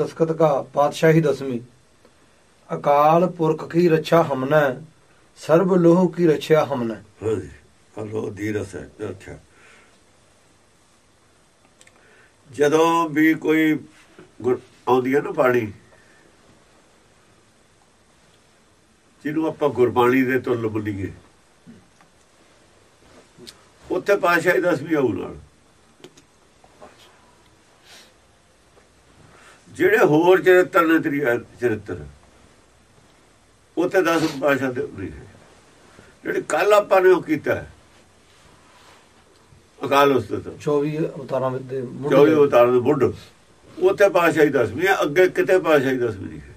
ਦਸਕਤ ਕਾ ਪਾਤਸ਼ਾਹੀ ਦਸਵੀਂ। ਅਕਾਲ ਪੁਰਖ ਕੀ ਰੱਛਾ ਹਮਨਾ, ਸਰਬ ਲੋਹ ਕੀ ਰੱਛਾ ਹਮਨਾ। ਹਾਂਜੀ ਹਲੋ ਦੀ ਰਸ ਹੈ ਜਦੋਂ ਵੀ ਕੋਈ ਆਉਂਦੀ ਹੈ ਨਾ ਬਾਣੀ, ਜਿਹਨੂੰ ਆਪਾਂ ਗੁਰਬਾਣੀ ਦੇ ਤੁਲ ਬੁੱਲੀਏ, ਉੱਥੇ ਪਾਸ਼ਾਹੀ ਦਸਵੀਂ ਆਉ ਨਾਲ। ਜਿਹੜੇ ਹੋਰ ਚਰਿੱਤਰ ਨੇ ਤਰੀ ਚਰਿੱਤਰ ਉੱਥੇ 10 ਪਾਸ਼ਾ ਦੇ ਹੈ ਜਿਹੜੇ ਕੱਲ ਆਪਾਂ ਨੇ ਉਹ ਕੀਤਾ ਹੈ, ਅਕਾਲ ਉਸਤਤ। 24 ਅਵਤਾਰਾਂ ਵਿੱਚ ਦੇ ਮੁੱਢ 24 ਅਵਤਾਰਾਂ ਦੇ ਬੁੱਢ ਉੱਥੇ ਦਸਵੀਂ ਹੈ ਅੱਗੇ ਕਿਤੇ ਨਹੀਂ ਹੈ।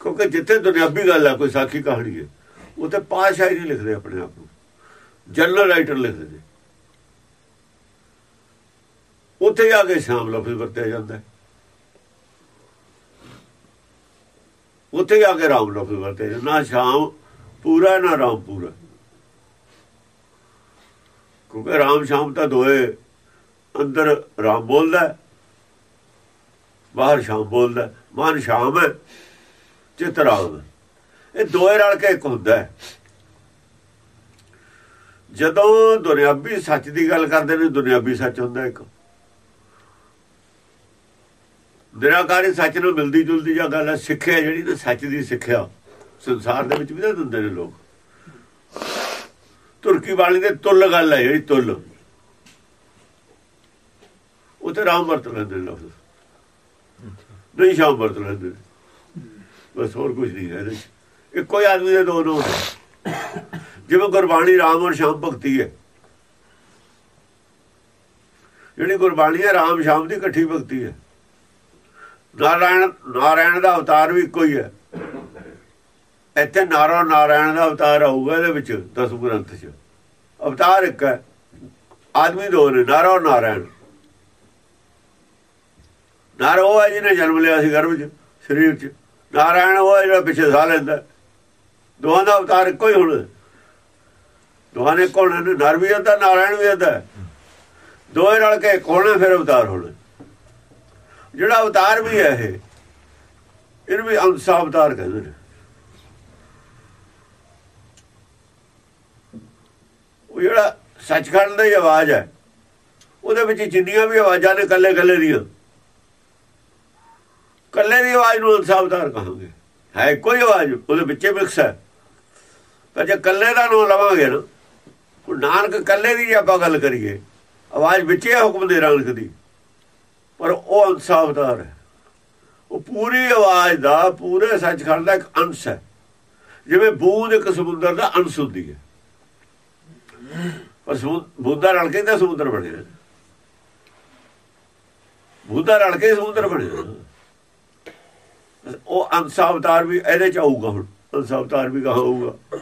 ਕਿਉਂਕਿ ਜਿੱਥੇ ਦੁਨਿਆਵੀ ਗੱਲ ਹੈ ਕੋਈ ਸਾਖੀ ਕਹਾਣੀ ਹੈ ਉੱਥੇ ਪਾਸ਼ਾਹੀ ਨਹੀਂ ਲਿਖਦੇ ਆਪਣੇ ਆਪ ਨੂੰ। ਜਨਰਲ ਰਾਈਟਰ ਲਿਖਦੇ ਨੇ। ਉੱਥੇ ਜਾ ਕੇ ਸ਼ਾਮ ਲਫ਼ਜ਼ ਵਰਤਿਆ ਜਾਂਦਾ ਉੱਥੇ ਜਾ ਕੇ ਰਾਮ ਲਫ਼ਜ਼ ਵਰਤਿਆ ਜਾਂਦਾ। ਨਾ ਸ਼ਾਮ ਪੂਰਾ, ਨਾ ਰਾਮ ਪੂਰਾ। ਕਿਉਂਕਿ ਰਾਮ ਸ਼ਾਮ ਤਾਂ ਦੋਏ ਅੰਦਰ ਰਾਮ ਬੋਲਦਾ ਬਾਹਰ ਸ਼ਾਮ ਬੋਲਦਾ ਮਨ ਸ਼ਾਮ ਹੈ, ਚਿਤ ਰਾਮ ਹੈ। ਇਹ ਦੋਏ ਰਲ ਕੇ ਇੱਕ ਹੁੰਦਾ ਹੈ। ਜਦੋਂ ਦੁਨਿਆਵੀ ਸੱਚ ਦੀ ਗੱਲ ਕਰਦੇ ਨੇ, ਦੁਨਿਆਵੀ ਸੱਚ ਹੁੰਦਾ ਇੱਕ। ਨਿਰਾਕਾਰੀ ਸੱਚ ਨੂੰ ਮਿਲਦੀ ਜੁਲਦੀ ਜਾਂ ਗੱਲ ਹੈ ਸਿੱਖਿਆ ਜਿਹੜੀ ਨਾ ਸੱਚ ਦੀ ਸਿੱਖਿਆ ਸੰਸਾਰ ਦੇ ਵਿੱਚ ਵੀ ਤਾਂ ਦਿੰਦੇ ਨੇ ਲੋਕ। ਤੁਰਕੀ ਵਾਲੀ ਦੇ ਤੁੱਲ ਗੱਲ ਹੈ ਜਿਹੜੀ ਤੁੱਲ। ਉਥੇ ਰਾਮ ਵਰਤ ਲੈਂਦੇ ਨੇ ਲਫ਼ਜ਼ ਨਹੀਂ ਸ਼ਾਮ ਵਰਤ ਲੈਂਦੇ ਬਸ ਹੋਰ ਕੁਝ ਨਹੀਂ ਹੈ। ਇਹਦੇ ਇੱਕੋ ਹੀ ਆਦਮੀ ਦੇ ਦੋ ਦੋ ਜਿਵੇਂ ਗੁਰਬਾਣੀ ਰਾਮ ਔਰ ਸ਼ਾਮ ਭਗਤੀ ਹੈ। ਜਿਹੜੀ ਗੁਰਬਾਣੀ ਹੈ ਰਾਮ ਸ਼ਾਮ ਦੀ ਇਕੱਠੀ ਭਗਤੀ ਹੈ। ਨਾਰਾਇਣ ਨਾਰਾਇਣ ਦਾ ਅਵਤਾਰ ਵੀ ਇੱਕੋ ਹੀ ਹੈ। ਇੱਥੇ ਨਾਰੋ ਨਾਰਾਇਣ ਦਾ ਅਵਤਾਰ ਆਊਗਾ ਇਹਦੇ ਵਿੱਚ ਦਸਮ ਗ੍ਰੰਥ 'ਚ। ਅਵਤਾਰ ਇੱਕ ਹੈ। ਆਦਮੀ ਦੋ ਨੇ, ਨਾਰੋ ਨਾਰਾਇਣ ਨਾਰ ਉਹ ਹੈ ਜਿਹਨੇ ਜਨਮ ਲਿਆ ਸੀ ਗਰਭ 'ਚ, ਸਰੀਰ 'ਚ। ਨਾਰਾਇਣ ਉਹ ਹੈ ਜਿਹੜਾ ਪਿੱਛੇ ਸਾਹ ਲੈਂਦਾ। ਦੋਹਾਂ ਦਾ ਅਵਤਾਰ ਇੱਕੋ ਹੀ ਹੁਣ। ਦੋਹਾਂ ਨੇ ਕੋਣ ਨੇ ਨਰ ਵੀ ਹੁੰਦਾ ਨਾਰਾਇਣ ਵੀ ਹੁੰਦਾ ਦੋਏ ਰਲ ਕੇ ਕੋਣੇ ਫਿਰ ਅਵਤਾਰ ਹੋਣਾ। ਜਿਹੜਾ ਅਵਤਾਰ ਵੀ ਹੈ ਇਹ, ਇਹਨੂੰ ਵੀ ਅੰਸਾ ਅਵਤਾਰ ਕਹਿੰਦੇ ਨੇ। ਉਹ ਜਿਹੜਾ ਸੱਚਖੰਡ ਦੀ ਆਵਾਜ਼ ਹੈ, ਉਹਦੇ ਵਿੱਚ ਜਿੰਨੀਆਂ ਵੀ ਆਵਾਜ਼ਾਂ ਨੇ ਕੱਲੇ ਕੱਲੇ ਦੀਆਂ ਕੱਲੇ ਦੀ ਆਵਾਜ਼ ਨੂੰ ਅੰਸਾ ਅਵਤਾਰ ਕਹਾਂਗੇ। ਹੈ ਕੋਈ ਆਵਾਜ਼, ਉਹਦੇ ਵਿੱਚੇ ਮਿਕਸ ਹੈ। ਪਰ ਜੇ ਕੱਲੇ ਦਾ ਨਾਮ ਲਵਾਂਗੇ ਨਾ ਨਾਨਕ ਕੱਲੇ ਦੀ ਜੇ ਆਪਾਂ ਗੱਲ ਕਰੀਏ, ਆਵਾਜ਼ ਵਿੱਚੇ ਹੁਕਮ ਦੇ ਨਾਨਕ ਦੀ। ਪਰ ਉਹ ਅੰਸਾ ਅਵਤਾਰ ਹੈ। ਉਹ ਪੂਰੀ ਆਵਾਜ਼ ਦਾ, ਪੂਰੇ ਸੱਚਖੰਡ ਦਾ ਇੱਕ ਅੰਸ਼ ਹੈ। ਜਿਵੇਂ ਬੂੰਦ ਇੱਕ ਸਮੁੰਦਰ ਦਾ ਅੰਸ਼ ਹੁੰਦੀ ਹੈ। ਪਰ ਬੂੰਦਾ ਰਲ ਕੇ ਤਾਂ ਸਮੁੰਦਰ ਬਣਿਆ ਬੂੰਦਾ ਰਲ ਕੇ ਸਮੁੰਦਰ ਬਣਿਆ ਉਹ ਅੰਸਾ ਅਵਤਾਰ ਵੀ ਇਹਦੇ ਚ ਆਊਗਾ ਹੁਣ। ਅੰਸਾ ਅਵਤਾਰ ਵੀ ਕਹਾਂ ਆਊਗਾ।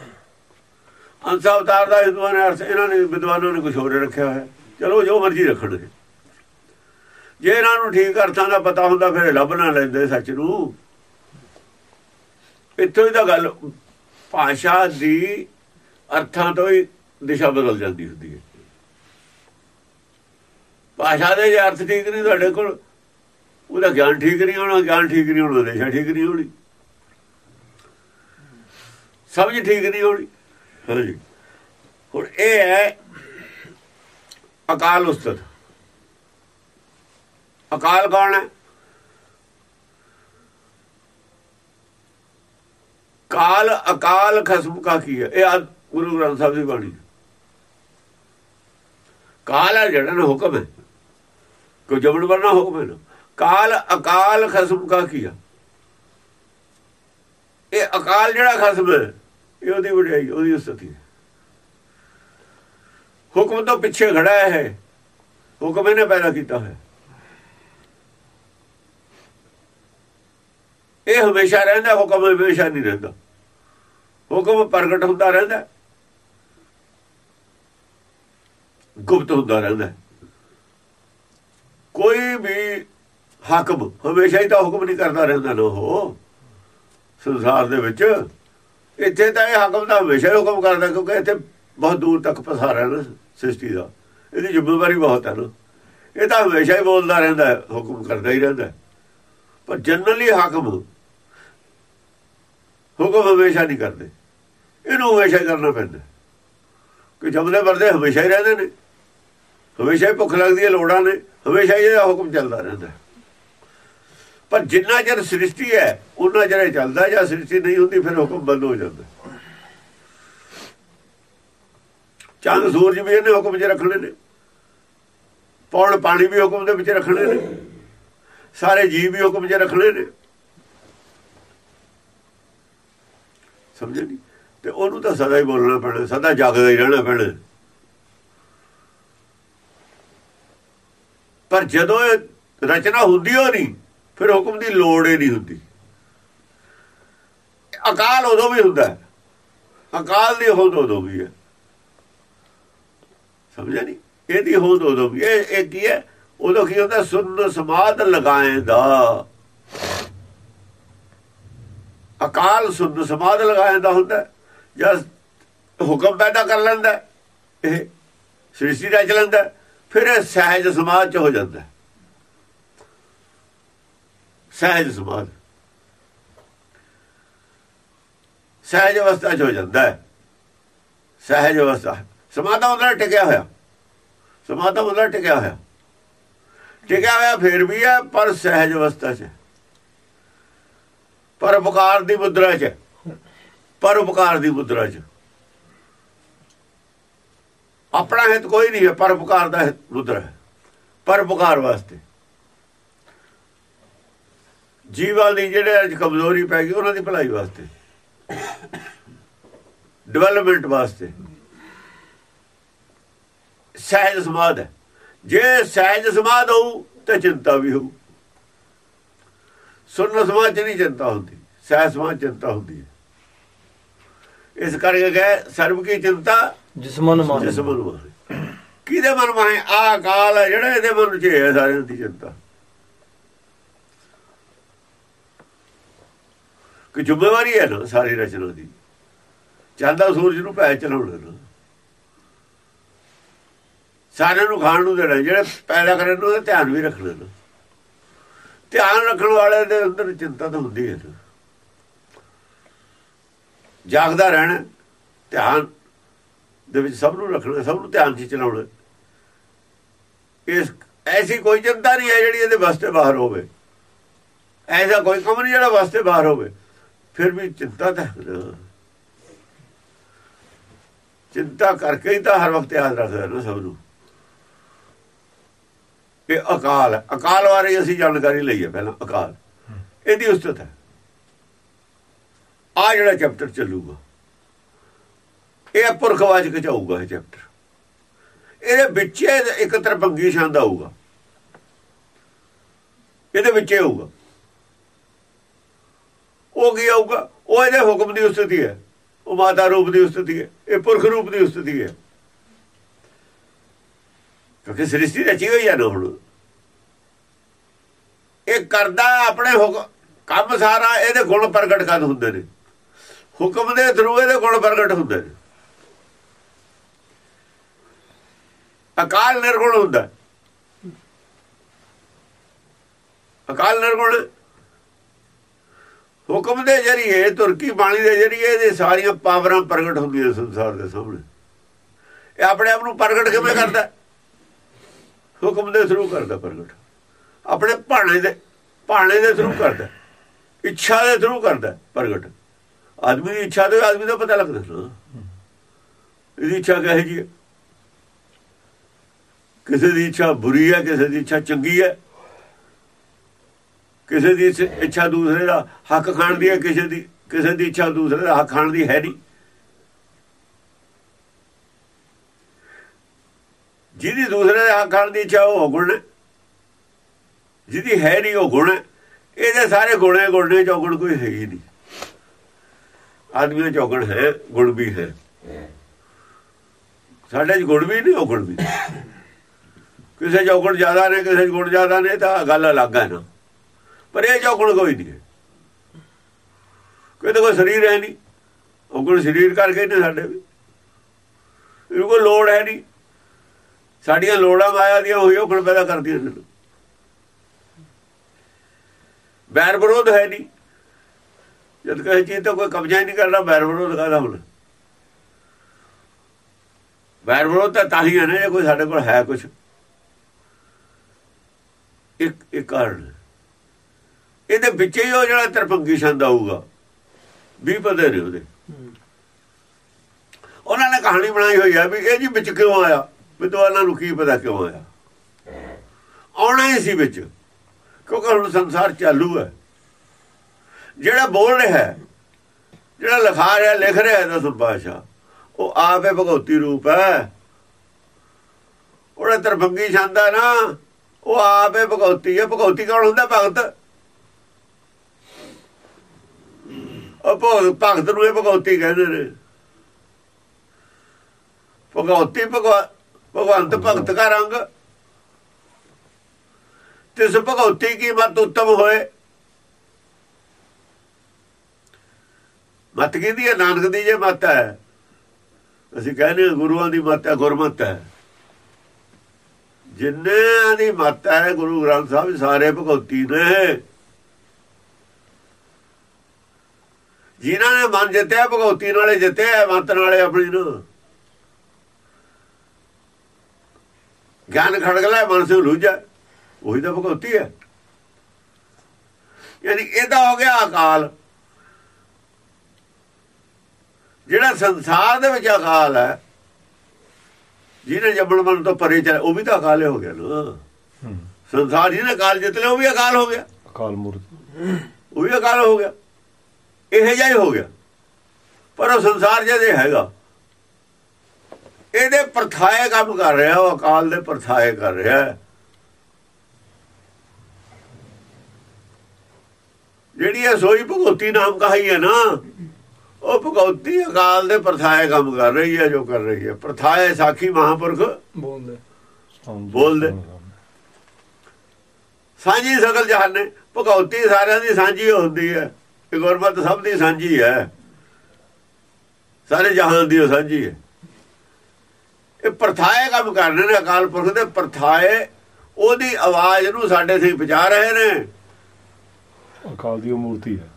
ਅੰਸਾ ਅਵਤਾਰ ਦਾ ਹਿੰਦੂਆਂ ਨੇ ਅਰਥ, ਇਹਨਾਂ ਨੇ ਵਿਦਵਾਨਾਂ ਨੇ ਕੁਝ ਹੋਰ ਰੱਖਿਆ ਹੋਇਆ। ਚਲੋ ਜੋ ਮਰਜ਼ੀ ਰੱਖਣਗੇ। ਜੇ ਇਹਨਾਂ ਨੂੰ ਠੀਕ ਅਰਥਾਂ ਦਾ ਪਤਾ ਹੁੰਦਾ, ਫਿਰ ਲੱਭ ਨਾ ਲੈਂਦੇ ਸੱਚ ਨੂੰ। ਇੱਥੋਂ ਹੀ ਤਾਂ ਗੱਲ, ਭਾਸ਼ਾ ਦੀ ਅਰਥਾਂ ਤੋਂ ਹੀ ਦਿਸ਼ਾ ਬਦਲ ਜਾਂਦੀ ਹੁੰਦੀ ਹੈ। ਭਾਸ਼ਾ ਦੇ ਅਰਥ ਠੀਕ ਨਹੀਂ ਤੁਹਾਡੇ ਕੋਲ, ਉਹਦਾ ਗਿਆਨ ਠੀਕ ਨਹੀਂ ਹੋਣਾ ਗਿਆਨ ਠੀਕ ਨਹੀਂ ਹੋਣਾ, ਦਿਸ਼ਾ ਠੀਕ ਨਹੀਂ ਹੋਣੀ। ਸਮਝ ਠੀਕ ਨਹੀਂ ਹੋਣੀ। ਹਾਂਜੀ। ਹੁਣ ਇਹ ਹੈ ਅਕਾਲ ਉਸਤਤ। ਅਕਾਲ ਕੌਣ ਹੈ? ਕਾਲ ਅਕਾਲ ਖਸਮ ਕਾ ਕੀ ਹੈ? ਇਹ ਆ ਗੁਰੂ ਗ੍ਰੰਥ ਸਾਹਿਬ ਦੀ ਬਾਣੀ ਕਾਲ ਹੈ ਜਿਹੜਾ ਨਾ ਹੁਕਮ ਹੈ। ਕੋ ਜਬਰ ਵਰਨਾ ਹੁਕਮ ਹੈ ਨਾ। ਕਾਲ ਅਕਾਲ ਖਸਮ ਕਾ ਹੈ? ਇਹ ਅਕਾਲ ਜਿਹੜਾ ਖਸਮ ਹੈ, ਇਹ ਉਹਦੀ ਵਡਿਆਈ, ਉਹਦੀ ਸਥਿਤੀ ਹੁਕਮ ਤੋਂ ਪਿੱਛੇ ਖੜਾ ਹੈ ਹੁਕਮ ਇਹਨੇ ਪੈਦਾ ਕੀਤਾ ਹੈ। ਇਹ ਹਮੇਸ਼ਾ ਰਹਿੰਦਾ, ਹੁਕਮ ਹਮੇਸ਼ਾ ਨਹੀਂ ਰਹਿੰਦਾ। ਹੁਕਮ ਪ੍ਰਗਟ ਹੁੰਦਾ ਰਹਿੰਦਾ। ਗੁਪਤ ਹੁੰਦਾ ਰਹਿੰਦਾ। ਕੋਈ ਵੀ ਹਾਕਮ ਹਮੇਸ਼ਾ ਹੀ ਤਾਂ ਹੁਕਮ ਨਹੀਂ ਕਰਦਾ ਰਹਿੰਦਾ ਨਾ ਉਹ। ਸੰਸਾਰ ਦੇ ਵਿੱਚ ਇੱਥੇ ਤਾਂ ਇਹ ਹਾਕਮ ਦਾ ਹਮੇਸ਼ਾ ਹੀ ਹੁਕਮ ਕਰਦਾ, ਕਿਉਂਕਿ ਇੱਥੇ ਬਹੁਤ ਦੂਰ ਤੱਕ ਪਸਾਰਾ ਨਾ ਸ੍ਰਿਸ਼ਟੀ ਦਾ। ਇਹਦੀ ਜ਼ਿੰਮੇਵਾਰੀ ਬਹੁਤ ਹੈ ਨਾ। ਇਹ ਤਾਂ ਹਮੇਸ਼ਾ ਹੀ ਬੋਲਦਾ ਰਹਿੰਦਾ ਹੁਕਮ ਕਰਦਾ ਹੀ ਰਹਿੰਦਾ ਪਰ ਜਨਰਲੀ ਹਾਕਮ ਹੁਕਮ ਹਮੇਸ਼ਾ ਨਹੀਂ ਕਰਦੇ। ਇਹਨੂੰ ਹਮੇਸ਼ਾ ਹੀ ਕਰਨਾ ਪੈਂਦਾ। ਕਿ ਜਮਲੇ ਵਰਦੇ ਹਮੇਸ਼ਾ ਹੀ ਰਹਿੰਦੇ ਨੇ। ਹਮੇਸ਼ਾ ਹੀ ਭੁੱਖ ਲੱਗਦੀ ਹੈ, ਲੋੜਾਂ ਨੇ। ਹਮੇਸ਼ਾ ਹੀ ਇਹਦਾ ਹੁਕਮ ਚੱਲਦਾ ਰਹਿੰਦਾ। ਪਰ ਜਿੰਨਾ ਚਿਰ ਸ੍ਰਿਸ਼ਟੀ ਹੈ, ਉਹਨਾਂ ਚਿਰ ਚੱਲਦਾ, ਜਾਂ ਸ੍ਰਿਸ਼ਟੀ ਨਹੀਂ ਹੁੰਦੀ, ਫਿਰ ਹੁਕਮ ਬੰਦ ਹੋ ਜਾਂਦਾ। ਚੰਦ ਸੂਰਜ ਵੀ ਇਹਨੇ ਹੁਕਮ 'ਚ ਰੱਖਣੇ ਨੇ। ਪੌਣ ਪਾਣੀ ਵੀ ਹੁਕਮ ਦੇ ਵਿੱਚ ਰੱਖਣੇ ਨੇ। ਸਾਰੇ ਜੀਵ ਵੀ ਹੁਕਮ 'ਚ ਰੱਖਣੇ ਨੇ। ਸਮਝੇ ਨਹੀਂ ਤੇ ਉਹਨੂੰ ਤਾਂ ਸਦਾ ਹੀ ਬੋਲਣਾ ਪੈਣਾ, ਸਦਾ ਜਾਗਦਾ ਹੀ ਰਹਿਣਾ ਪੈਣਾ। ਪਰ ਜਦੋਂ ਇਹ ਰਚਨਾ ਹੁੰਦੀ ਹੋ ਨਹੀਂ, ਫਿਰ ਹੁਕਮ ਦੀ ਲੋੜ ਹੀ ਨਹੀਂ ਹੁੰਦੀ। ਅਕਾਲ ਉਦੋਂ ਵੀ ਹੁੰਦਾ ਹੈ। ਅਕਾਲ ਦੀ ਹੋਂਦ ਉਦੋਂ ਵੀ ਹੈ। ਸਮਝਿਆ ਨਹੀਂ ਇਹਦੀ ਹੋਂਦ ਉਦੋਂ ਵੀ ਇਹ ਇਹ ਕੀ ਹੈ? ਉਦੋਂ ਕੀ ਹੁੰਦਾ? ਸੁਨ ਸਮਾਦ ਲਗਾਏਦਾ। ਅਕਾਲ ਸੁਨ ਸਮਾਦ ਲਗਾਏਦਾ ਹੁੰਦਾ ਜਾਂ ਹੁਕਮ ਪੈਦਾ ਕਰ ਲੈਂਦਾ ਇਹ ਸ੍ਰਿਸ਼ਟੀ ਰਚ ਲੈਂਦਾ ਫਿਰ ਇਹ ਸਹਿਜ ਸਮਾਜ ਚ ਹੋ ਜਾਂਦਾ ਸਹਿਜ ਸਮਾਜ ਸਹਿਜ ਅਵਸਥਾ ਚ ਹੋ ਜਾਂਦਾ ਹੈ। ਸਹਿਜ ਅਵਸਥਾ। ਸਮਾਧਾ ਉਹਦਾ ਟਿਕਿਆ ਹੋਇਆ। ਸਮਾਧਾ ਉਹਦਾ ਟਿਕਿਆ ਹੋਇਆ। ਟਿਕਿਆ ਹੋਇਆ ਫਿਰ ਵੀ ਹੈ, ਪਰ ਸਹਿਜ ਅਵਸਥਾ 'ਚ ਪਰ ਉਪਕਾਰ ਦੀ ਮੁਦਰਾ 'ਚ। ਪਰ ਉਪਕਾਰ ਦੀ ਮੁਦਰਾ 'ਚ। ਆਪਣਾ ਹਿੱਤ ਕੋਈ ਨਹੀਂ ਹੈ, ਪਰ ਉਪਕਾਰ ਦਾ ਮੁਦਰਾ ਹੈ। ਪਰ ਉਪਕਾਰ ਵਾਸਤੇ। ਜੀਵਾਂ ਦੀ ਜਿਹੜੇ ਅੱਜ ਕਮਜ਼ੋਰੀ ਪੈ ਗਈ, ਉਹਨਾਂ ਦੀ ਭਲਾਈ ਵਾਸਤੇ। ਡਿਵੈਲਪਮੈਂਟ ਵਾਸਤੇ। ਸਹਿਜ ਸਮਾਦ ਹੈ। ਜੇ ਸਹਿਜ ਸਮਾਦ ਹੋਊ, ਤਾਂ ਚਿੰਤਾ ਵੀ ਹੋਊ। ਸੁਰਨ ਸਮਾਜ ਚ ਨਹੀਂ ਚਿੰਤਾ ਹੁੰਦੀ ਸਹਿਜ ਸਮਾਜ ਚਿੰਤਾ ਹੁੰਦੀ ਹੈ। ਇਸ ਕਰਕੇ ਗਏ ਸਰਬ ਕੀ ਚਿੰਤਾ? ਜਿਸ ਮਨ ਮਾਨ ਜਿਸ ਮਨ ਕਿਹਦੇ ਮਨ ਮਾਏ ਆ ਕਾਲ ਹੈ ਜਿਹੜਾ ਇਹਦੇ ਮਨ ਚ ਹੈ ਸਾਰਿਆਂ ਦੀ ਚਿੰਤਾ। ਕਿ ਜ਼ਿੰਮੇਵਾਰੀ ਹੈ ਨਾ ਸਾਰੀ ਰਚਨਾ ਦੀ। ਚੰਦਾ ਸੂਰਜ ਨੂੰ ਪੈ ਚਲਾਉਣਾ ਨਾ। ਸਾਰਿਆਂ ਨੂੰ ਖਾਣ ਨੂੰ ਦੇਣਾ ਜਿਹੜੇ ਪੈਦਾ ਕਰਨ ਨੂੰ ਧਿਆਨ ਵੀ ਰੱਖਣਾ ਨਾ। ਧਿਆਨ ਰੱਖਣ ਵਾਲੇ ਦੇ ਅੰਦਰ ਚਿੰਤਾ ਤਾਂ ਹੁੰਦੀ ਹੈ। ਨਾ ਜਾਗਦਾ ਰਹਿਣਾ, ਧਿਆਨ ਦੇ ਵਿੱਚ ਸਭ ਨੂੰ ਰੱਖਣਾ, ਸਭ ਨੂੰ ਧਿਆਨ 'ਚ ਚਲਾਉਣਾ। ਇਸ ਐਸੀ ਕੋਈ ਚਿੰਤਾ ਨਹੀਂ ਹੈ ਜਿਹੜੀ ਇਹਦੇ ਵਾਸਤੇ ਬਾਹਰ ਹੋਵੇ। ਐਸਾ ਕੋਈ ਕੰਮ ਨਹੀਂ ਜਿਹੜਾ ਵਾਸਤੇ ਬਾਹਰ ਹੋਵੇ। ਫਿਰ ਵੀ ਚਿੰਤਾ ਤਾਂ ਹੈ ਨਾ। ਚਿੰਤਾ ਕਰਕੇ ਹੀ ਤਾਂ ਹਰ ਵਕਤ ਯਾਦ ਰੱਖਦਾ ਨਾ ਸਭ ਨੂੰ। ਇਹ ਅਕਾਲ ਹੈ। ਅਕਾਲ ਬਾਰੇ ਅਸੀਂ ਜਾਣਕਾਰੀ ਲਈ ਹੈ ਪਹਿਲਾਂ, ਅਕਾਲ। ਇਹਦੀ ਉਸਤਤ ਹੈ। ਆ ਜਿਹੜਾ ਚੈਪਟਰ ਚੱਲੂਗਾ, ਇਹ ਪੁਰਖਵਾਚਕ ਚ ਆਊਗਾ ਇਹ ਚੈਪਟਰ ਇਹਦੇ ਵਿੱਚ ਇੱਕ ਤਰਪੰਗੀ ਛੰਦ ਆਊਗਾ। ਇਹਦੇ ਵਿੱਚ ਆਊਗਾ। ਉਹ ਕੀ ਆਊਗਾ? ਉਹ ਇਹਦੇ ਹੁਕਮ ਦੀ ਉਸਤਤੀ ਹੈ। ਉਹ ਮਾਤਾ ਰੂਪ ਦੀ ਉਸਤਤੀ ਹੈ। ਇਹ ਪੁਰਖ ਰੂਪ ਦੀ ਉਸਤਤੀ ਹੈ। ਕਿਉਂਕਿ ਸ੍ਰਿਸ਼ਟੀ ਰਚੀ ਹੋਈ ਹੈ ਨਾ ਹੁਣ ਇਹ ਕਰਦਾ ਆਪਣੇ ਹੁਕਮ ਕੰਮ ਸਾਰਾ ਇਹਦੇ ਗੁਣ ਪ੍ਰਗਟ ਕਰ ਹੁੰਦੇ ਨੇ। ਹੁਕਮ ਦੇ ਥਰੂ ਇਹਦੇ ਗੁਣ ਪ੍ਰਗਟ ਹੁੰਦੇ ਨੇ। ਅਕਾਲ ਨਿਰਗੁਣ ਹੁੰਦਾ। ਅਕਾਲ ਨਿਰਗੁਣ ਹੁਕਮ ਦੇ ਜਰੀਏ, ਤੁਰਕੀ ਬਾਣੀ ਦੇ ਜਰੀਏ ਇਹਦੇ ਸਾਰੀਆਂ ਪਾਵਰਾਂ ਪ੍ਰਗਟ ਹੁੰਦੀਆਂ ਸੰਸਾਰ ਦੇ ਸਾਹਮਣੇ। ਇਹ ਆਪਣੇ ਆਪ ਨੂੰ ਪ੍ਰਗਟ ਕਿਵੇਂ ਕਰਦਾ? ਹੁਕਮ ਦੇ ਥਰੂ ਕਰਦਾ ਪ੍ਰਗਟ। ਆਪਣੇ ਭਾਣੇ ਦੇ ਭਾਣੇ ਦੇ ਥਰੂ ਕਰਦਾ। ਇੱਛਾ ਦੇ ਥਰੂ ਕਰਦਾ ਪ੍ਰਗਟ। ਆਦਮੀ ਦੀ ਇੱਛਾ ਦੇ ਆਦਮੀ ਦਾ ਪਤਾ ਲੱਗਦਾ ਇਹਦੀ ਇੱਛਾ ਕਹੇ ਜੀ ਹੈ? ਕਿਸੇ ਦੀ ਇੱਛਾ ਬੁਰੀ ਹੈ, ਕਿਸੇ ਦੀ ਇੱਛਾ ਚੰਗੀ ਹੈ। ਕਿਸੇ ਦੀ ਇੱਛਾ ਦੂਸਰੇ ਦਾ ਹੱਕ ਖਾਣ ਦੀ ਹੈ, ਕਿਸੇ ਦੀ ਕਿਸੇ ਦੀ ਇੱਛਾ ਦੂਸਰੇ ਦਾ ਹੱਕ ਖਾਣ ਦੀ ਹੈ ਨਹੀਂ। ਜਿਹਦੀ ਦੂਸਰੇ ਦੇ ਹੱਕ ਖਾਣ ਦੀ ਇੱਛਾ ਉਹ ਗੁਣ ਹੈ। ਜਿਹਦੀ ਹੈ ਨਹੀਂ, ਉਹ ਗੁਣ ਹੈ। ਇਹਦੇ ਸਾਰੇ ਗੁਣੇ ਗੁਣੇ ਚੌਗਣ ਕੋਈ ਹੈ ਹੀ ਨਹੀਂ। ਆਦਮੀ ਚੌਗਣ ਹੈ, ਗੁਣ ਵੀ ਹੈ। ਸਾਡੇ ਚ ਗੁਣ ਵੀ ਨਹੀਂ, ਉਹ ਗੁਣ ਵੀ ਕਿਸੇ ਚੌਗਣ ਜ਼ਿਆਦਾ ਨੇ, ਕਿਸੇ ਚ ਗੁਣ ਜ਼ਿਆਦਾ ਨੇ ਤਾਂ ਗੱਲ ਅਲੱਗ ਹੈ ਨਾ। ਪਰ ਇਹ ਚੌਗਣ ਕੋਈ ਨਹੀਂ ਹੈ। ਕੋਈ ਤਾਂ ਕੋਈ ਸਰੀਰ ਹੈ ਨਹੀਂ। ਉਹ ਗੁਣ ਸਰੀਰ ਕਰਕੇ ਨੇ ਸਾਡੇ ਵੀ। ਇਹ ਕੋਈ ਲੋੜ ਹੈ ਨਹੀਂ। ਸਾਡੀਆਂ ਲੋੜਾਂ ਮਾਇਆ ਦੀਆਂ ਉਹੀ ਉਹ ਪੈਦਾ ਕਰਦੀਆਂ ਨੇ। ਬੈਰ ਵਿਰੋਧ ਹੈ ਨਹੀਂ। ਜਦ ਕਹੇ ਚੀਜ਼ ਤਾਂ ਕੋਈ ਕਬਜ਼ਾ ਹੀ ਨਹੀਂ ਕਰਦਾ ਬੈਰ ਵਿਰੋਧ ਕਾਹਦਾ ਹੁਣ? ਬੈਰ ਵਿਰੋਧ ਤਾਂ ਤਾਂ ਹੀ ਹੈ ਨਾ ਕੋਈ ਸਾਡੇ ਕੋਲ ਹੈ ਕੁਝ ਇੱਕ ਇੱਕ ਕਾਰਨ ਇਹਦੇ ਵਿੱਚ ਹੀ ਉਹ ਜਿਹੜਾ ਤਰਪੰਗੀ ਛੰਦ ਆਊਗਾ ਵੀ ਪਤਾ ਨਹੀਂ ਉਹਦੇ। ਉਹਨਾਂ ਨੇ ਕਹਾਣੀ ਬਣਾਈ ਹੋਈ ਹੈ ਵੀ ਇਹ ਜੀ ਵਿੱਚ ਕਿਉਂ ਆਇਆ? ਵਿਦਵਾਨਾਂ ਨੂੰ ਕੀ ਪਤਾ ਕਿਉਂ ਆਇਆ? ਆਉਣਾ ਹੀ ਸੀ ਵਿੱਚ, ਕਿਉਂਕਿ ਹੁਣ ਸੰਸਾਰ ਚਾਲੂ ਹੈ। ਜਿਹੜਾ ਬੋਲ ਰਿਹਾ ਹੈ, ਜਿਹੜਾ ਲਿਖਾ ਰਿਹਾ, ਲਿਖ ਰਿਹਾ ਹੈ ਦਸ ਭਾਸ਼ਾ ਉਹ ਆਪੇ ਭਗਉਤੀ ਰੂਪ ਹੈ। ਉਹਦਾ ਤਰਫੰਗੀ ਛੰਦਾ ਨਾ, ਉਹ ਆਪੇ ਭਗਉਤੀ ਹੈ। ਭਗਉਤੀ ਕੌਣ ਹੁੰਦਾ? ਭਗਤ। ਉਹ ਭਗਤ ਨੂੰ ਇਹ ਭਗਉਤੀ ਕਹਿੰਦੇ ਨੇ। ਭਗਉਤੀ ਭਗਵੰਤ ਭਗਤ ਕਾ ਰੰਗ। ਤਿਸ ਭਗਉਤੀ ਕੀ ਮਤ ਉੱਤਮ ਹੋਏ। ਮਤ ਕਿਹਦੀ ਹੈ? ਨਾਨਕ ਦੀ ਜੇ ਮਤ ਹੈ। ਅਸੀਂ ਕਹਿੰਦੇ ਗੁਰੂਆਂ ਦੀ ਮਤ ਹੈ, ਗੁਰਮਤ ਹੈ। ਜਿੰਨਿਆਂ ਦੀ ਮਤ ਹੈ, ਗੁਰੂ ਗ੍ਰੰਥ ਸਾਹਿਬ ਸਾਰੇ ਭਗਉਤੀ ਨੇ। ਜਿਨ੍ਹਾਂ ਨੇ ਮਨ ਜਿੱਤਿਆ, ਭਗਉਤੀ ਨਾਲੇ ਜਿੱਤਿਆ, ਮਤ ਨਾਲੇ ਆਪਣੀ ਨੂੰ। ਗਿਆਨ ਖੜਕ ਲੈ ਮਨ ਸੇ ਲੁਝਾ। ਉਹੀ ਤਾਂ ਭਗਉਤੀ ਹੈ। ਯਾਨੀ ਇਹਦਾ ਹੋ ਗਿਆ ਅਕਾਲ। ਜਿਹੜਾ ਸੰਸਾਰ ਦੇ ਵਿੱਚ ਅਕਾਲ ਹੈ ਜਿਹਨੇ ਜੰਮਣ ਮਨ ਤੋਂ ਪਰੇ ਚਲੇ ਉਹ ਵੀ ਤਾਂ ਅਕਾਲ ਹੋ ਗਿਆ ਨਾ। ਸੰਸਾਰ ਜਿਹਨੇ ਅਕਾਲ ਜਿੱਤ ਲਿਆ ਉਹ ਵੀ ਅਕਾਲ ਹੋ ਗਿਆ। ਅਕਾਲ ਮੂਰਤ। ਉਹ ਵੀ ਅਕਾਲ ਹੋ ਗਿਆ। ਇਹ ਜਿਹਾ ਹੀ ਹੋ ਗਿਆ। ਪਰ ਉਹ ਸੰਸਾਰ ਜਿਹਦੇ ਹੈਗਾ। ਇਹਦੇ ਪਰਥਾਏ ਕੰਮ ਕਰ ਰਿਹਾ ਉਹ ਅਕਾਲ ਦੇ ਪਰਥਾਏ ਕਰ ਰਿਹਾ। ਜਿਹੜੀ ਇਹ ਸੋਈ ਭਗਉਤੀ ਨਾਮ ਕਹਾਈ ਹੈ ਨਾ ਉਹ ਭਗਉਤੀ ਅਕਾਲ ਦੇ ਪਰਥਾਏ ਕੰਮ ਕਰ ਰਹੀ ਹੈ ਜੋ ਕਰ ਰਹੀ ਹੈ। ਪਰਥਾਏ ਸਾਖੀ ਮਹਾਪੁਰਖ। ਬੋਲਦੇ। ਬੋਲਦੇ। ਸਾਂਝੀ ਸਗਲ ਜਹਾਨ ਨੇ ਭਗਉਤੀ ਸਾਰਿਆਂ ਦੀ ਸਾਂਝੀ ਹੁੰਦੀ ਹੈ। ਇਹ ਗੁਰਮਤ ਸਭ ਦੀ ਸਾਂਝੀ ਹੈ। ਸਾਰੇ ਜਹਾਨ ਦੀ ਸਾਂਝੀ ਹੈ। ਇਹ ਪਰਥਾਏ ਕੰਮ ਕਰਦੇ ਨੇ ਅਕਾਲ ਪੁਰਖ ਦੇ ਪਰਥਾਏ। ਉਹਦੀ ਆਵਾਜ਼ ਨੂੰ ਸਾਡੇ ਸੇ ਪਹੁੰਚਾ ਰਹੇ ਨੇ। ਅਕਾਲ ਦੀ ਮੂਰਤੀ ਹੈ।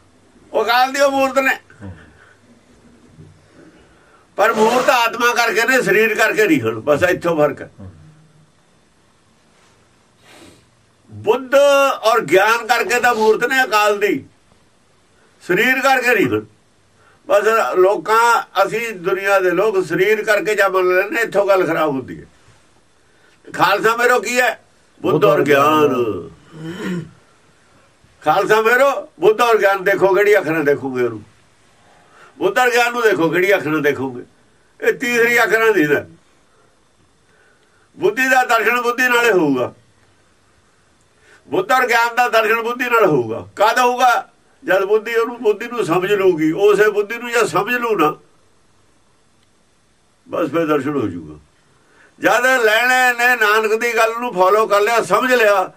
ਉਹ ਅਕਾਲ ਦੀ ਮੂਰਤ ਨੇ। ਪਰ ਮੂਰਤ ਆਤਮਾ ਕਰਕੇ ਨੇ ਸਰੀਰ ਕਰਕੇ ਨਹੀਂ ਹੁਣ। ਬਸ ਇੱਥੋਂ ਫ਼ਰਕ ਹੈ। ਬੁੱਧ ਔਰ ਗਿਆਨ ਕਰਕੇ ਤਾਂ ਮੂਰਤ ਨੇ ਅਕਾਲ ਦੀ। ਸਰੀਰ ਕਰਕੇ ਨਹੀਂ ਹੁਣ। ਬਸ ਲੋਕਾਂ ਅਸੀਂ ਦੁਨੀਆ ਦੇ ਲੋਕ ਸਰੀਰ ਕਰਕੇ ਜਾਂ ਮੰਨ ਲੈਂਦੇ ਇੱਥੋਂ ਗੱਲ ਖਰਾਬ ਹੁੰਦੀ ਹੈ। ਖਾਲਸਾ ਮੇਰੋ ਕੀ ਹੈ? ਬੁੱਧ ਔਰ ਗਿਆਨ। ਖਾਲਸਾ ਮੇਰੋ ਬੁੱਧ ਔਰ ਗਿਆਨ ਦੇਖੋ ਕਿਹੜੀ ਅੱਖਰਾਂ ਦੇਖੋਗੇ ਉਹਨੂੰ। ਬੁੱਧ ਔਰ ਗਿਆਨ ਨੂੰ ਦੇਖੋ ਕਿਹੜੀ ਅੱਖਰਾਂ ਦੇਖੋਗੇ। ਇਹ ਤੀਸਰੀ ਅੱਖਰਾਂ ਦੀ ਦਾ ਬੁੱਧੀ ਦਾ ਦਰਸ਼ਨ ਬੁੱਧੀ ਨਾਲੇ ਹੋਊਗਾ। ਬੁੱਧ ਔਰ ਗਿਆਨ ਦਾ ਦਰਸ਼ਨ ਬੁੱਧੀ ਨਾਲ ਹੋਊਗਾ। ਕਦ ਹੋਊਗਾ? ਜਦ ਬੁੱਧੀ ਉਹਨੂੰ ਬੁੱਧੀ ਨੂੰ ਸਮਝ ਲੂਗੀ ਉਸੇ ਬੁੱਧੀ ਨੂੰ ਜਾਂ ਸਮਝ ਲੂ ਨਾ, ਬਸ ਫਿਰ ਦਰਸ਼ਨ ਹੋ ਜਾਊਗਾ। ਜਦ ਲੈਣੇ ਨੇ ਨਾਨਕ ਦੀ ਗੱਲ ਨੂੰ ਫੋਲੋ ਕਰ ਲਿਆ, ਸਮਝ ਲਿਆ,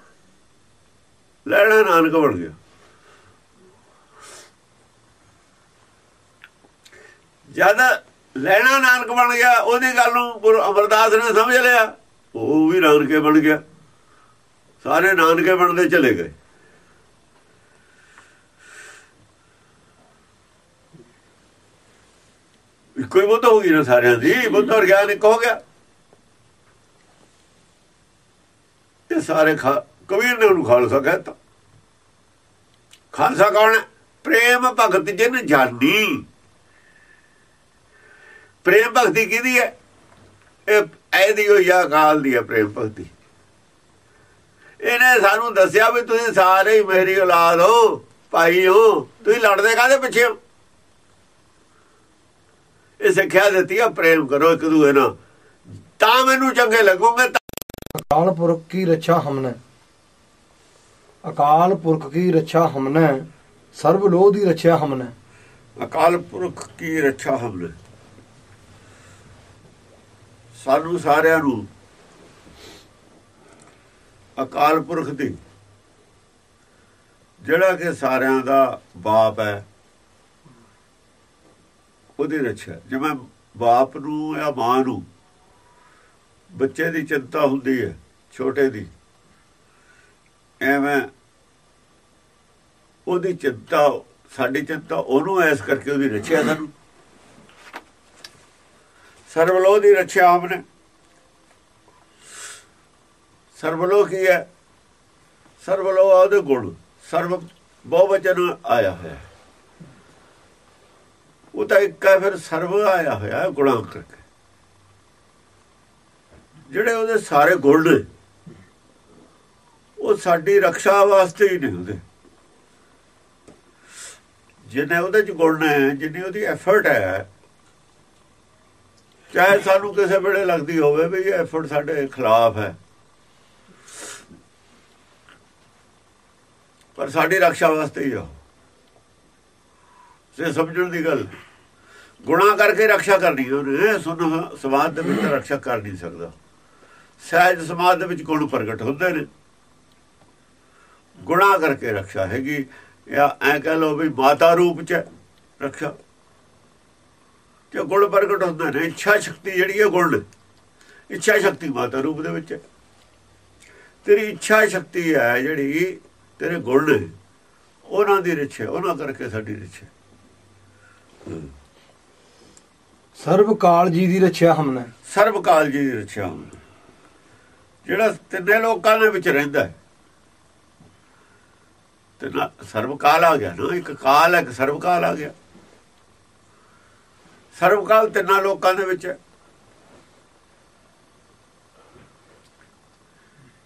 ਲੈਣਾ ਨਾਨਕ ਬਣ ਗਿਆ। ਜਦ ਲੈਣਾ ਨਾਨਕ ਬਣ ਗਿਆ, ਉਹਦੀ ਗੱਲ ਨੂੰ ਗੁਰੂ ਅਮਰਦਾਸ ਨੇ ਸਮਝ ਲਿਆ, ਉਹ ਵੀ ਨਾਨਕੇ ਬਣ ਗਿਆ। ਸਾਰੇ ਨਾਨਕੇ ਬਣਦੇ ਚਲੇ ਗਏ। ਇੱਕੋ ਹੀ ਬੁੱਧ ਹੋ ਗਈ ਨਾ ਸਾਰਿਆਂ ਦੀ, ਬੁੱਧ ਔਰ ਗਿਆਨ ਇੱਕ ਹੋ ਗਿਆ। ਇਹ ਸਾਰੇ ਕਬੀਰ ਨੇ ਉਹਨੂੰ ਖਾਲਸਾ ਕਹਿਤਾ। ਖਾਲਸਾ ਕੌਣ ਪ੍ਰੇਮ ਭਗਤ ਜਿਨ ਜਾਨੀ। ਪ੍ਰੇਮ ਭਗਤੀ ਕਿਹਦੀ ਹੈ? ਇਹ ਐਦੀ ਹੋਈ ਆ ਕਾਲ ਦੀ ਹੈ ਪ੍ਰੇਮ ਭਗਤੀ। ਇਹਨੇ ਸਾਨੂੰ ਦੱਸਿਆ ਵੀ ਤੁਸੀਂ ਸਾਰੇ ਹੀ ਮੇਰੀ ਔਲਾਦ ਹੋ, ਭਾਈ ਹੋ। ਤੁਸੀਂ ਲੜਦੇ ਕਾਹਦੇ ਪਿੱਛੇ ਹੋ? ਇਹ ਸਿੱਖਿਆ ਦਿੱਤੀ ਆ ਪ੍ਰੇਮ ਕਰੋ ਇੱਕ ਦੂਏ ਨਾਲ। ਤਾਂ ਮੈਨੂੰ ਚੰਗੇ ਲੱਗੋਗੇ ਅਕਾਲ ਪੁਰਖ ਕੀ ਰੱਛਾ ਹਮਨੇ? ਅਕਾਲ ਪੁਰਖ ਕੀ ਰੱਛਾ ਹਮਨੇ? ਸਰਬ ਲੋਹ ਦੀ ਰੱਛਾ ਹਮਨੇ। ਅਕਾਲ ਪੁਰਖ ਕੀ ਰੱਛਾ ਹਮਨੇ? ਸਾਨੂੰ ਸਾਰਿਆਂ ਨੂੰ ਅਕਾਲ ਪੁਰਖ ਦੀ ਜਿਹੜਾ ਕਿ ਸਾਰਿਆਂ ਦਾ ਬਾਪ ਹੈ ਉਹਦੀ ਰੱਛਾ ਜਿਵੇਂ ਬਾਪ ਨੂੰ ਜਾਂ ਮਾਂ ਨੂੰ, ਬੱਚੇ ਦੀ ਚਿੰਤਾ ਹੁੰਦੀ ਹੈ, ਛੋਟੇ ਦੀ, ਐਵੇਂ ਉਹਦੀ ਚਿੰਤਾ, ਸਾਡੀ ਚਿੰਤਾ ਉਹਨੂੰ ਐਸ ਕਰਕੇ ਉਹਦੀ ਰੱਖਿਆ ਸਾਨੂੰ। ਸਰਵਲੋਹ ਦੀ ਰੱਖਿਆ ਆਪਨੇ ਸਰਵਲੋਹ ਕੀ ਹੈ? ਸਰਵਲੋਹ ਆ ਗੁਣ। ਸਰਵ ਬਹੁਵਚਨ ਆਇਆ ਹੋਇਆ ਉਹ ਤਾਂ ਇੱਕ ਹੈ ਫਿਰ ਸਰਵ ਆਇਆ ਹੋਇਆ ਗੁਣਾ ਕਰਕੇ ਜਿਹੜੇ ਉਹਦੇ ਸਾਰੇ ਗੁਣ ਨੇ, ਉਹ ਸਾਡੀ ਰੱਖਿਆ ਵਾਸਤੇ ਹੀ ਨਹੀਂ ਹੁੰਦੇ। ਜਿੰਨੇ ਉਹਦੇ ਚ ਗੁਣ ਨੇ, ਜਿੰਨੀ ਉਹਦੀ ਐਫਰਟ ਹੈ, ਚਾਹੇ ਸਾਨੂੰ ਕਿਸੇ ਵੇਲੇ ਲੱਗਦੀ ਹੋਵੇ ਵੀ ਇਹ ਐਫਰਟ ਸਾਡੇ ਖਿਲਾਫ ਹੈ। ਪਰ ਸਾਡੀ ਰੱਖਿਆ ਵਾਸਤੇ ਹੀ ਆ। ਸੇ ਸਮਝਣ ਦੀ ਗੱਲ। ਗੁਣਾ ਕਰਕੇ ਰੱਖਿਆ ਕਰਨੀ ਉਹਨੇ। ਸੁਨ ਸਮਾਜ ਦੇ ਵਿੱਚ ਰੱਖਿਆ ਕਰ ਨਹੀਂ ਸਕਦਾ। ਸਹਿਜ ਸਮਾਜ ਦੇ ਵਿੱਚ ਗੁਣ ਪ੍ਰਗਟ ਹੁੰਦੇ ਨੇ? ਗੁਣਾ ਕਰਕੇ ਰੱਖਿਆ ਹੈਗੀ। ਜਾਂ ਐ ਕਹ ਲੋ ਵੀ ਮਾਤਾ ਰੂਪ ਚ ਰੱਖਿਆ। ਤੇ ਗੁਣ ਪ੍ਰਗਟ ਹੁੰਦੇ ਨੇ, ਇੱਛਾ ਸ਼ਕਤੀ ਜਿਹੜੀ ਹੈ ਗੁਣ ਇੱਛਾ ਸ਼ਕਤੀ ਮਾਤਾ ਰੂਪ ਦੇ ਵਿੱਚ ਹੈ। ਤੇਰੀ ਇੱਛਾ ਸ਼ਕਤੀ ਹੈ ਜਿਹੜੀ, ਤੇਰੇ ਗੁਣ ਉਹਨਾਂ ਦੀ ਰਿਛ ਹੈ, ਉਹਨਾਂ ਕਰਕੇ ਸਾਡੀ ਰਿਛ ਹੈ। ਸਰਬ ਕਾਲ ਜੀ ਦੀ ਰੱਖਿਆ ਹਮਨੇ। ਸਰਬ ਕਾਲ ਜੀ ਦੀ ਰਚਿਆ ਜਿਹੜਾ ਤਿੰਨੇ ਲੋਕਾਂ ਦੇ ਵਿੱਚ ਰਹਿੰਦਾ ਹੈ। ਤੇ ਸਰਬ ਕਾਲ ਆ ਗਿਆ ਨਾ, ਇੱਕ ਕਾਲ ਹੈ, ਇੱਕ ਸਰਬ ਕਾਲ ਆ ਗਿਆ। ਸਰਬ ਕਾਲ ਤਿੰਨਾਂ ਲੋਕਾਂ ਦੇ ਵਿੱਚ ਹੈ।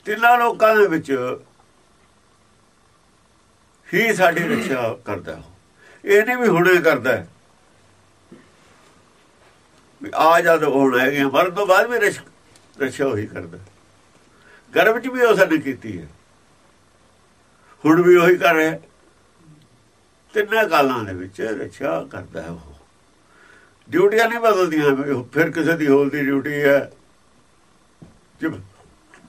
ਤਿੰਨਾਂ ਲੋਕਾਂ ਦੇ ਵਿੱਚ ਹੀ ਸਾਡੀ ਰੱਖਿਆ ਕਰਦਾ ਇਹ ਨਹੀਂ ਵੀ ਹੁਣੇ ਕਰਦਾ ਆ ਜਦ ਹੋਣ ਹੈਗੇ ਮਰਨ ਤੋਂ ਬਾਅਦ ਵੀ ਰਸ਼ ਰਸ਼ਾ ਉਹੀ ਕਰਦਾ। ਗਰਭ ਚ ਵੀ ਉਸਨੇ ਕੀਤੀ ਹੈ। ਹੁਣ ਵੀ ਉਹੀ ਕਰ ਰਿਹਾ। ਤਿੰਨਾਂ ਕਾਲਾਂ ਦੇ ਵਿੱਚ ਰਸ਼ਾ ਕਰਦਾ ਹੈ ਉਹ। ਡਿਊਟੀਆਂ ਨਹੀਂ ਬਦਲਦੀਆਂ। ਫਿਰ ਕਿਸੇ ਦੀ ਹੋਰ ਦੀ ਡਿਊਟੀ ਹੈ। ਜਿਵੇਂ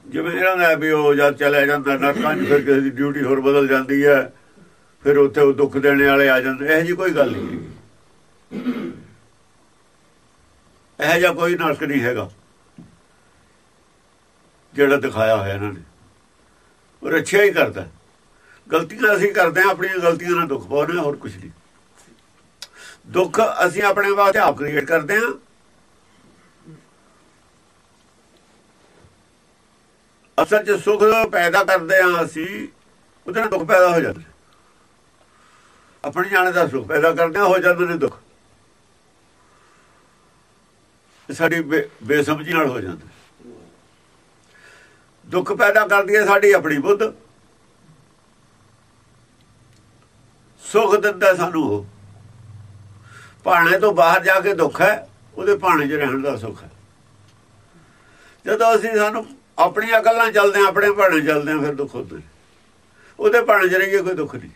ਜਿਵੇਂ ਇਹਨਾਂ ਦਾ ਵੀ ਉਹ ਜਦ ਚਲੇ ਜਾਂਦਾ, ਨਰਕਾਂ 'ਚ ਫਿਰ ਕਿਸੇ ਦੀ ਡਿਊਟੀ ਹੋਰ ਬਦਲ ਜਾਂਦੀ ਹੈ। ਫਿਰ ਉੱਥੇ ਉਹ ਦੁੱਖ ਦੇਣੇ ਵਾਲੇ ਆ ਜਾਂਦੇ। ਇਹ ਜੀ ਕੋਈ ਗੱਲ ਨਹੀਂ ਹੈਗੀ। ਇਹ ਜਿਹਾ ਕੋਈ ਨਰਕ ਨਹੀਂ ਹੈਗਾ ਜਿਹੜਾ ਦਿਖਾਇਆ ਹੋਇਆ ਇਹਨਾਂ ਨੇ। ਉਹ ਰੱਛਿਆ ਹੀ ਕਰਦਾ ਗਲਤੀਆਂ ਅਸੀਂ ਕਰਦੇ ਹਾਂ, ਆਪਣੀਆਂ ਗਲਤੀਆਂ ਨਾਲ ਦੁੱਖ ਪਾਉਂਦੇ ਹੋਰ ਕੁਝ ਨਹੀਂ। ਦੁੱਖ ਅਸੀਂ ਆਪਣੇ ਵਾਸਤੇ ਆਪ ਕ੍ਰੀਏਟ ਕਰਦੇ ਹਾਂ। ਅਸਲ 'ਚ ਸੁੱਖ ਪੈਦਾ ਕਰਦੇ ਹਾਂ ਅਸੀਂ, ਉਹਦੇ ਨਾਲ ਦੁੱਖ ਪੈਦਾ ਹੋ ਜਾਂਦਾ ਆਪਣੇ ਜਾਣੇ ਦਾ ਸੁੱਖ ਪੈਦਾ ਕਰਦੇ ਹਾਂ, ਹੋ ਜਾਂਦੇ ਨੇ ਦੁੱਖ। ਸਾਡੀ ਬੇ- ਬੇਸਮਝੀ ਨਾਲ ਹੋ ਜਾਂਦਾ। ਦੁੱਖ ਪੈਦਾ ਕਰਦੀ ਹੈ ਸਾਡੀ ਆਪਣੀ ਬੁੱਧ। ਸੁਖ ਦਿੰਦਾ ਸਾਨੂੰ ਉਹ। ਭਾਣੇ ਤੋਂ ਬਾਹਰ ਜਾ ਕੇ ਦੁੱਖ ਹੈ, ਉਹਦੇ ਭਾਣੇ 'ਚ ਰਹਿਣ ਦਾ ਸੁੱਖ ਹੈ। ਜਦੋਂ ਅਸੀਂ ਸਾਨੂੰ ਆਪਣੀਆਂ ਗੱਲਾਂ ਚੱਲਦੇ ਹਾਂ, ਆਪਣੇ ਭਾਣੇ ਚੱਲਦੇ ਹਾਂ, ਫਿਰ ਦੁੱਖ ਹੁੰਦੇ ਉਹਦੇ ਭਾਣੇ 'ਚ ਰਹੀਏ ਕੋਈ ਦੁੱਖ ਨਹੀਂ।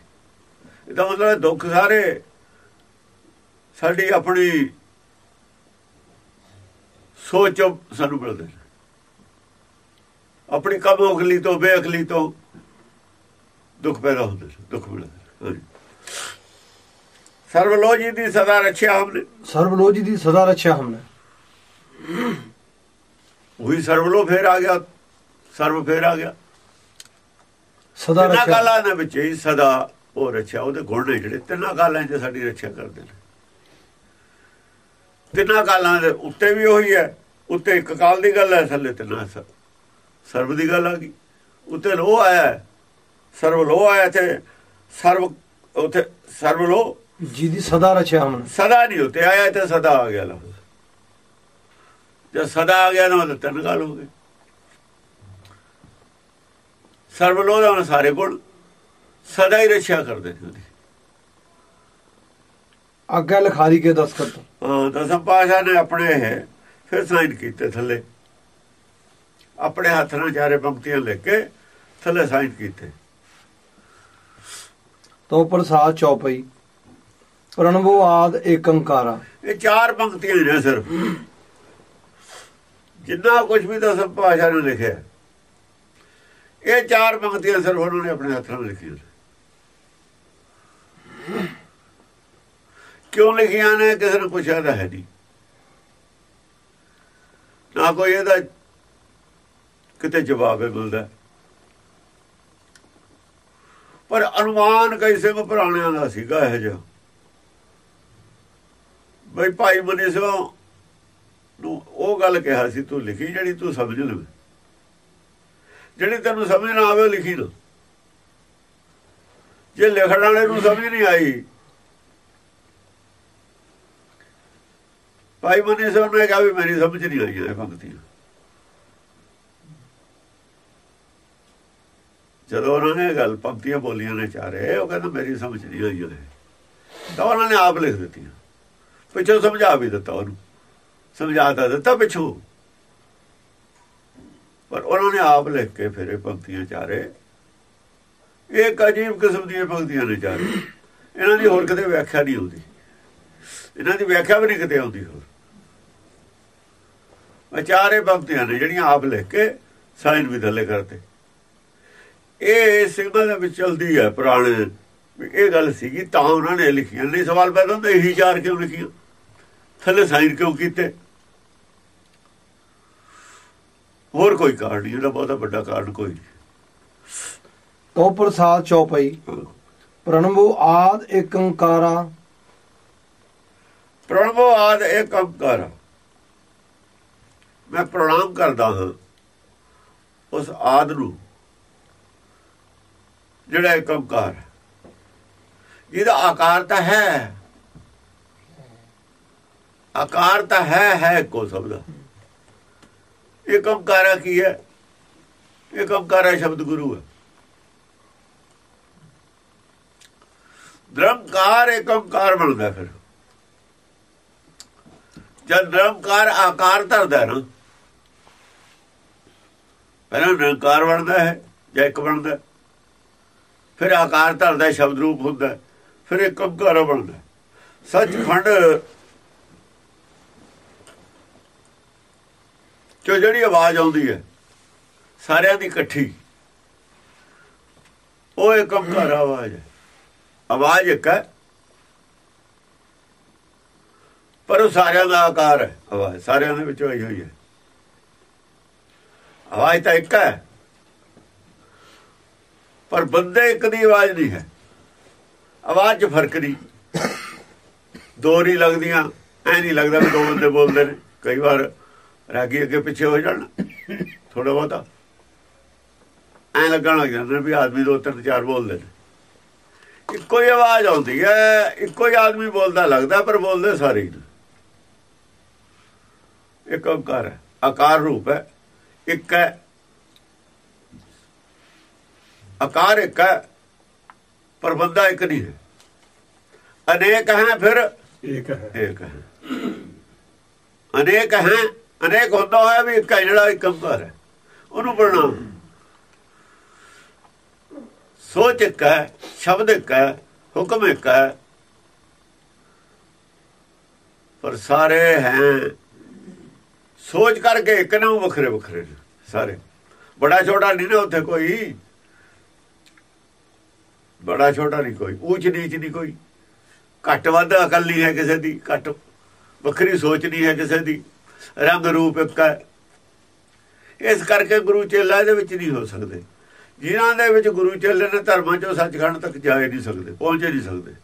ਇਹਦਾ ਮਤਲਬ ਦੁੱਖ ਸਾਰੇ ਸਾਡੀ ਆਪਣੀ ਸੋਚ ਸਾਨੂੰ ਮਿਲਦੇ ਨੇ। ਆਪਣੀ ਕਮ ਅਕਲੀ ਤੋਂ ਬੇਅਕਲੀ ਤੋਂ ਦੁੱਖ ਪੈਦਾ ਹੁੰਦੇ ਦੁੱਖ ਮਿਲਦੇ। ਸਰਵਲੋ ਜੀ ਦੀ ਸਦਾ ਰੱਖਿਆ ਹਮਨੇ। ਸਰਬਲੋਹ ਜੀ ਦੀ ਸਦਾ ਰੱਖਿਆ ਹਮਨੇ। ਉਹੀ ਸਰਵਲੋ ਫੇਰ ਆ ਗਿਆ ਸਰਵ ਫੇਰ ਆ ਗਿਆ। ਸਦਾ ਰੱਖਿਆ। ਕਾਲਾਂ ਦੇ ਵਿੱਚ ਹੀ ਸਦਾ ਉਹ ਰੱਖਿਆ ਉਹਦੇ ਗੁਣ ਨੇ ਜਿਹੜੇ ਤਿੰਨਾਂ ਕਾਲਾਂ 'ਚ ਸਾਡੀ ਰੱਖਿਆ ਕਰਦੇ ਨੇ। ਤਿੰਨਾਂ ਕਾਲਾਂ ਦੇ ਉੱਤੇ ਵੀ ਉਹੀ ਹੈ ਉੱਤੇ ਇੱਕ ਕਾਲ ਦੀ ਗੱਲ ਹੈ ਥੱਲੇ ਤਿੰਨਾਂ ਸ- ਸਰਬ ਦੀ ਗੱਲ ਆ ਗਈ। ਉੱਤੇ ਲੋ ਆਇਆ ਹੈ, ਸਰਵ ਲੋ ਆਇਆ ਤੇ ਸਰਵ ਉੱਥੇ ਸਰਵ ਲੋ ਜੀ ਦੀ ਸਦਾ ਰੱਖਿਆ ਹਮਨੇ ਸਦਾ ਨਹੀਂ ਉੱਤੇ ਆਇਆ ਤੇ ਸਦਾ ਆ ਗਿਆ ਲਫ਼ਜ਼। ਜਦ ਸਦਾ ਆ ਗਿਆ ਤਾਂ ਮਤਲਬ ਤਿੰਨ ਕਾਲ ਹੋ ਗਏ। ਸਰਵ ਲੋ ਦਾ ਸਾਰੇ ਗੁਣ ਸਦਾ ਹੀ ਰੱਖਿਆ ਕਰਦੇ ਨੇ ਆਗਿਆ ਲਿਖਾਰੀ ਕੇ ਦਸਖਤ। ਹਾਂ ਦਸਮ ਪਾਸ਼ਾ ਨੇ ਆਪਣੇ ਫਿਰ ਸਾਈਨ ਕੀਤੇ ਥੱਲੇ। ਆਪਣੇ ਹੱਥ ਨਾਲ ਚਾਰੇ ਪੰਕਤੀਆਂ ਲਿਖ ਕੇ ਥੱਲੇ ਸਾਈਨ ਕੀਤੇ। ਤੋ ਪ੍ਰਸਾਦ ਚੌਪਈ। ਪ੍ਰਣਵੋ ਆਦ ਏਕੰਕਾਰਾ। ਇਹ ਚਾਰ ਪੰਕਤੀਆਂ ਨੇ ਸਿਰਫ। ਜਿੰਨਾ ਕੁਝ ਵੀ ਦਸਮ ਪਾਸ਼ਾ ਨੇ ਲਿਖਿਆ। ਇਹ ਚਾਰ ਪੰਕਤੀਆਂ ਸਿਰਫ ਉਹਨਾਂ ਨੇ ਆਪਣੇ ਹੱਥ ਨਾਲ ਲਿਖੀਆਂ ਨੇ। ਕਿਉਂ ਲਿਖੀਆਂ ਨੇ ਕਿਸੇ ਨੇ ਪੁੱਛਿਆ ਤਾਂ ਹੈ ਨਹੀਂ। ਨਾ ਕੋਈ ਇਹਦਾ ਕਿਤੇ ਜਵਾਬ ਮਿਲਦਾ। ਪਰ ਅਨੁਮਾਨ ਕਈ ਸਿੰਘ ਪੁਰਾਣਿਆਂ ਦਾ ਸੀਗਾ ਇਹ ਜਿਹਾ। ਬਈ ਭਾਈ ਮਨੀ ਸਿੰਘ ਨੂੰ ਉਹ ਗੱਲ ਕਿਹਾ ਸੀ, ਤੂੰ ਲਿਖੀ ਜਿਹੜੀ ਤੂੰ ਸਮਝ ਲਵੇਂ। ਜਿਹੜੀ ਤੈਨੂੰ ਸਮਝ ਨਾ ਆਵੇ ਲਿਖੀ ਨਾ ਜੇ ਲਿਖਣ ਵਾਲੇ ਨੂੰ ਸਮਝ ਨਹੀਂ ਆਈ ਭਾਈ ਮਨੀ ਸਿੰਘ ਨੇ ਕਿਹਾ ਵੀ ਮੇਰੀ ਸਮਝ ਨਹੀਂ ਆਈ ਇਹ ਪੰਕਤੀ ਜਦੋਂ ਉਹਨਾਂ ਨੇ ਇਹ ਗੱਲ ਪੰਕਤੀਆਂ ਬੋਲੀਆਂ ਨੇ ਚਾਰੇ, ਉਹ ਕਹਿੰਦਾ ਮੇਰੀ ਸਮਝ ਨਹੀਂ ਆਈ ਇਹ। ਤਾਂ ਉਹਨਾਂ ਨੇ ਆਪ ਲਿਖ ਦਿੱਤੀਆਂ। ਪਿੱਛੋਂ ਸਮਝਾ ਵੀ ਦਿੱਤਾ ਉਹਨੂੰ। ਸਮਝਾ ਤਾਂ ਦਿੱਤਾ ਪਿੱਛੋਂ। ਪਰ ਉਹਨਾਂ ਨੇ ਆਪ ਲਿਖ ਕੇ ਫਿਰ ਇਹ ਪੰਕਤੀਆਂ ਚਾਰੇ। ਇਹ ਇੱਕ ਅਜੀਬ ਕਿਸਮ ਦੀਆਂ ਪੰਕਤੀਆਂ ਨੇ ਚਾਰੇ। ਇਹਨਾਂ ਦੀ ਹੋਰ ਕਿਤੇ ਵਿਆਖਿਆ ਨਹੀਂ ਹੁੰਦੀ। ਇਹਨਾਂ ਦੀ ਵਿਆਖਿਆ ਵੀ ਨਹੀਂ ਕਿਤੇ ਆਉਂਦੀ ਹੋਰ। ਇਹ ਚਾਰੇ ਪੰਕਤੀਆਂ ਨੇ ਜਿਹੜੀਆਂ ਆਪ ਲਿਖ ਕੇ ਸਾਈਨ ਵੀ ਥੱਲੇ ਕਰਤੇ। ਇਹ ਸਿੰਘਾਂ ਦੇ ਵਿੱਚ ਚਲਦੀ ਹੈ ਪੁਰਾਣੇ ਇਹ ਗੱਲ ਸੀਗੀ ਤਾਂ ਉਹਨਾਂ ਨੇ ਲਿਖੀਆਂ ਨਹੀਂ ਸਵਾਲ ਪੈਦਾ ਹੁੰਦਾ ਇਹੀ ਚਾਰ ਕਿਉਂ ਲਿਖੀਆਂ? ਥੱਲੇ ਸਾਈਨ ਕਿਉਂ ਕੀਤੇ? ਹੋਰ ਕੋਈ ਕਾਰਨ ਨਹੀਂ ਇਹਦਾ ਬਹੁਤਾ ਵੱਡਾ ਕਾਰਨ ਕੋਈ ਨਹੀਂ। ਤੋ ਪ੍ਰਸਾਦ ਚੌਪਈ। ਪ੍ਰਣਵੋ ਆਦ ਏਕ ਓੰਕਾਰਾ ਪ੍ਰਣਵੋ ਆਦ ਇੱਕ ਓੰਕਾਰ ਮੈਂ ਪ੍ਰਣਾਮ ਕਰਦਾ ਹਾਂ ਉਸ ਆਦ ਨੂੰ, ਜਿਹੜਾ ਇੱਕ ਓੰਕਾਰ ਹੈ ਜਿਹਦਾ ਆਕਾਰ ਤਾਂ ਹੈ। ਆਕਾਰ ਤਾਂ ਹੈ ਹੈ ਕੋ ਸਭ ਦਾ ਇੱਕ ਓੰਕਾਰਾ ਕੀ ਹੈ? ਇੱਕ ਓੰਕਾਰਾ ਸ਼ਬਦ ਗੁਰੂ ਹੈ। ਨਿਰੰਕਾਰ ਇੱਕ ਓੰਕਾਰ ਬਣਦਾ ਫਿਰ। ਜਦ ਨਿਰੰਕਾਰ ਆਕਾਰ ਧਰਦਾ ਨਾ, ਪਹਿਲਾਂ ਨਿਰੰਕਾਰ ਬਣਦਾ ਹੈ, ਜਾਂ ਇੱਕ ਬਣਦਾ ਫਿਰ ਆਕਾਰ ਧਰਦਾ ਸ਼ਬਦ ਰੂਪ ਹੁੰਦਾ ਫਿਰ ਇੱਕ ਓੰਕਾਰ ਬਣਦਾ ਸੱਚਖੰਡ ਜੋ ਜਿਹੜੀ ਆਵਾਜ਼ ਆਉਂਦੀ ਹੈ, ਸਾਰਿਆਂ ਦੀ ਇਕੱਠੀ, ਉਹ ਇੱਕ ਓੰਕਾਰ ਆਵਾਜ਼ ਹੈ। ਆਵਾਜ਼ ਇੱਕ ਹੈ ਪਰ ਉਹ ਸਾਰਿਆਂ ਦਾ ਆਕਾਰ ਹੈ, ਆਵਾਜ਼, ਸਾਰਿਆਂ ਦੇ ਵਿੱਚੋਂ ਆਈ ਹੋਈ ਹੈ। ਆਵਾਜ਼ ਤਾਂ ਇੱਕ ਹੈ, ਪਰ ਬੰਦੇ ਇੱਕ ਦੀ ਆਵਾਜ਼ ਨਹੀਂ ਹੈ। ਆਵਾਜ਼ 'ਚ ਫ਼ਰਕ ਨਹੀਂ। ਦੋ ਨਹੀਂ ਲੱਗਦੀਆਂ, ਐ ਨਹੀਂ ਲੱਗਦਾ ਵੀ ਦੋ ਬੰਦੇ ਬੋਲਦੇ ਨੇ। ਕਈ ਵਾਰ ਰਾਗੀ ਅੱਗੇ ਪਿੱਛੇ ਹੋ ਜਾਣ ਥੋੜਾ ਬਹੁਤਾ। ਐ ਲੱਗਣ ਲੱਗ ਜਾਂਦਾ ਵੀ ਆਦਮੀ ਦੋ, ਤਿੰਨ, ਚਾਰ ਬੋਲਦੇ ਨੇ। ਇੱਕੋ ਹੀ ਆਵਾਜ਼ ਆਉਂਦੀ ਹੈ, ਇੱਕੋ ਹੀ ਆਦਮੀ ਬੋਲਦਾ ਲੱਗਦਾ, ਪਰ ਬੋਲਦੇ ਸਾਰੇ ਹੀ ਇੱਕ ਓੰਕਾਰ ਹੈ ਆਕਾਰ ਰੂਪ ਹੈ ਇੱਕ ਹੈ ਆਕਾਰ ਇੱਕ ਹੈ ਪਰ ਬੰਦਾ ਇੱਕ ਨਹੀਂ ਹੈ। ਅਨੇਕ ਹੈ ਫਿਰ ਇੱਕ ਹੈ। ਇੱਕ ਹੈ। ਅਨੇਕ ਹੈ ਅਨੇਕ ਹੁੰਦਾ ਹੋਇਆ ਵੀ ਇੱਕ ਜਿਹੜਾ ਇੱਕ ਓੰਕਾਰ ਹੈ। ਉਹਨੂੰ ਪੜਨਾ ਸੋਚ ਇੱਕ ਹੈ ਸ਼ਬਦ ਇੱਕ ਹੈ ਹੁਕਮ ਇੱਕ ਹੈ। ਪਰ ਸਾਰੇ ਹੈ ਸੋਚ ਕਰਕੇ ਇੱਕ ਨਾ ਉਹ ਵੱਖਰੇ ਵੱਖਰੇ ਨੇ ਸਾਰੇ। ਬੜਾ ਛੋਟਾ ਨਹੀਂ ਨਾ ਉੱਥੇ ਕੋਈ। ਬੜਾ ਛੋਟਾ ਨਹੀਂ ਕੋਈ, ਉੱਚ ਨੀਚ ਨਹੀਂ ਕੋਈ। ਘੱਟ ਵੱਧ ਅਕਲ ਨਹੀਂ ਹੈ ਕਿਸੇ ਦੀ, ਘੱਟ ਵੱਖਰੀ ਸੋਚ ਨਹੀਂ ਹੈ ਕਿਸੇ ਦੀ। ਰੰਗ ਰੂਪ ਇੱਕ ਹੈ। ਇਸ ਕਰਕੇ ਗੁਰੂ ਚੇਲਾ ਦੇ ਵਿੱਚ ਨਹੀਂ ਹੋ ਸਕਦੇ। ਜਿਨ੍ਹਾਂ ਦੇ ਵਿੱਚ ਗੁਰੂ ਚੇਲੇ ਨੇ ਧਰਮਾਂ ਚੋਂ ਸੱਚਖੰਡ ਤੱਕ ਜਾ ਨਹੀਂ ਸਕਦੇ, ਪਹੁੰਚ ਨਹੀਂ ਸਕਦੇ।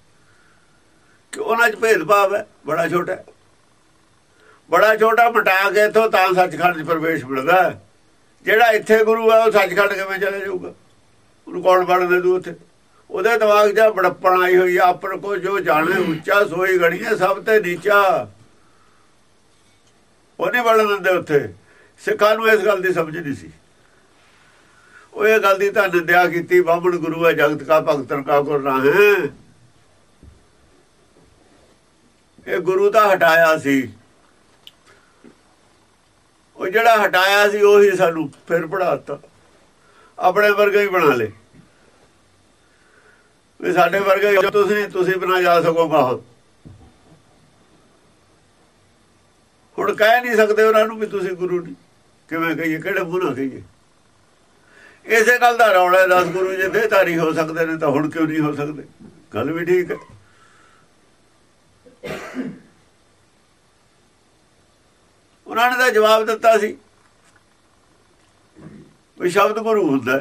ਕਿ ਉਹਨਾਂ 'ਚ ਭੇਦਭਾਵ ਹੈ? ਬੜਾ ਛੋਟਾ ਬੜਾ ਛੋਟਾ ਮਟਾ ਕੇ ਇਥੋਂ ਤਾਂ ਸੱਚਖੰਡ 'ਚ ਪ੍ਰਵੇਸ਼ ਮਿਲਦਾ। ਜਿਹੜਾ ਇੱਥੇ ਗੁਰੂ ਹੈ ਉਹ ਸੱਚਖੰਡ ਕਿਵੇਂ ਚਲੇ ਜਾਊਗਾ? ਉਹਨੂੰ ਕੌਣ ਬਣਦੇ ਦੂ ਉੱਥੇ? ਉਹਦੇ ਦਿਮਾਗ 'ਚ ਬੜਪਣ ਆਈ ਹੋਈ ਆ, ਆਪਣ ਕੋ ਜੋ ਜਾਣੇ ਉੱਚਾ, ਸੋਈ ਗੜੀਏ ਸਭ ਤੇ ਨੀਚਾ। ਉਹਨੇ ਬਣ ਦਿੰਦੇ ਉੱਥੇ। ਸਿੱਖਾਂ ਨੂੰ ਇਸ ਗੱਲ ਦੀ ਸਮਝ ਨਹੀਂ ਸੀ। ਉਹ ਇਹ ਗੱਲ ਦੀ ਤਾਂ ਨਿੰਦਿਆ ਕੀਤੀ, ਬਾਹਮਣ ਗੁਰੂ ਹੈ ਜਗਤ ਕਾ ਭਗਤਨ ਕਾ ਗੁਰ ਹੈ ਇਹ ਗੁਰੂ ਤਾਂ ਹਟਾਇਆ ਸੀ। ਉਹ ਜਿਹੜਾ ਹਟਾਇਆ ਸੀ ਉਹੀ ਸਾਨੂੰ ਫਿਰ ਪੜਾਤਾ ਆਪਣੇ ਵਰਗਾ ਹੀ ਬਣਾ ਲੇ ਵੀ ਸਾਡੇ ਵਰਗੇ ਤੁਸੀਂ ਤੁਸੀਂ ਬਣਾ ਜਾ ਸਕੋਗਾ ਹੁਣ ਕਹਿ ਨਹੀਂ ਸਕਦੇ ਉਹਨਾਂ ਨੂੰ ਵੀ ਤੁਸੀਂ ਗੁਰੂ ਨਹੀਂ। ਕਿਵੇਂ ਕਹੀਏ, ਕਿਹੜੇ ਮੂੰਹ ਨਾਲ ਕਹੀਏ? ਇਸੇ ਗੱਲ ਦਾ ਰੌਲਾ ਦਸ ਗੁਰੂ ਜੇ ਦੇਹਧਾਰੀ ਹੋ ਸਕਦੇ ਨੇ ਤਾਂ ਹੁਣ ਕਿਉਂ ਨਹੀਂ ਹੋ ਸਕਦੇ? ਗੱਲ ਵੀ ਠੀਕ ਹੈ। ਉਹਨਾਂ ਨੇ ਤਾਂ ਜਵਾਬ ਦਿੱਤਾ ਸੀ ਵੀ ਸ਼ਬਦ ਗੁਰੂ ਹੁੰਦਾ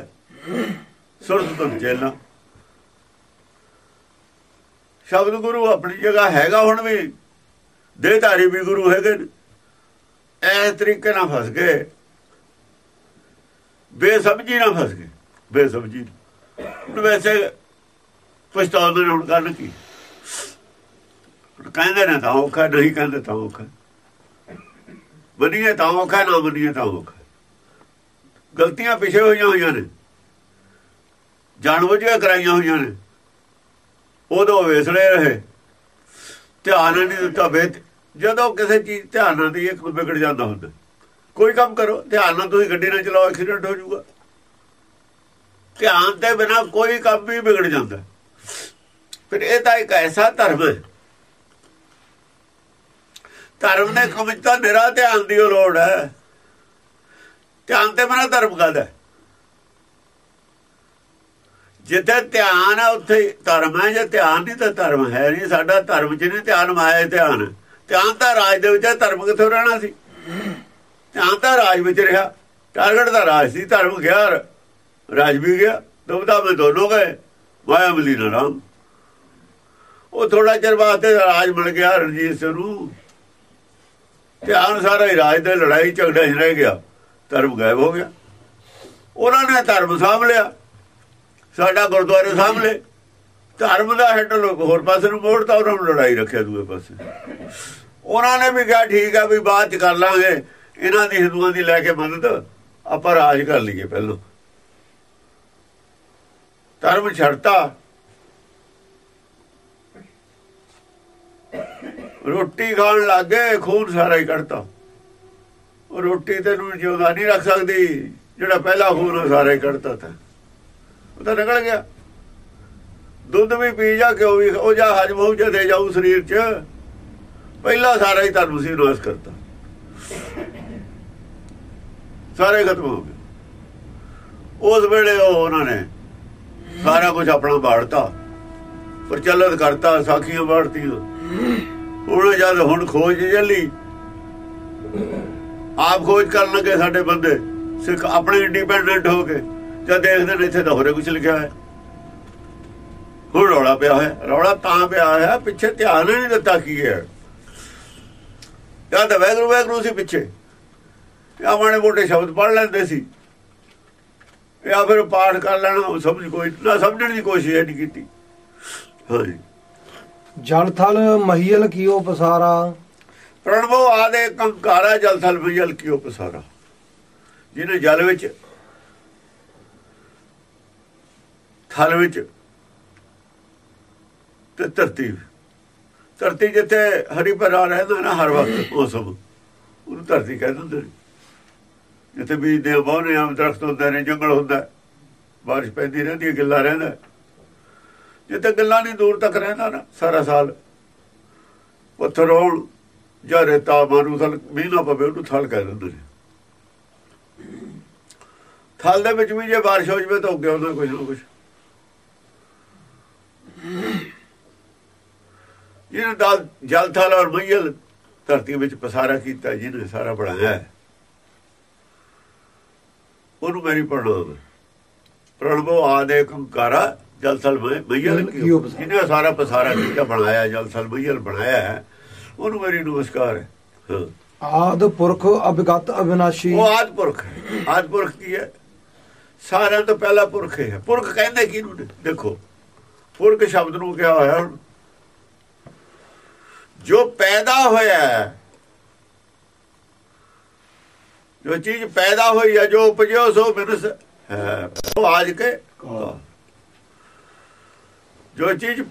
ਸੁਰਤ ਤੋਂ ਚੇਲਾ ਸ਼ਬਦ ਗੁਰੂ ਆਪਣੀ ਜਗ੍ਹਾ ਹੈਗਾ ਹੁਣ ਵੀ, ਦੇਹਧਾਰੀ ਵੀ ਗੁਰੂ ਹੈਗੇ ਨੇ। ਇਸ ਤਰੀਕੇ ਨਾਲ ਫਸ ਗਏ। ਬੇਸਬਜ਼ੀ ਨਾਲ ਫਸ ਗਏ, ਬੇਸਬਜ਼ੀ ਹੁਣ ਵੈਸੇ ਪਛਤਾਉਂਦੇ ਨੇ ਹੁਣ ਕਰਨ ਕੀ। ਹੁਣ ਕਹਿੰਦੇ ਨੇ ਤਾਂ ਔਖਾ, ਨਹੀਂ ਕਹਿੰਦੇ ਤਾਂ ਔਖਾ। ਬਣੀਏ ਤਾਂ ਔਖਾ ਨਾ ਬਣੀਏ ਤਾਂ ਔਖਾ ਗਲਤੀਆਂ ਪਿਛੇ ਹੋਈਆਂ ਹੋਈਆਂ ਨੇ। ਜਾਣਬੁੱਝ ਕੇ ਕਰਾਈਆਂ ਹੋਈਆਂ ਨੇ। ਉਦੋਂ ਵੇਸਲੇ ਰਹੇ। ਧਿਆਨ ਨਹੀਂ ਦਿੱਤਾ ਵੇ ਜਦੋਂ ਕਿਸੇ ਚੀਜ਼ ਧਿਆਨ ਨਾਲ ਦੀ ਇੱਕ ਵਿਗੜ ਜਾਂਦਾ ਹੁੰਦਾ। ਕੋਈ ਕੰਮ ਕਰੋ, ਧਿਆਨ ਨਾਲ ਤੁਸੀਂ ਗੱਡੀ ਨਾ ਚਲਾਓ, ਐਕਸੀਡੈਂਟ ਹੋ ਜਾਊਗਾ। ਧਿਆਨ ਦੇ ਬਿਨਾ ਕੋਈ ਕੰਮ ਵੀ ਵਿਗੜ ਜਾਂਦਾ। ਫਿਰ ਇਹ ਤਾਂ ਇੱਕ ਐਸਾ ਧਰਮ ਹੈ ਧਰਮ ਦੇ ਕੰਮ 'ਚ ਤਾਂ ਨਿਰਾ ਧਿਆਨ ਦੀ ਲੋੜ ਹੈ। ਧਿਆਨ ਤੇ ਬਿਨਾ ਧਰਮ ਕਾਹਦਾ ਜਿੱਥੇ ਧਿਆਨ ਹੈ, ਉੱਥੇ ਧਰਮ ਹੈ। ਜੇ ਧਿਆਨ ਨਹੀਂ ਤਾਂ ਧਰਮ ਹੈ ਨਹੀਂ। ਸਾਡਾ ਧਰਮ 'ਚ ਨਹੀਂ ਧਿਆਨ, ਮਾਇਆ ਧਿਆਨ ਧਿਆਨ ਤਾਂ ਰਾਜ ਦੇ ਵਿੱਚ ਧਰਮ ਕਿੱਥੋਂ ਰਹਿਣਾ ਸੀ? ਧਿਆਨ ਤਾਂ ਰਾਜ ਵਿੱਚ ਰਿਹਾ। ਟਾਰਗੇਟ ਦਾ ਰਾਜ ਸੀ, ਧਰਮ ਗਿਆ, ਰਾਜ ਵੀ ਗਿਆ। ਦੁਬਦਾ ਮੈਂ ਦੋਨੋਂ ਗਏ, ਮਾਇਆ ਮਿਲੀ ਨਾ ਰਾਮ ਉਹ ਥੋੜਾ ਚਿਰ ਵਾਸਤੇ ਰਾਜ ਮਿਲ ਗਿਆ ਰਣਜੀਤ ਸਿੰਘ ਨੂੰ। ਧਿਆਨ ਸਾਰਾ ਹੀ ਰਾਜ ਦੇ ਲੜਾਈ, ਝਗੜੇ 'ਚ ਰਹਿ ਗਿਆ। ਧਰਮ ਗਾਇਬ ਹੋ ਗਿਆ। ਉਹਨਾਂ ਨੇ ਧਰਮ ਸਾਂਭ ਲਿਆ ਸਾਡਾ ਗੁਰਦੁਆਰੇ ਸਾਂਭ ਸਾਹਮਣੇ ਧਰਮ ਦਾ ਹੈਂਡਲ ਹੋਰ ਪਾਸੇ ਨੂੰ ਮੋੜਤਾ ਉਹਨਾਂ ਨੂੰ ਲੜਾਈ ਰੱਖਿਆ ਦੂਏ ਪਾਸੇ। ਉਹਨਾਂ ਨੇ ਵੀ ਕਿਹਾ, ਠੀਕ ਆ ਵੀ ਬਾਅਦ ਚ ਕਰ ਲਾਂਗੇ। ਇਹਨਾਂ ਦੀ ਹਿੰਦੂਆਂ ਦੀ ਲੈ ਕੇ ਮਦਦ ਆਪਾਂ ਰਾਜ ਕਰ ਲਈਏ ਪਹਿਲਾਂ। ਧਰਮ ਛੱਡਤਾ। ਰੋਟੀ ਖਾਣ ਲੱਗੇ ਖੂਨ ਸਾਰਾ ਹੀ ਕੱਢਤਾ। ਉਹ ਰੋਟੀ ਤੈਨੂੰ ਜਿਉਂਦਾ ਨਹੀਂ ਰੱਖ ਸਕਦੀ, ਜਿਹੜਾ ਪਹਿਲਾ ਖੂਨ ਉਹ ਸਾਰਾ ਹੀ ਕੱਢਤਾ ਤਾ। ਉਹ ਤਾਂ ਨਿਕਲ ਗਿਆ। ਦੁੱਧ ਵੀ ਪੀ ਜਾ ਕਿਉਂ ਵੀ ਉਹ ਜਾ ਹਜਮ ਹੋ ਜਾ ਦੇ ਜਾਊ ਸਰੀਰ 'ਚ। ਪਹਿਲਾ ਸਾਰਾ ਹੀ ਧਰਮ ਸੀ ਨਾਸ ਕਰਤਾ। ਸਾਰੇ ਖਤਮ ਹੋ ਗਏ। ਉਸ ਵੇਲੇ ਉਹ ਉਹਨਾਂ ਨੇ ਸਾਰਾ ਕੁਝ ਆਪਣਾ ਬਾੜਤਾ ਪ੍ਰਚਲਿਤ ਕਰਤਾ, ਸਾਖੀਆਂ ਬਾੜਤੀ ਹੁਣ ਜਦ ਹੁਣ ਖੋਜ ਚੱਲੀ। ਆਪ ਖੋਜ ਕਰਨ ਲੱਗੇ ਸਾਡੇ ਬੰਦੇ। ਸਿੱਖ ਆਪਣੇ ਇੰਡੀਪੈਂਡੈਂਟ ਹੋ ਕੇ। ਜਦ ਦੇਖਦੇ ਨੇ ਇੱਥੇ ਤਾਂ ਹੋਰੇ ਕੁਝ ਲਿਖਿਆ ਹੈ। ਹੁਣ ਰੌਲਾ ਪਿਆ ਹੋਇਆ ਰੌਲਾ ਤਾਂ ਪਿਆ ਹੋਇਆ ਪਿੱਛੇ ਧਿਆਨ ਹੀ ਨਹੀਂ ਦਿੱਤਾ ਕੀ ਹੈ। ਜਾਂ ਤਾਂ ਵੈਗਰੂ ਵੈਗਰੂ ਸੀ ਪਿੱਛੇ। ਜਾਂ ਮਾੜੇ ਮੋਟੇ ਸ਼ਬਦ ਪੜ ਲੈਂਦੇ ਸੀ। ਜਾਂ ਫਿਰ ਪਾਠ ਕਰ ਲੈਣਾ ਸਮਝ ਕੋਈ ਨਾ ਸਮਝਣ ਦੀ ਕੋਸ਼ਿਸ਼ ਨਹੀਂ ਕੀਤੀ। ਹਾਂਜੀ। ਜਲ ਥਲ ਮਹੀਲ ਕੀਓ ਪਸਾਰਾ। ਪ੍ਰਣਵੋ ਆਦੇ ਕੰਕਾਰਾ ਜਲ ਥਲ ਵਿਜਲ ਕਿਉ ਪਸਾਰਾ। ਜਿਹਨੇ ਜਲ ਵਿੱਚ, ਥਲ ਵਿੱਚ ਤੇ ਧਰਤੀ ਧਰਤੀ ਜਿੱਥੇ ਹਰੀ ਭਰਾ ਰਹਿੰਦਾ ਨਾ ਹਰ ਵਕਤ, ਉਹ ਸਭ। ਉਹਨੂੰ ਧਰਤੀ ਕਹਿ ਦਿੰਦੇ ਨੇ। ਜਿੱਥੇ ਬੀਜ ਦੇ ਬਹੁਨੇ ਆਮ ਦਰਖਤ ਹੁੰਦੇ ਨੇ, ਜੰਗਲ ਹੁੰਦਾ, ਬਾਰਿਸ਼ ਪੈਂਦੀ ਰਹਿੰਦੀ ਹੈ, ਗਿੱਲਾ ਰਹਿੰਦਾ ਜਿੱਥੇ ਗੱਲਾਂ ਨਹੀਂ ਦੂਰ ਤੱਕ ਰਹਿੰਦਾ ਨਾ, ਸਾਰਾ ਸਾਲ ਪੱਥਰ ਹੋਣ ਜਾਂ ਰੇਤਾ ਮਾਰੂ ਥਲ, ਮੀਂਹ ਨਾ ਪਵੇ, ਉਹਨੂੰ ਥਲ ਕਹਿ ਦਿੰਦੇ ਨੇ। ਥਲ ਦੇ ਵਿੱਚ ਵੀ ਜੇ ਬਾਰਿਸ਼ ਹੋ ਜਵੇ ਤਾਂ ਉੱਗੇ ਆਉਂਦਾ ਕੁਝ ਨਾ ਕੁਝ ਜਿਹਨੇ ਦਲ, ਜਲ, ਥਲ ਔਰ ਮਈਲ ਧਰਤੀ ਵਿੱਚ ਪਸਾਰਾ ਕੀਤਾ, ਜਿਹਨੇ ਸਾਰਾ ਬਣਾਇਆ ਉਹਨੂੰ ਮੇਰੀ ਪ੍ਰਣਾਮ ਪ੍ਰਣਵੋ ਆਦੇ ਹੰਕਾਰਾ ਜਲ ਥਲ ਮਈਲ ਕੀਓ ਪਸਾਰਾ। ਜਿਹਨੇ ਸਾਰਾ ਪਸਾਰਾ ਕੀਤਾ ਬਣਾਇਆ ਜਲ ਥਲ ਮਈਲ ਬਣਾਇਆ ਉਹਨੂੰ ਮੇਰੀ ਨਮਸਕਾਰ ਹੈ। ਆਦ ਪੁਰਖ ਅਭਿਗਤ ਅਵਿਨਾਸ਼ੀ। ਉਹ ਆਦ ਪੁਰਖ ਹੈ। ਆਦ ਪੁਰਖ ਕੀ ਹੈ? ਸਾਰਿਆਂ ਤੋਂ ਪਹਿਲਾ ਪੁਰਖ ਹੈ। ਪੁਰਖ ਕਹਿੰਦੇ ਕਿਹਨੂੰ ਨੇ? ਦੇਖੋ ਪੁਰਖ ਸ਼ਬਦ ਨੂੰ ਕਿਹਾ ਹੋਇਆ ਜੋ ਪੈਦਾ ਹੋਇਆ ਜੋ ਚੀਜ਼ ਪੈਦਾ ਹੋਈ ਹੈ ਜੋ ਉਪਜਿਓ ਸੋ ਬਿਨਸ ਹੈ। ਉਹ ਆਜ ਕੇ ਜੋ ਚੀਜ਼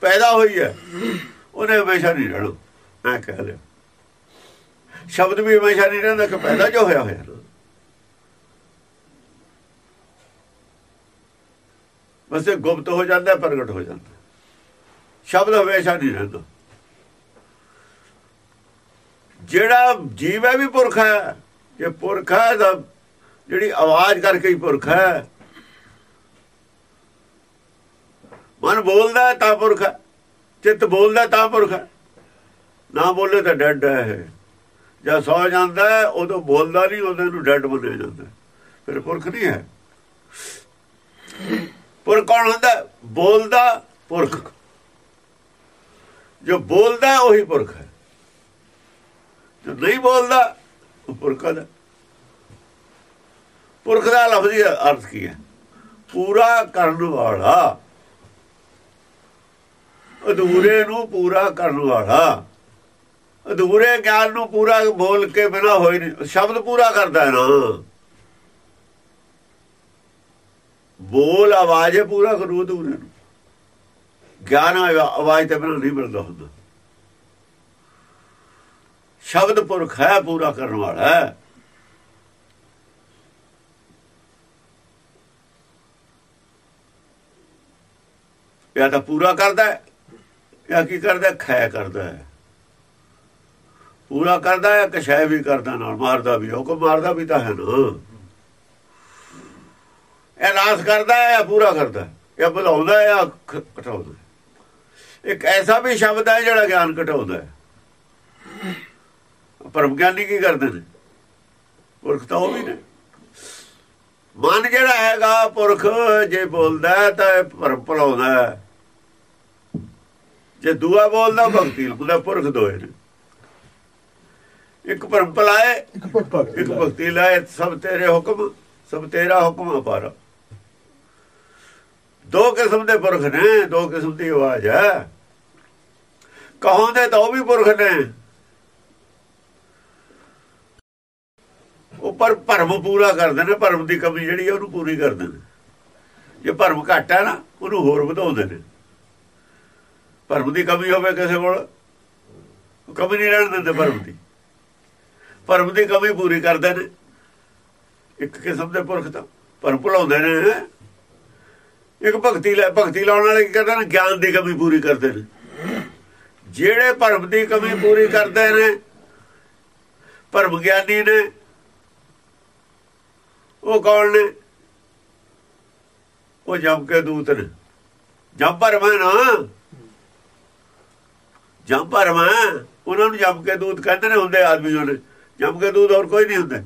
ਪੈਦਾ ਹੋਈ ਹੈ, ਉਹਨੇ ਹਮੇਸ਼ਾ ਨਹੀਂ ਰਹਿਣਾ। ਮੈਂ ਕਹਿ ਲਿਆ। ਸ਼ਬਦ ਵੀ ਹਮੇਸ਼ਾ ਨਹੀਂ ਰਹਿੰਦਾ ਕਿ ਪੈਦਾ ਜੋ ਹੋਇਆ ਹੋਇਆ। ਨਾ। ਬਸ ਇਹ ਗੁਪਤ ਹੋ ਜਾਂਦਾ, ਪ੍ਰਗਟ ਹੋ ਜਾਂਦਾ। ਸ਼ਬਦ ਹਮੇਸ਼ਾ ਨਹੀਂ ਰਹਿੰਦਾ। ਜਿਹੜਾ ਜੀਵ ਹੈ ਵੀ ਪੁਰਖ ਹੈ, ਜੇ ਪੁਰਖ ਹੈ ਤਾਂ ਜਿਹੜੀ ਆਵਾਜ਼ ਕਰਕੇ ਹੀ ਪੁਰਖ ਹੈ ਮਨ ਬੋਲਦਾ ਤਾਂ ਪੁਰਖ ਹੈ, ਚਿੱਤ ਬੋਲਦਾ ਤਾਂ ਪੁਰਖ ਹੈ। ਨਾ ਬੋਲੇ ਤਾਂ ਡੱਡ ਹੈ ਇਹ। ਜਦ ਸੌ ਜਾਂਦਾ ਉਦੋਂ ਬੋਲਦਾ ਨਹੀਂ ਉਹਦੇ ਨੂੰ ਡੱਡ ਮੰਨਿਆ ਜਾਂਦਾ ਫਿਰ ਪੁਰਖ ਨਹੀਂ ਹੈ। ਪੁਰਖ ਕੌਣ ਹੁੰਦਾ ਬੋਲਦਾ ਪੁਰਖ। ਜੋ ਬੋਲਦਾ ਉਹੀ ਪੁਰਖ ਹੈ। ਜੋ ਨਹੀਂ ਬੋਲਦਾ, ਉਹ ਪੁਰਖ ਦਾ ਪੁਰਖ ਦਾ ਲਫ਼ਜ਼ੀ ਅਰਥ ਕੀ ਹੈ? ਪੂਰਾ ਕਰਨ ਵਾਲਾ। ਅਧੂਰੇ ਨੂੰ ਪੂਰਾ ਕਰਨ ਵਾਲਾ। ਅਧੂਰੇ ਗਿਆਨ ਨੂੰ ਪੂਰਾ ਬੋਲ ਕੇ ਬਿਨਾ ਹੋਈ ਨਹੀਂ ਸ਼ਬਦ ਪੂਰਾ ਕਰਦਾ ਹੈ ਨਾ। ਬੋਲ ਆਵਾਜ਼ ਪੂਰਾ ਕਰੂ ਅਧੂਰੇ ਨੂੰ। ਗਿਆਨ ਆਵਾਜ਼ ਤੇ ਬਿਨਾ ਨਹੀਂ ਮਿਲਦਾ ਹੁੰਦਾ। ਸ਼ਬਦ ਪੁਰਖ ਹੈ, ਪੂਰਾ ਕਰਨ ਵਾਲਾ ਹੈ। ਜਾਂ ਤਾਂ ਪੂਰਾ ਕਰਦਾ ਹੈ। ਜਾਂ ਕੀ ਕਰਦਾ ਖੈ ਕਰਦਾ ਹੈ। ਪੂਰਾ ਕਰਦਾ ਹੈ ਕਸ਼ੈ ਵੀ ਕਰਦਾ ਨਾਲ? ਮਾਰਦਾ ਵੀ ਹੁਕਮ ਮਾਰਦਾ ਵੀ ਤਾਂ ਹੈ ਨਾ। ਇਹ ਨਾਸ ਕਰਦਾ ਹੈ ਪੂਰਾ ਕਰਦਾ ਇਹ ਬੁਲਾਉਂਦਾ ਹੈ ਘਟਾਉਂਦਾ ਇੱਕ ਐਸਾ ਵੀ ਸ਼ਬਦ ਹੈ ਜਿਹੜਾ ਗਿਆਨ ਘਟਾਉਂਦਾ ਹੈ। ਪਰਮ ਗਿਆਨੀ ਕੀ ਕਰਦੇ ਨੇ? ਪੁਰਖ ਤਾਂ ਉਹ ਵੀ ਨੇ। ਮਨ ਜਿਹੜਾ ਹੈਗਾ, ਪੁਰਖ ਜੇ ਬੋਲਦਾ ਤਾਂ ਪਰਮ ਭਲਾਉਂਦਾ ਜੇ ਦੂਆ ਬੋਲਦਾ ਭਗਤੀ ਹੁੰਦਾ ਪੁਰਖ ਦੋਏ ਨੇ। ਇੱਕ ਪਰਮ ਭਲਾਏ ਇੱਕ ਭਗਤ ਲਾਏ। ਸਭ ਤੇਰੇ ਹੁਕਮ ਸਭ ਤੇਰਾ ਹੁਕਮ ਅਪਾਰ। ਦੋ ਕਿਸਮ ਦੇ ਪੁਰਖ ਨੇ ਦੋ ਕਿਸਮ ਦੀ ਆਵਾਜ਼ ਹੈ। ਕਹੋਂਦੇ ਤਾਂ ਉਹ ਵੀ ਪੁਰਖ ਨੇ। ਉਹ ਪਰ ਭਰਮ ਪੂਰਾ ਕਰਦੇ ਨੇ ਭਰਮ ਦੀ ਕਮੀ ਜਿਹੜੀ ਹੈ ਉਹਨੂੰ ਪੂਰੀ ਕਰਦੇ ਨੇ। ਜੇ ਭਰਮ ਘੱਟ ਨਾ ਉਹਨੂੰ ਹੋਰ ਵਧਾਉਂਦੇ ਨੇ। ਭਰਮ ਦੀ ਕਮੀ ਹੋਵੇ ਕਿਸੇ ਕੋਲ ਕਮੀ ਨਹੀਂ ਰਹਿਣ ਦਿੰਦੇ ਭਰਮ ਦੀ। ਭਰਮ ਦੀ ਕਮੀ ਪੂਰੀ ਕਰਦੇ ਨੇ। ਇੱਕ ਕਿਸਮ ਦੇ ਪੁਰਖ ਤਾਂ ਭਰਮ ਭੁਲਾਉਂਦੇ ਨੇ। ਇੱਕ ਭਗਤੀ ਲੈ, ਭਗਤੀ ਲਾਉਣ ਵਾਲੇ ਕੀ ਕਰਦੇ ਨੇ? ਗਿਆਨ ਦੀ ਕਮੀ ਪੂਰੀ ਕਰਦੇ ਨੇ। ਜਿਹੜੇ ਭਰਮ ਦੀ ਕਮੀ ਪੂਰੀ ਕਰਦੇ ਨੇ, ਭਰਮ ਗਿਆਨੀ ਨੇ, ਉਹ ਕੌਣ ਨੇ? ਉਹ ਜਮ ਕੇ ਦੂਤ ਨੇ। ਜਮ ਭਰਮ ਹੈ ਨਾ। ਜਮ ਭਰਮ ਹੈ ਉਹਨਾਂ ਨੂੰ ਜਮ ਕੇ ਦੂਤ ਕਹਿੰਦੇ ਨੇ ਹੁੰਦੇ ਆਦਮੀ ਨੇ। ਜਮ ਕੇ ਦੂਤ ਹੋਰ ਕੋਈ ਨਹੀਂ ਹੁੰਦੇ।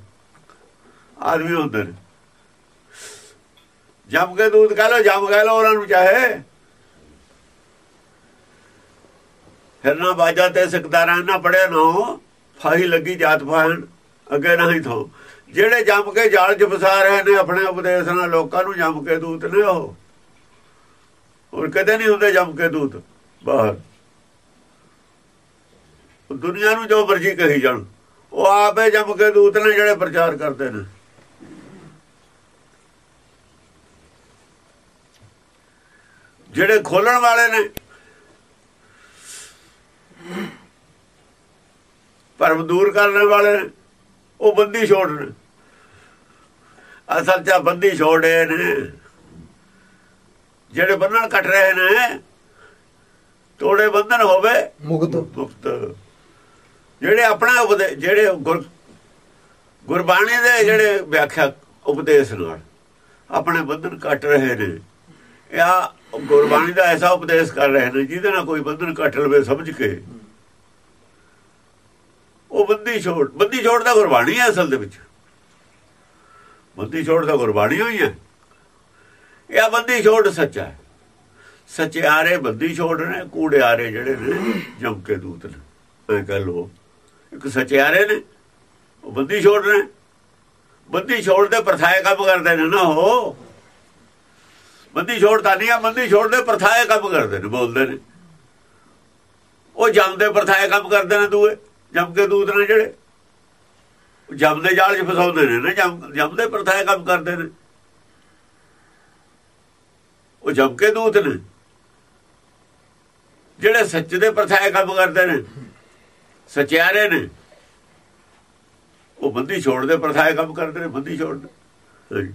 ਆਦਮੀ ਹੁੰਦੇ ਨੇ। ਜਮ ਕੇ ਦੂਤ ਕਹ ਲੋ ਜਮ ਕਹ ਲੋ ਉਹਨਾਂ ਨੂੰ ਚਾਹੇ। ਫਿਰਨਾ ਬਾਜਾ ਤੇ ਸਿਕਦਾਰਾਂ, ਨਾ ਪੜਿਆ ਨਾ ਫਾਹੀ ਲੱਗੀ ਜਾਤ ਫਾਹਣ ਅੱਗੇ ਨਹੀਂ ਥੋ। ਜਿਹੜੇ ਜੰਮ ਕੇ ਜਾਲ ਚ ਫਸਾ ਰਹੇ ਨੇ, ਆਪਣੇ ਉਪਦੇਸ਼ ਨਾਲ ਲੋਕਾਂ ਨੂੰ ਜੰਮ ਕੇ ਦੂਤ ਨੇ ਉਹ। ਹੋਰ ਕਦੇ ਨਹੀਂ ਹੁੰਦੇ ਜੰਮ ਕੇ ਦੂਤ, ਬਾਹਰ। ਦੁਨੀਆ ਨੂੰ ਜੋ ਮਰਜ਼ੀ ਕਹੀ ਜਾਣ। ਉਹ ਆਪੇ ਜੰਮ ਕੇ ਦੂਤ ਨੇ ਜਿਹੜੇ ਪ੍ਰਚਾਰ ਕਰਦੇ ਨੇ। ਜਿਹੜੇ ਖੋਲਣ ਵਾਲੇ ਨੇ ਭਰਮ ਦੂਰ ਕਰਨ ਵਾਲੇ ਨੇ ਉਹ ਬੰਦੀ ਛੋੜ ਨੇ। ਅਸਲ 'ਚ ਬੰਦੀ ਛੋੜੇ ਨੇ। ਜਿਹੜੇ ਬੰਧਨ ਕੱਟ ਰਹੇ ਨੇ ਤੋੜੇ ਬੰਧਨ ਹੋਵੇ ਮੁਕਤ। ਮੁਕਤ। ਜਿਹੜੇ ਆਪਣਾ ਉਪਦੇ ਜਿਹੜੇ ਗੁਰ, ਗੁਰਬਾਣੀ ਦੇ ਜਿਹੜੇ ਵਿਆਖਿਆ ਉਪਦੇਸ਼ ਨਾਲ ਆਪਣੇ ਬੰਧਨ ਕੱਟ ਰਹੇ ਨੇ। ਆ ਗੁਰਬਾਣੀ ਦਾ ਐਸਾ ਉਪਦੇਸ਼ ਕਰ ਰਹੇ ਨੇ ਜਿਹਦੇ ਨਾਲ ਕੋਈ ਬੰਧਨ ਕੱਟ ਲਵੇ ਸਮਝ ਕੇ। ਉਹ ਬੰਦੀ ਛੋੜ ਬੰਦੀ ਛੋੜ ਦਾ ਗੁਰਬਾਣੀ ਹੈ ਅਸਲ ਦੇ ਵਿੱਚ। ਬੰਦੀ ਛੋੜ ਦਾ ਗੁਰਬਾਣੀ ਹੋਈ ਹੈ। ਇਹ ਆ ਬੰਦੀ ਛੋੜ ਸੱਚਾ ਹੈ। ਸਚਿਆਰੇ ਬੰਦੀ ਛੋੜ ਨੇ ਕੂੜਿਆਰੇ ਜਿਹੜੇ ਨੇ, ਜਮ ਕੇ ਦੂਤ ਨੇ। ਐ ਕਹ ਲੋ ਇੱਕ ਸਚਿਆਰੇ ਨੇ, ਉਹ ਬੰਦੀ ਛੋੜ ਨੇ। ਬੰਦੀ ਛੋੜ ਦੇ ਪ੍ਰਥਾਏ ਕੰਮ ਕਰਦੇ ਨੇ ਨਾ ਉਹ। ਬੰਦੀ ਛੋੜ ਤਾਂ ਨਹੀਂ ਆ ਬੰਦੀ ਛੋੜ ਦੇ ਪ੍ਰਥਾਏ ਕੰਮ ਕਰਦੇ ਨੇ, ਬੋਲਦੇ ਨੇ। ਉਹ ਜੰਮਦੇ ਪ੍ਰਥਾਏ ਕੰਮ ਕਰਦੇ ਨੇ ਦੂਏ, ਜਮ ਕੇ ਦੂਤ ਨੇ ਜਿਹੜੇ। ਜਮ ਦੇ ਜਾਲ 'ਚ ਫਸਾਉਂਦੇ ਨੇ ਨਾ, ਜਮ ਜਮ ਪ੍ਰਥਾਏ ਕੰਮ ਕਰਦੇ ਨੇ। ਉਹ ਜਮ ਕੇ ਦੂਤ ਨੇ। ਜਿਹੜੇ ਸੱਚ ਦੇ ਪ੍ਰਥਾਏ ਕੰਮ ਕਰਦੇ ਨੇ ਸਚਿਆਰੇ ਨੇ। ਉਹ ਬੰਦੀ ਛੋੜ ਦੇ ਪ੍ਰਥਾਏ ਕੰਮ ਕਰਦੇ ਨੇ ਬੰਦੀ ਛੋੜ ਦੇ।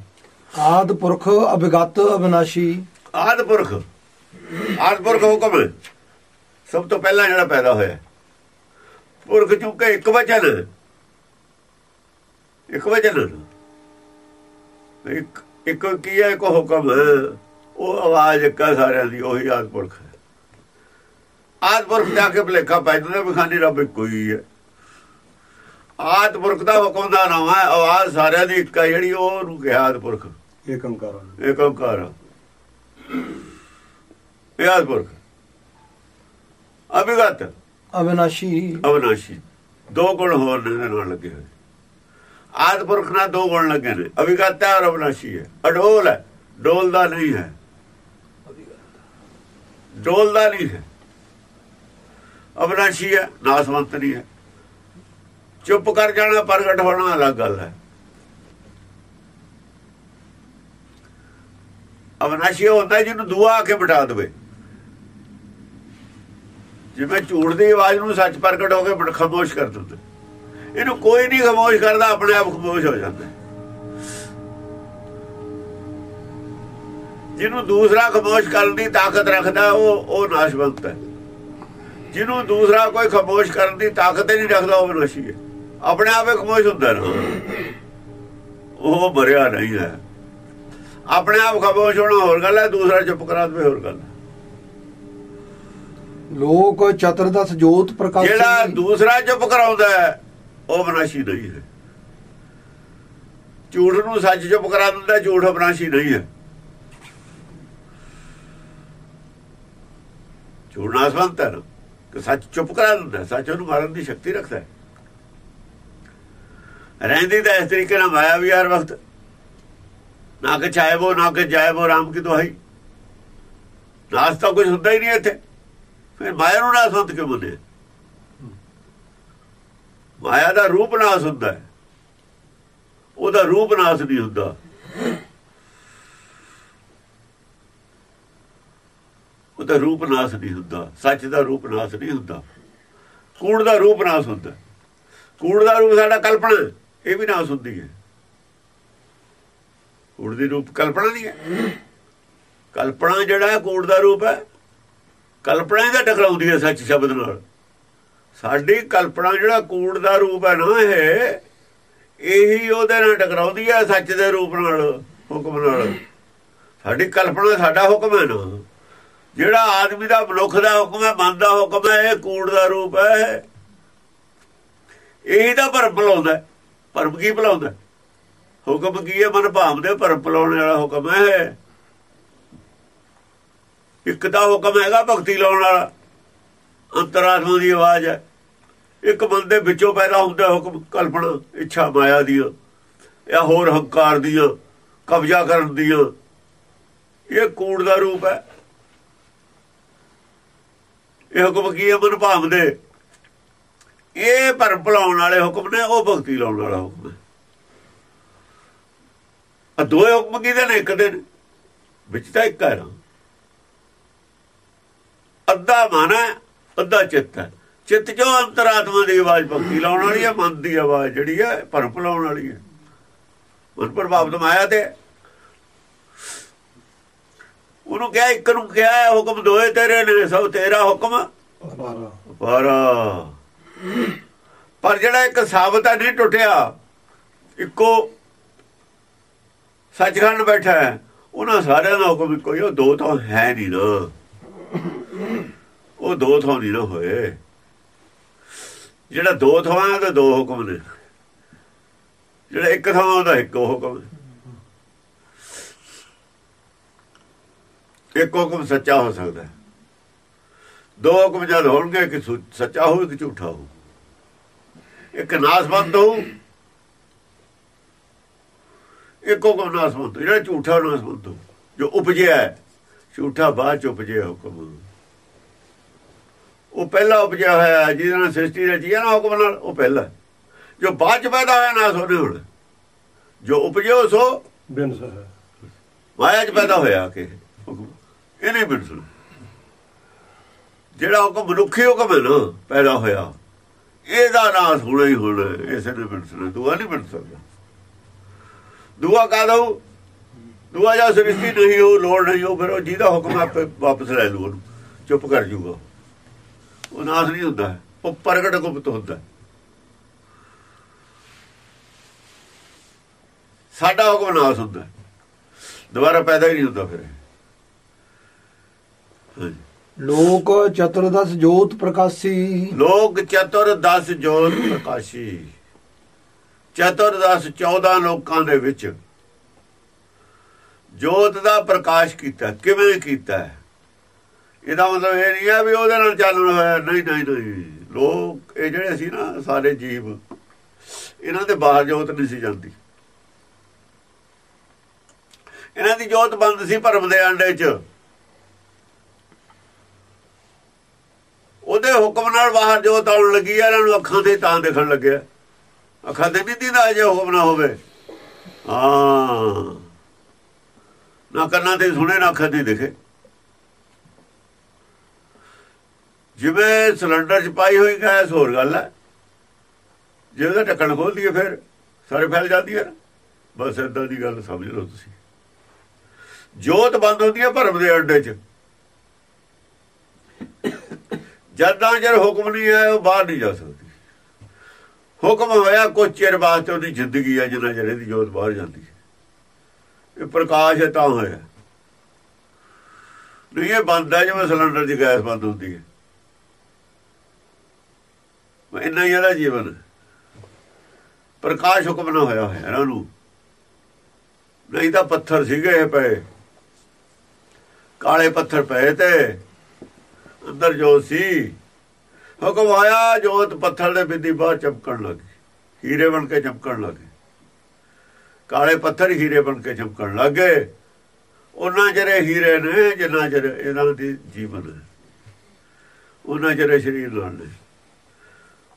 ਆਦ ਪੁਰਖ ਅਭਿਗਤ ਅਬਨਾਸ਼ੀ ਆਦ ਪੁਰਖ। ਆਦ ਪੁਰਖ ਹੁਕਮ ਸਭ ਤੋਂ ਪਹਿਲਾਂ ਜਿਹੜਾ ਪੈਦਾ ਹੋਇਆ। ਪੁਰਖ ਚੁੱਕੇ ਇੱਕ ਵਚਨ। ਇੱਕ ਵਚਨ। ਇੱਕ ਇੱਕ ਕੀ ਹੈ ਇੱਕ ਹੁਕਮ। ਉਹ ਆਵਾਜ਼ ਇੱਕ ਸਾਰਿਆਂ ਦੀ ਉਹੀ ਆਦ ਪੁਰਖ ਹੈ। ਆਦ ਪੁਰਖ ਜਾ ਕੇ ਭਲੇਖਾ ਪੈ ਜਾਂਦਾ ਬਖਾਨੀ ਰੱਬ ਇੱਕੋ ਹੀ ਹੈ। ਆਦ ਪੁਰਖ ਦਾ ਹੁਕਮ ਦਾ ਨਾਮ ਹੈ ਆਵਾਜ਼ ਸਾਰਿਆਂ ਦੀ ਇੱਕ ਹੈ ਜਿਹੜੀ ਉਹ ਨੂੰ ਕਿਹਾ ਆਦ ਪੁਰਖ ਏਕ ਓੰਕਾਰ ਇੱਕ ਓੰਕਾਰ। ਇਹ ਆਦ ਪੁਰਖ ਅਭਿਗਤ। ਅਵਿਨਾਸ਼ੀ। ਅਵਨਾਸ਼ੀ। ਦੋ ਗੁਣ ਹੋਰ ਨੇ ਨਾਲ ਲੱਗੇ ਹੋਏ। ਆਦ ਪੁਰਖ ਨਾਲ ਦੋ ਗੁਣ ਲੱਗੇ ਨੇ। ਅਭਿਗਤ ਹੈ ਔਰ ਅਵਨਾਸ਼ੀ ਹੈ। ਅਡੋਲ ਹੈ। ਡੋਲਦਾ ਨਹੀਂ ਹੈ। ਡੋਲਦਾ ਨਹੀਂ ਹੈ। ਅਵਨਾਸ਼ੀ ਹੈ ਨਾਸਵੰਤ ਨਹੀਂ ਹੈ। ਚੁੱਪ ਕਰ ਜਾਣਾ, ਪ੍ਰਗਟ ਹੋਣਾ ਅਲੱਗ ਗੱਲ ਹੈ। ਅਵਨਾਸ਼ੀ ਉਹ ਹੁੰਦਾ ਜਿਹਨੂੰ ਦੁਆ ਆ ਕੇ ਬਿਠਾ ਦੇਵੇ। ਜਿਵੇਂ ਝੂਠ ਦੀ ਆਵਾਜ਼ ਨੂੰ ਸੱਚ ਪ੍ਰਗਟ ਹੋ ਕੇ ਖਾਮੋਸ਼ ਕਰ ਦਿੰਦਾ। ਇਹਨੂੰ ਕੋਈ ਨਹੀਂ ਖਾਮੋਸ਼ ਕਰਦਾ, ਆਪਣੇ ਆਪ ਖਾਮੋਸ਼ ਹੋ ਜਾਂਦਾ। ਜਿਹਨੂੰ ਦੂਸਰਾ ਖਾਮੋਸ਼ ਕਰਨ ਦੀ ਤਾਕਤ ਰੱਖਦਾ, ਉਹ ਉਹ ਨਾਸ਼ਵੰਤ ਹੈ। ਜਿਹਨੂੰ ਦੂਸਰਾ ਕੋਈ ਖਾਮੋਸ਼ ਕਰਨ ਦੀ ਤਾਕਤ ਹੀ ਨਹੀਂ ਰੱਖਦਾ ਉਹ ਵਿਨਾਸ਼ੀ ਹੈ। ਆਪਣੇ ਆਪੇ ਖਾਮੋਸ਼ ਹੁੰਦਾ ਨਾ। ਉਹ ਮਰਿਆ ਨਹੀਂ ਹੈ। ਆਪਣੇ ਆਪ ਖਾਮੋਸ਼ ਹੋਣਾ ਹੋਰ ਗੱਲ ਹੈ ਦੂਸਰਾ ਚੁੱਪ ਕਰਾ ਦੇਵੇ ਹੋਰ ਗੱਲ ਲੋਕ ਚਤੁਰਦਸ ਜੋਤ ਪ੍ਰਕਾਸ਼ੀ ਜਿਹੜਾ ਦੂਸਰਾ ਚੁੱਪ ਕਰਾਉਂਦਾ ਹੈ ਉਹ ਵਿਨਾਸ਼ੀ ਨਹੀਂ ਹੈ। ਝੂਠ ਨੂੰ ਸੱਚ ਚੁੱਪ ਕਰਾ ਦਿੰਦਾ ਝੂਠ ਵਿਨਾਸ਼ੀ ਨਹੀਂ ਹੈ। ਝੂਠ ਨਾਸਵੰਤ ਹੈ ਨਾ। ਸੱਚ ਚੁੱਪ ਕਰਾ ਦਿੰਦਾ ਸੱਚ ਉਹਨੂੰ ਮਾਰਨ ਦੀ ਸ਼ਕਤੀ ਰੱਖਦਾ ਹੈ ਰਹਿੰਦੀ ਤਾਂ ਇਸ ਤਰੀਕੇ ਨਾਲ ਮਾਇਆ ਵੀ ਹਰ ਵਕਤ ਨਾ ਕਿ ਚਾਹੇ ਉਹ ਨਾ ਕਿ ਜਾਏ ਉਹ ਰਾਮ ਕੀ ਦੁਹਾਈ ਨਾਸ ਤਾਂ ਕੁਝ ਹੁੰਦਾ ਹੀ ਨਹੀਂ ਇੱਥੇ ਫਿਰ ਮਾਇਆ ਨੂੰ ਨਾਸਵੰਤ ਕਿਉਂ ਮੰਨੇ ਮਾਇਆ ਦਾ ਰੂਪ ਨਾਸ ਹੁੰਦਾ ਉਹਦਾ ਰੂਪ ਨਾਸ ਨਹੀਂ ਹੁੰਦਾ ਉਹਦਾ ਰੂਪ ਨਾਸ ਨਹੀਂ ਹੁੰਦਾ, ਸੱਚ ਦਾ ਰੂਪ ਨਾਸ ਨਹੀਂ ਹੁੰਦਾ। ਕੂੜ ਦਾ ਰੂਪ ਨਾਸ ਹੁੰਦਾ। ਕੂੜ ਦਾ ਰੂਪ ਸਾਡਾ ਕਲਪਨਾ, ਇਹ ਵੀ ਨਾਸ ਹੁੰਦੀ ਹੈ। ਕੂੜ ਦੀ ਰੂਪ ਕਲਪਨਾ ਨਹੀਂ ਹੈ। ਕਲਪਨਾ ਜਿਹੜਾ ਕੂੜ ਦਾ ਰੂਪ ਹੈ। ਕਲਪਨਾ ਹੀ ਤਾਂ ਟਕਰਾਉਂਦੀ ਹੈ ਸੱਚ ਸ਼ਬਦ ਨਾਲ। ਸਾਡੀ ਕਲਪਨਾ ਜਿਹੜਾ ਕੂੜ ਦਾ ਰੂਪ ਹੈ ਨਾ ਇਹ, ਇਹੀ ਉਹਦੇ ਨਾਲ ਟਕਰਾਉਂਦੀ ਹੈ ਸੱਚ ਦੇ ਰੂਪ ਨਾਲ, ਹੁਕਮ ਨਾਲ। ਸਾਡੀ ਕਲਪਨਾ ਸਾਡਾ ਹੁਕਮ ਹੈ ਨਾ। ਜਿਹੜਾ ਆਦਮੀ ਦਾ ਮਨੁੱਖ ਦਾ ਹੁਕਮ ਹੈ, ਮਨ ਦਾ ਹੁਕਮ ਹੈ, ਇਹ ਕੂੜ ਦਾ ਰੂਪ ਹੈ। ਇਹੀ ਤਾਂ ਭਰਮ ਭਲਾਉਂਦਾ ਭਰਮ ਕੀ ਭਲਾਉਂਦਾ ਹੁਕਮ ਕੀ ਹੈ? ਮਨ ਭਾਵ ਭਰਮ ਭਲਾਉਣ ਵਾਲਾ ਹੁਕਮ ਹੈ। ਇੱਕ ਦਾ ਹੁਕਮ ਹੈਗਾ ਭਗਤੀ ਲਾਉਣ ਵਾਲਾ। ਅੰਤਰਾਤਮਾ ਦੀ ਆਵਾਜ਼ ਹੈ। ਇੱਕ ਬੰਦੇ ਵਿੱਚੋਂ ਪੈਦਾ ਹੁੰਦਾ ਹੁਕਮ, ਕਲਪਨਾ, ਇੱਛਾ, ਮਾਇਆ ਦੀ ਜਾਂ ਹੋਰ ਹੰਕਾਰ ਦੀਆਂ, ਕਬਜ਼ਾ ਕਰਨ ਦੀਆਂ। ਇਹ ਕੂੜ ਦਾ ਰੂਪ ਹੈ। ਇਹ ਹੁਕਮ ਕੀ ਹੈ ਮਨ ਭਾਵ ਦੇ? ਇਹ ਭਰਮ ਭਲਾਉਣ ਵਾਲੇ ਹੁਕਮ ਨੇ, ਉਹ ਭਗਤੀ ਲਾਉਣ ਵਾਲਾ ਹੁਕਮ ਹੈ। ਆ ਦੋਏ ਹੁਕਮ ਕਿਹਦੇ ਨੇ? ਇੱਕ ਦੇ ਵਿੱਚ ਤਾਂ ਇੱਕ ਹੈ ਨਾ। ਅੱਧਾ ਮਨ ਹੈ, ਅੱਧਾ ਚਿੱਤ ਹੈ। ਚਿੱਤ ਜੋ ਅੰਤਰਾਤਮਾ ਦੀ ਆਵਾਜ਼ ਭਗਤੀ ਲਾਉਣ ਵਾਲੀ ਹੈ, ਮਨ ਦੀ ਆਵਾਜ਼ ਜਿਹੜੀ ਹੈ ਭਰਮ ਭਲਾਉਣ ਵਾਲੀ ਹੈ। ਮਨ ਪ੍ਰਭਾਵ ਮਾਇਆ ਤੇ ਉਹਨੂੰ ਕਿਹਾ ਇੱਕ ਨੂੰ ਕਿਹਾ ਹੁਕਮ ਦੋਏ ਤੇਰੇ ਨੇ ਸਭ ਤੇਰਾ ਹੁਕਮ। ਪਰ ਪਰ ਜਿਹੜਾ ਇੱਕ ਸਾਬਤ ਹੈ ਨਹੀਂ ਟੁੱਟਿਆ ਇੱਕੋ ਸੱਚਖੰਡ ਬੈਠਾ ਹੈ ਉਹਨਾਂ ਸਾਰਿਆਂ ਦਾ ਹੁਕਮ ਇੱਕੋ ਹੀ ਉਹ ਦੋ ਤਾਂ ਹੈ ਨਹੀਂ ਨਾ। ਉਹ ਦੋ ਥਾਂ ਨਹੀਂ ਨਾ ਹੋਏ। ਜਿਹੜਾ ਦੋ ਥਾਂ ਦਾ ਦੋ ਹੁਕਮ ਨੇ। ਜਿਹੜਾ ਇੱਕ ਥਾਂ ਉਹਦਾ ਇੱਕ ਹੁਕਮ। ਹੈ ਇੱਕ ਹੁਕਮ ਸੱਚਾ ਹੋ ਸਕਦਾ ਦੋ ਹੁਕਮ ਜਦ ਹੋਣਗੇ ਕਿ ਸੱਚਾ ਹੋਵੇ ਕਿ ਝੂਠਾ ਹੋ ਇੱਕ ਨਾਸਵੰਤ ਹੋ ਇੱਕ ਹੁਕਮ ਨਾਸਵੰਤ ਜਿਹੜਾ ਝੂਠਾ ਨਾਸਵੰਤ ਹੋ ਜੋ ਉਪਜਿਆ ਹੈ ਝੂਠਾ ਬਾਅਦ ਚ ਉਪਜਿਆ ਹੁਕਮ ਉਹ ਪਹਿਲਾ ਉਪਜਿਆ ਹੋਇਆ ਜਿਹਦੇ ਨਾਲ ਸ੍ਰਿਸ਼ਟੀ ਰਚੀ ਹੈ ਨਾ ਹੁਕਮ ਨਾਲ ਉਹ ਪਹਿਲਾ। ਜੋ ਬਾਅਦ ਚ ਪੈਦਾ ਹੋਇਆ ਨਾ ਸੋਨੇ ਹੁਣ। ਜੋ ਉਪਜਿਓ ਸੋ ਬਿਨ ਸਹ। ਮਾਇਆ ਚ ਪੈਦਾ ਹੋਇਆ ਕਿ। ਹੁਕਮ ਇਹ ਨਹੀਂ ਬਿਨ ਸੁਣ ਜਿਹੜਾ ਹੁਕਮ ਮਨੁੱਖੀ ਹੁਕਮ ਹੈ ਨਾ, ਪੈਦਾ ਹੋਇਆ, ਇਹਦਾ ਨਾਸ ਹੋਣਾ ਹੀ ਹੋਣਾ ਇਸੇ ਨੇ ਬਿਨ ਸੁਣ। ਦੁਆ ਨਹੀਂ ਮਿਲ ਸਕਦਾ ਦੁਆ ਕਾ ਦਊ? ਦੁਆ ਜਾਂ ਸ੍ਰਿਸ਼ਟੀ ਨਹੀਂ ਹੋ ਲੋੜ ਨਹੀਂ ਹੋ ਫਿਰ ਉਹ ਜਿਹਦਾ ਹੁਕਮ ਆਪੇ ਵਾਪਸ ਲੈ ਲੂ ਉਹਨੂੰ, ਚੁੱਪ ਕਰ ਜੂਗਾ ਉਹ ਨਾਸ ਨਹੀਂ ਹੁੰਦਾ, ਉਹ ਪ੍ਰਗਟ ਗੁਪਤ ਹੁੰਦਾ। ਸਾਡਾ ਹੁਕਮ ਨਾਸ ਹੁੰਦਾ। ਦੁਬਾਰਾ ਪੈਦਾ ਹੀ ਨਹੀਂ ਹੁੰਦਾ ਫਿਰ। ਹਾਂਜੀ। ਲੋਕ ਚਤੁਰਦਸ ਜੋਤ ਪ੍ਰਕਾਸ਼ੀ। ਲੋਕ ਚਤੁਰ 10 ਜੋਤ ਪ੍ਰਕਾਸ਼ੀ। ਚਤੁਰਦਸ 14 ਲੋਕਾਂ ਦੇ ਵਿੱਚ ਜੋਤ ਦਾ ਪ੍ਰਕਾਸ਼ ਕੀਤਾ, ਕਿਵੇਂ ਕੀਤਾ? ਇਹਦਾ ਮਤਲਬ ਇਹ ਨਹੀਂ ਹੈ ਵੀ ਉਹਦੇ ਨਾਲ ਚੱਲਣ ਹੋਇਆ, ਨਹੀਂ ਨਹੀਂ ਨਹੀਂ। ਲੋਕ, ਇਹ ਜਿਹੜੇ ਸੀ ਨਾ ਸਾਰੇ ਜੀਵ, ਇਹਨਾਂ ਦੇ ਬਾਹਰ ਜੋਤ ਨਹੀਂ ਸੀ ਜਾਂਦੀ। ਇਹਨਾਂ ਦੀ ਜੋਤ ਬੰਦ ਸੀ ਭਰਮ ਦੇ ਅੰਡੇ 'ਚ। ਉਹਦੇ ਹੁਕਮ ਨਾਲ ਬਾਹਰ ਜੋਤ ਆਉਣ ਲੱਗੀ ਆ, ਇਹਨਾਂ ਨੂੰ ਅੱਖਾਂ ਤੇ ਤਾਂ ਦਿਖਣ ਲੱਗਿਆ। ਅੱਖਾਂ ਤੇ ਨਹੀਂ ਦਿੰਦਾ ਜੇ ਹੁਕਮ ਨਾ ਹੋਵੇ। ਹਾਂ। ਨਾ ਕੰਨਾਂ ਤੇ ਸੁਣੇ, ਨਾ ਅੱਖਾਂ ਤੇ ਦਿਖੇ। ਜਿਵੇਂ ਸਿਲੰਡਰ 'ਚ ਪਾਈ ਹੋਈ ਗੈਸ, ਹੋਰ ਗੱਲ ਹੈ। ਜੇ ਉਹਦਾ ਢੱਕਣ ਖੋਲ ਦਈਏ ਫਿਰ, ਸਾਰੇ ਫੈਲ ਜਾਂਦੀ ਹੈ ਬਸ ਇਦਾਂ ਦੀ ਗੱਲ ਸਮਝ ਲਓ ਤੁਸੀਂ। ਜੋਤ ਬੰਦ ਹੁੰਦੀ ਹੈ ਭਰਮ ਦੇ ਅੱਡੇ 'ਚ। ਜਦਾਂ ਜਰ ਹੁਕਮ ਨਹੀਂ ਹੈ ਉਹ ਬਾਹਰ ਨਹੀਂ ਜਾ ਸਕਦੀ। ਹੁਕਮ ਹੋਇਆ ਕੁਝ ਚਿਰ ਬਾਅਦ ਤੇ ਉਹਦੀ ਜ਼ਿੰਦਗੀ ਹੈ ਜਿੰਨਾ ਚਿਰ ਦੀ ਜੋਤ ਬਾਹਰ ਜਾਂਦੀ ਹੈ। ਇਹ ਪ੍ਰਕਾਸ਼ ਤਾਂ ਹੋਇਆ। ਨਹੀਂ, ਇਹ ਬੰਦ ਹੈ, ਜਿਵੇਂ ਸਿਲੰਡਰ ਦੀ ਗੈਸ ਬੰਦ ਹੁੰਦੀ ਹੈ। ਇੰਨਾ ਹੀ ਇਹਦਾ ਜੀਵਨ। ਪ੍ਰਕਾਸ਼ ਹੁਕਮ ਨਾ ਹੋਇਆ ਹੋਇਆ ਇਹਨਾਂ ਨੂੰ ਨਹੀਂ ਤਾਂ ਪੱਥਰ ਸੀਗੇ ਪਏ। ਕਾਲੇ ਪੱਥਰ ਪਏ ਤੇ ਅੰਦਰ ਜੋ ਸੀ ਹੁਕਮ ਆਇਆ ਜੋਤ ਪੱਥਰ ਦੇ ਬਿੰਦੀ ਬਾਹਰ ਚਮਕਣ ਲੱਗੀ ਹੀਰੇ ਬਣ ਕੇ ਚਮਕਣ ਲੱਗੇ ਕਾਲੇ ਪੱਥਰ ਹੀਰੇ ਬਣ ਕੇ ਚਮਕਣ ਲੱਗੇ ਉਹਨਾਂ ਜਿਹੜੇ ਹੀਰੇ ਨੇ ਜਿੰਨਾ ਚਿਰ ਇਹਨਾਂ ਦੀ ਜੀਵਨ ਹੈ ਉਹਨਾਂ ਜਿਹੜੇ ਸ਼ਰੀਰ ਨਾਲ ਨੇ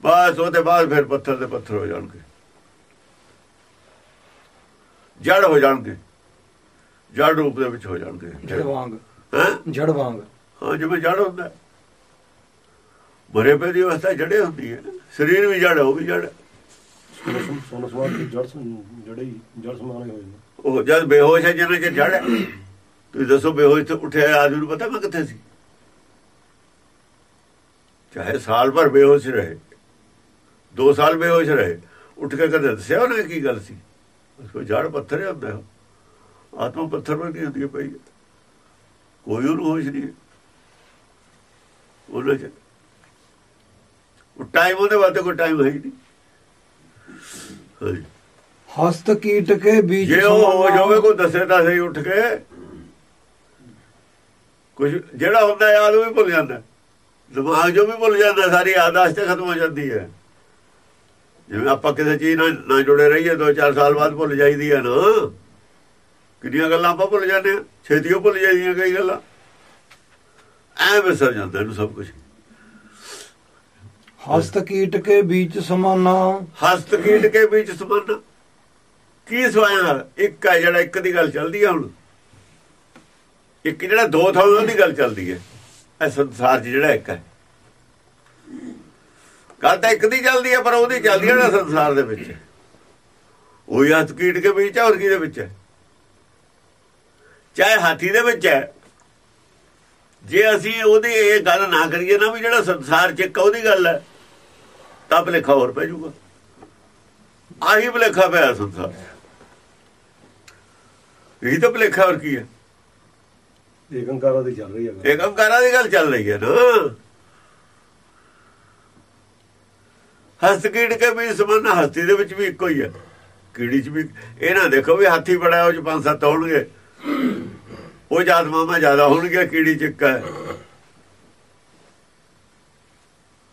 ਬਸ ਉਹਦੇ ਬਾਅਦ ਫਿਰ ਪੱਥਰ ਦੇ ਪੱਥਰ ਹੋ ਜਾਣਗੇ। ਜੜ ਹੋ ਜਾਣਗੇ। ਜੜ ਰੂਪ ਦੇ ਵਿੱਚ ਹੋ ਜਾਣਗੇ। ਜੜ ਵਾਂਗ। ਹੈ? ਜੜ ਵਾਂਗ। ਜਿਵੇਂ ਜੜ ਹੁੰਦਾ। ਮਰੇ ਪਏ ਦੀ ਅਵਸਥਾ ਜੜੇ ਹੁੰਦੀ ਹੈ। ਸਰੀਰ ਵੀ ਜੜ ਉਹ ਵੀ ਜੜ। ਸੋਨ ਸਮਾਨ ਦੀ ਜੜ ਜੜੇ ਜੜ ਸਮਾਨ ਹੋਏ ਨੇ। ਉਹ ਜਦ ਬੇਹੋਸ਼ ਹੈ ਜਿਹਨਾਂ ਚ ਜੜ ਹੈ। ਤੁਸੀਂ ਦੱਸੋ ਬੇਹੋਸ਼ ਤੋਂ ਉੱਠਿਆ ਆਦਮੀ ਨੂੰ ਪਤਾ ਮੈਂ ਕਿੱਥੇ ਸੀ? ਚਾਹੇ ਸਾਲ ਭਰ ਬੇਹੋਸ਼ ਰਹੇ 2 ਸਾਲ ਬੇਹੋਸ਼ ਰਹੇ ਉੱਠ ਕੇ ਕਦੇ ਦੱਸਿਆ ਉਹਨੇ ਕੀ ਗੱਲ ਸੀ? ਉਸ ਕੋ ਜੜ ਪੱਥਰ ਹੀ ਹੁੰਦਾ। ਹੈ ਆਤਮਾ ਪੱਥਰ ਵਰਗੀ ਹੁੰਦੀ ਹੈ ਪਈ। ਕੋਈ ਉਹਨੂੰ ਹੋਸ਼ ਨਹੀਂ ਉਹਨਾਂ ਚ ਉਹ ਟਾਈਮ ਉਹਦੇ ਵਾਸਤੇ ਕੋਈ ਟਾਈਮ ਹੈ ਹੀ ਨਹੀਂ। ਹਸਤ ਕੀਟ ਕੇ ਬੀਜ ਜੇ ਉਹ ਹੋ। ਜਾਵੇ ਕੋਈ ਦੱਸੇ ਤਾਂ ਸਹੀ ਉੱਠ ਕੇ। ਕੁਝ ਜਿਹੜਾ ਹੁੰਦਾ ਯਾਦ ਉਹ ਵੀ ਭੁੱਲ ਜਾਂਦਾ। ਦਿਮਾਗ ਜੋ ਵੀ ਭੁੱਲ ਜਾਂਦਾ ਸਾਰੀ ਆਦਾਸ਼ ਤੇ ਖਤਮ ਹੋ ਜਾਂਦੀ ਹੈ। ਜਿਵੇਂ ਆਪਾਂ ਕਿਸੇ ਚੀਜ਼ ਨਾਲ ਨਾ ਜੁੜੇ ਰਹੀਏ ਦੋ ਚਾਰ ਸਾਲ ਬਾਅਦ ਭੁੱਲ ਜਾਈਦੀ ਹੈ ਨਾ। ਕਿੰਨੀਆਂ ਗੱਲਾਂ ਆਪਾਂ ਭੁੱਲ ਜਾਂਦੇ ਹਾਂ। ਛੇਤੀਓ ਭੁੱਲ ਜਾਂਦੀਆਂ ਕਈ ਗੱਲਾਂ। ਐ ਵਿਸਰ ਜਾਂਦਾ ਇਹਨੂੰ ਸਭ ਕੁਝ ਹਸਤ ਕੀਟ ਕੇ ਬੀਜ ਸਮਾਨਾ। ਹਸਤ ਕੀਟ ਕੇ ਵਿੱਚ ਸਬੰਧ ਕੀ ਸਵਾਇਆ ਇੱਕ ਹੈ ਜਿਹੜਾ ਇੱਕ ਦੀ ਗੱਲ ਚੱਲਦੀ ਹੈ ਹੁਣ। ਇੱਕ ਜਿਹੜਾ ਦੋ ਥਾਂ ਉਹਦੀ ਗੱਲ ਚੱਲਦੀ ਹੈ ਇਹ ਸੰਸਾਰ 'ਚ ਜਿਹੜਾ ਇੱਕ ਹੈ। ਗੱਲ ਤਾਂ ਇੱਕ ਦੀ ਚੱਲਦੀ ਹੈ ਪਰ ਉਹਦੀ ਚੱਲਦੀ ਹੈ ਨਾ ਸੰਸਾਰ ਦੇ ਵਿੱਚ। ਉਹ ਹੱਥ ਕੀਟ ਕੇ ਵਿੱਚ ਹੈ ਹੋਰ ਕੀ ਦੇ ਵਿੱਚ ਹੈ? ਚਾਹੇ ਹਾਥੀ ਦੇ ਵਿੱਚ ਹੈ ਜੇ ਅਸੀਂ ਉਹਦੀ ਇਹ ਗੱਲ ਨਾ ਕਰੀਏ ਨਾ ਵੀ ਜਿਹੜਾ ਸੰਸਾਰ 'ਚ ਇੱਕ ਉਹਦੀ ਗੱਲ ਹੈ ਤਾਂ ਭਲੇਖਾ ਹੋਰ ਪੈ ਜਾਊਗਾ। ਆਹੀ ਭਲੇਖਾ ਪਿਆ ਸੰਸਾਰ। ਇਹੀ ਤਾਂ ਭਲੇਖਾ ਹੋਰ ਕੀ ਹੈ? ਏਕੰਕਾਰਾ ਦੀ ਚੱਲ ਰਹੀ ਹੈ ਦੀ ਗੱਲ ਚੱਲ ਰਹੀ ਹੈ ਨਾ। ਹਸਤ ਕੀੜ ਕੇ ਵੀ ਸਮਾਨ ਹਸਤੀ ਦੇ ਵਿੱਚ ਵੀ ਇੱਕੋ ਹੀ ਹੈ। ਕੀੜੀ 'ਚ ਵੀ ਇਹ ਨਾ ਦੇਖੋ ਵੀ ਹਾਥੀ ਬੜਾ ਉਹ 'ਚ ਪੰਜ ਸੱਤ ਹੋਣਗੇ। ਉਹ ਜਾਤ ਮਾਮਾ ਜ਼ਿਆਦਾ ਹੋਣਗੀਆਂ ਕੀੜੀ 'ਚ ਇੱਕ ਹੈ।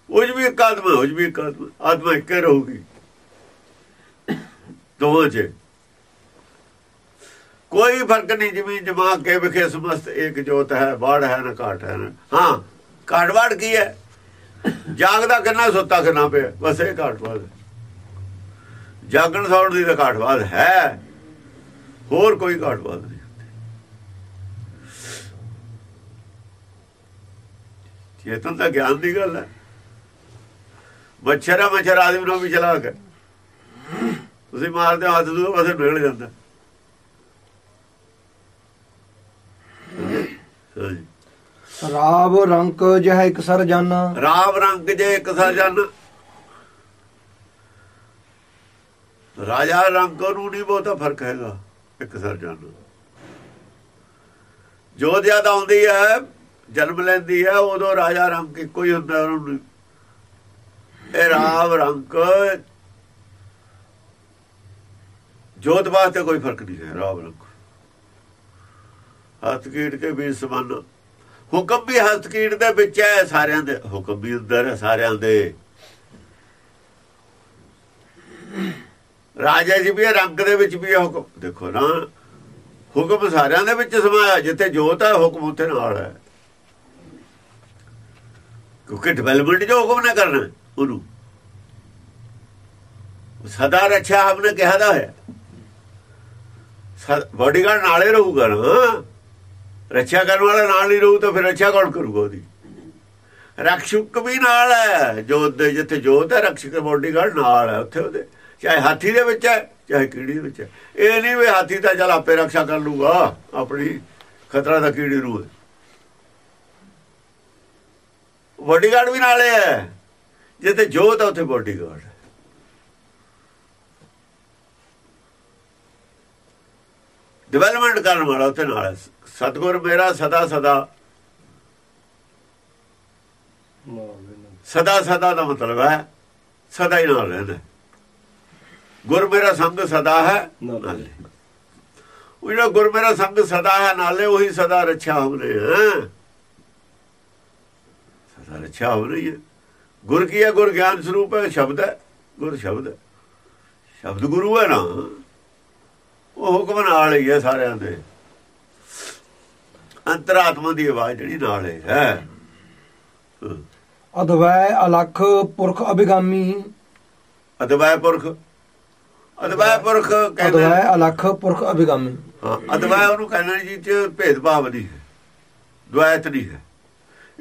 ਉਹ ਵੀ ਇੱਕ ਆਤਮਾ, ਉਹ ਵੀ ਇੱਕ ਆਤਮਾ। ਆਤਮਾ ਇੱਕੇ ਰਹੂਗੀ। ਦੋਵਾਂ 'ਚ। ਕੋਈ ਫ਼ਰਕ ਨਹੀਂ ਜਿਵੇਂ ਜਮਾ ਕੇ ਵਿਖੇ ਸਮਸਤ ਇੱਕ ਜੋਤ ਹੈ ਬਾੜ ਹੈ, ਨਾ ਘਾਟ ਹੈ, ਨਾ। ਹਾਂ ਘਾਟਵਾੜ ਕੀ ਹੈ? ਜਾਗਦਾ ਕਿੰਨਾ, ਸੁੱਤਾ ਕਿੰਨਾ ਪਿਆ। ਬਸ ਇਹ ਘਾਟਵਾੜ ਜਾਗਣ ਸੌਣ ਦੀ ਤਾਂ ਘਾਟਵਾੜ ਹੈ। ਹੋਰ ਕੋਈ ਘਾਟਵਾੜ ਨਹੀਂ। ਚੇਤਨ ਦਾ ਗਿਆਨ ਦੀ ਗੱਲ ਹੈ। ਮੱਛਰਾ ਮੱਛਰ ਆਦਮੀ ਨੂੰ ਵੀ ਚਲਾ ਕੇ। ਤੁਸੀਂ ਮਾਰਦੇ ਹੱਥ ਦੂਏ ਪਾਸੇ ਨਿਕਲ ਜਾਂਦਾ। ਰਾਵ ਰੰਕ ਜਹ ਇੱਕ ਸਰ ਜਾਨਾ। ਰਾਮ ਰੰਗ ਜੇ ਇੱਕ ਸਜਨ ਰਾਜਾ ਰੰਗ ਨੂੰ ਨਹੀਂ ਬਹੁਤਾ ਫ਼ਰਕ ਹੈਗਾ ਇੱਕ ਸਰਜਨ ਜੋ ਜ਼ਿਆਦਾ ਆਉਂਦੀ ਹੈ ਜਨਮ ਲੈਂਦੀ ਹੈ ਉਦੋਂ ਰਾਜਾ ਰੰਗ ਇੱਕੋ ਹੀ ਹੁੰਦਾ ਉਹਨੂੰ ਇਹ ਰਾਮ ਰੰਗ ਜੋਤ ਵਾਸਤੇ ਕੋਈ ਫ਼ਰਕ ਨਹੀਂ ਹੈ ਰਾਮ ਰੱਖੋ ਹੱਥ ਕੀਟ ਕੇ ਵੀ ਸਮਾਨ। ਹੁਕਮ ਵੀ ਹੱਥ ਕੀੜ ਦੇ ਵਿੱਚ ਹੈ ਸਾਰਿਆਂ ਦੇ। ਹੁਕਮ ਵੀ ਅੰਦਰ ਹੈ ਸਾਰਿਆਂ ਦੇ। ਰਾਜਾ ਜੀ ਵੀ ਹੈ, ਰੰਗ ਦੇ ਵਿੱਚ ਵੀ ਹੈ ਹੁਕਮ। ਦੇਖੋ ਨਾ ਹੁਕਮ ਸਾਰਿਆਂ ਦੇ ਵਿੱਚ ਸਮਾਇਆ ਜਿੱਥੇ ਜੋਤ ਹੈ ਹੁਕਮ ਉੱਥੇ ਨਾਲ ਹੈ। ਕਿਉਂਕਿ ਡਿਵੈਲਪਮੈਂਟ ਜੋ ਹੁਕਮ ਨੇ ਕਰਨਾ, ਉਹਨੂੰ। ਸਦਾ ਰੱਖਿਆ ਹਮਨੇ ਕਿਹਾ ਦਾ ਹੈ। ਬਾਡੀਗਾਰਡ ਨਾਲੇ ਰਹੂਗਾ ਨਾ। ਰੱਖਿਆ ਕਰਨ ਵਾਲਾ ਨਾਲ ਨਹੀਂ ਰਹੂ ਤਾਂ ਫਿਰ ਰੱਖਿਆ ਕੌਣ ਕਰੂਗਾ ਉਹਦੀ? ਰਕਸ਼ਕ ਵੀ ਨਾਲ ਹੈ। ਜੋਤ ਦੇ ਜਿੱਥੇ ਜੋਤ ਹੈ, ਰਕਸ਼ਕ ਬਾਡੀਗਾਰਡ ਨਾਲ ਹੈ ਉੱਥੇ ਉਹਦੇ। ਚਾਹੇ ਹਾਥੀ ਦੇ ਵਿੱਚ ਹੈ, ਚਾਹੇ ਕੀੜੀ ਦੇ ਵਿੱਚ ਹੈ। ਇਹ ਨਹੀਂ ਵੀ ਹਾਥੀ ਤਾਂ ਚੱਲ ਆਪੇ ਰੱਖਿਆ ਕਰ ਲੂਗਾ ਆਪਣੀ ਖਤਰਾ ਦਾ ਕੀੜੀ ਨੂੰ ਬੋਡੀਗਾਰਡ ਵੀ ਨਾਲੇ ਹੈ। ਜਿੱਥੇ ਜੋਤ ਹੈ ਉੱਥੇ ਬੋਡੀਗਾਰਡ। ਡਿਵੈਲਪਮੈਂਟ ਕਰਨ ਵਾਲਾ ਉੱਥੇ ਨਾਲ ਹੈ। ਸਤਿਗੁਰ ਮੇਰਾ ਸਦਾ ਸਦਾ। ਸਦਾ ਸਦਾ ਦਾ ਮਤਲਬ ਹੈ, ਸਦਾ ਹੀ ਨਾਲ ਰਹਿੰਦਾ ਗੁਰ ਮੇਰਾ ਸੰਗ ਸਦਾ ਹੈ, ਨਾਲੇ। ਉਹ ਜਿਹੜਾ ਗੁਰ ਮੇਰਾ ਸੰਗ ਸਦਾ ਹੈ, ਨਾਲੇ ਉਹੀ ਸਦਾ ਰੱਖਿਆ ਹਮਨੇ ਹੈ ਸਦਾ ਰੱਛਾ ਹੋ ਰਹੀ ਹੈ। ਗੁਰ ਕੀ ਹੈ? ਗੁਰ ਗਿਆਨ ਸਰੂਪ ਹੈ ਸ਼ਬਦ ਹੈ। ਗੁਰ ਸ਼ਬਦ ਹੈ। ਸ਼ਬਦ ਗੁਰੂ ਹੈ ਨਾ। ਉਹ ਹੁਕਮ ਨਾਲ ਹੀ ਹੈ ਸਾਰਿਆਂ ਦੇ। ਅੰਤਰਾਤਮਾ ਦੀ ਆਵਾਜ਼ ਜਿਹੜੀ ਨਾਲ ਹੈ ਅਦਵੈ ਅਲਖ ਪੁਰਖ ਅਭਿਗਾਮੀ। ਅਦਵੈ ਪੁਰਖ। ਅਦਵੈ ਪੁਰਖ ਕਹਿੰਦੇ ਅਦਵੈ ਅਲਖ ਪੁਰਖ ਅਭਿਗਾਮੀ। ਹਾਂ ਅਦਵੈ ਉਹਨੂੰ ਕਹਿੰਦੇ ਜੀ ਚ ਭੇਦਭਾਵ ਨਹੀਂ ਹੈ। ਦੁਆਇਤ ਨਹੀਂ ਹੈ।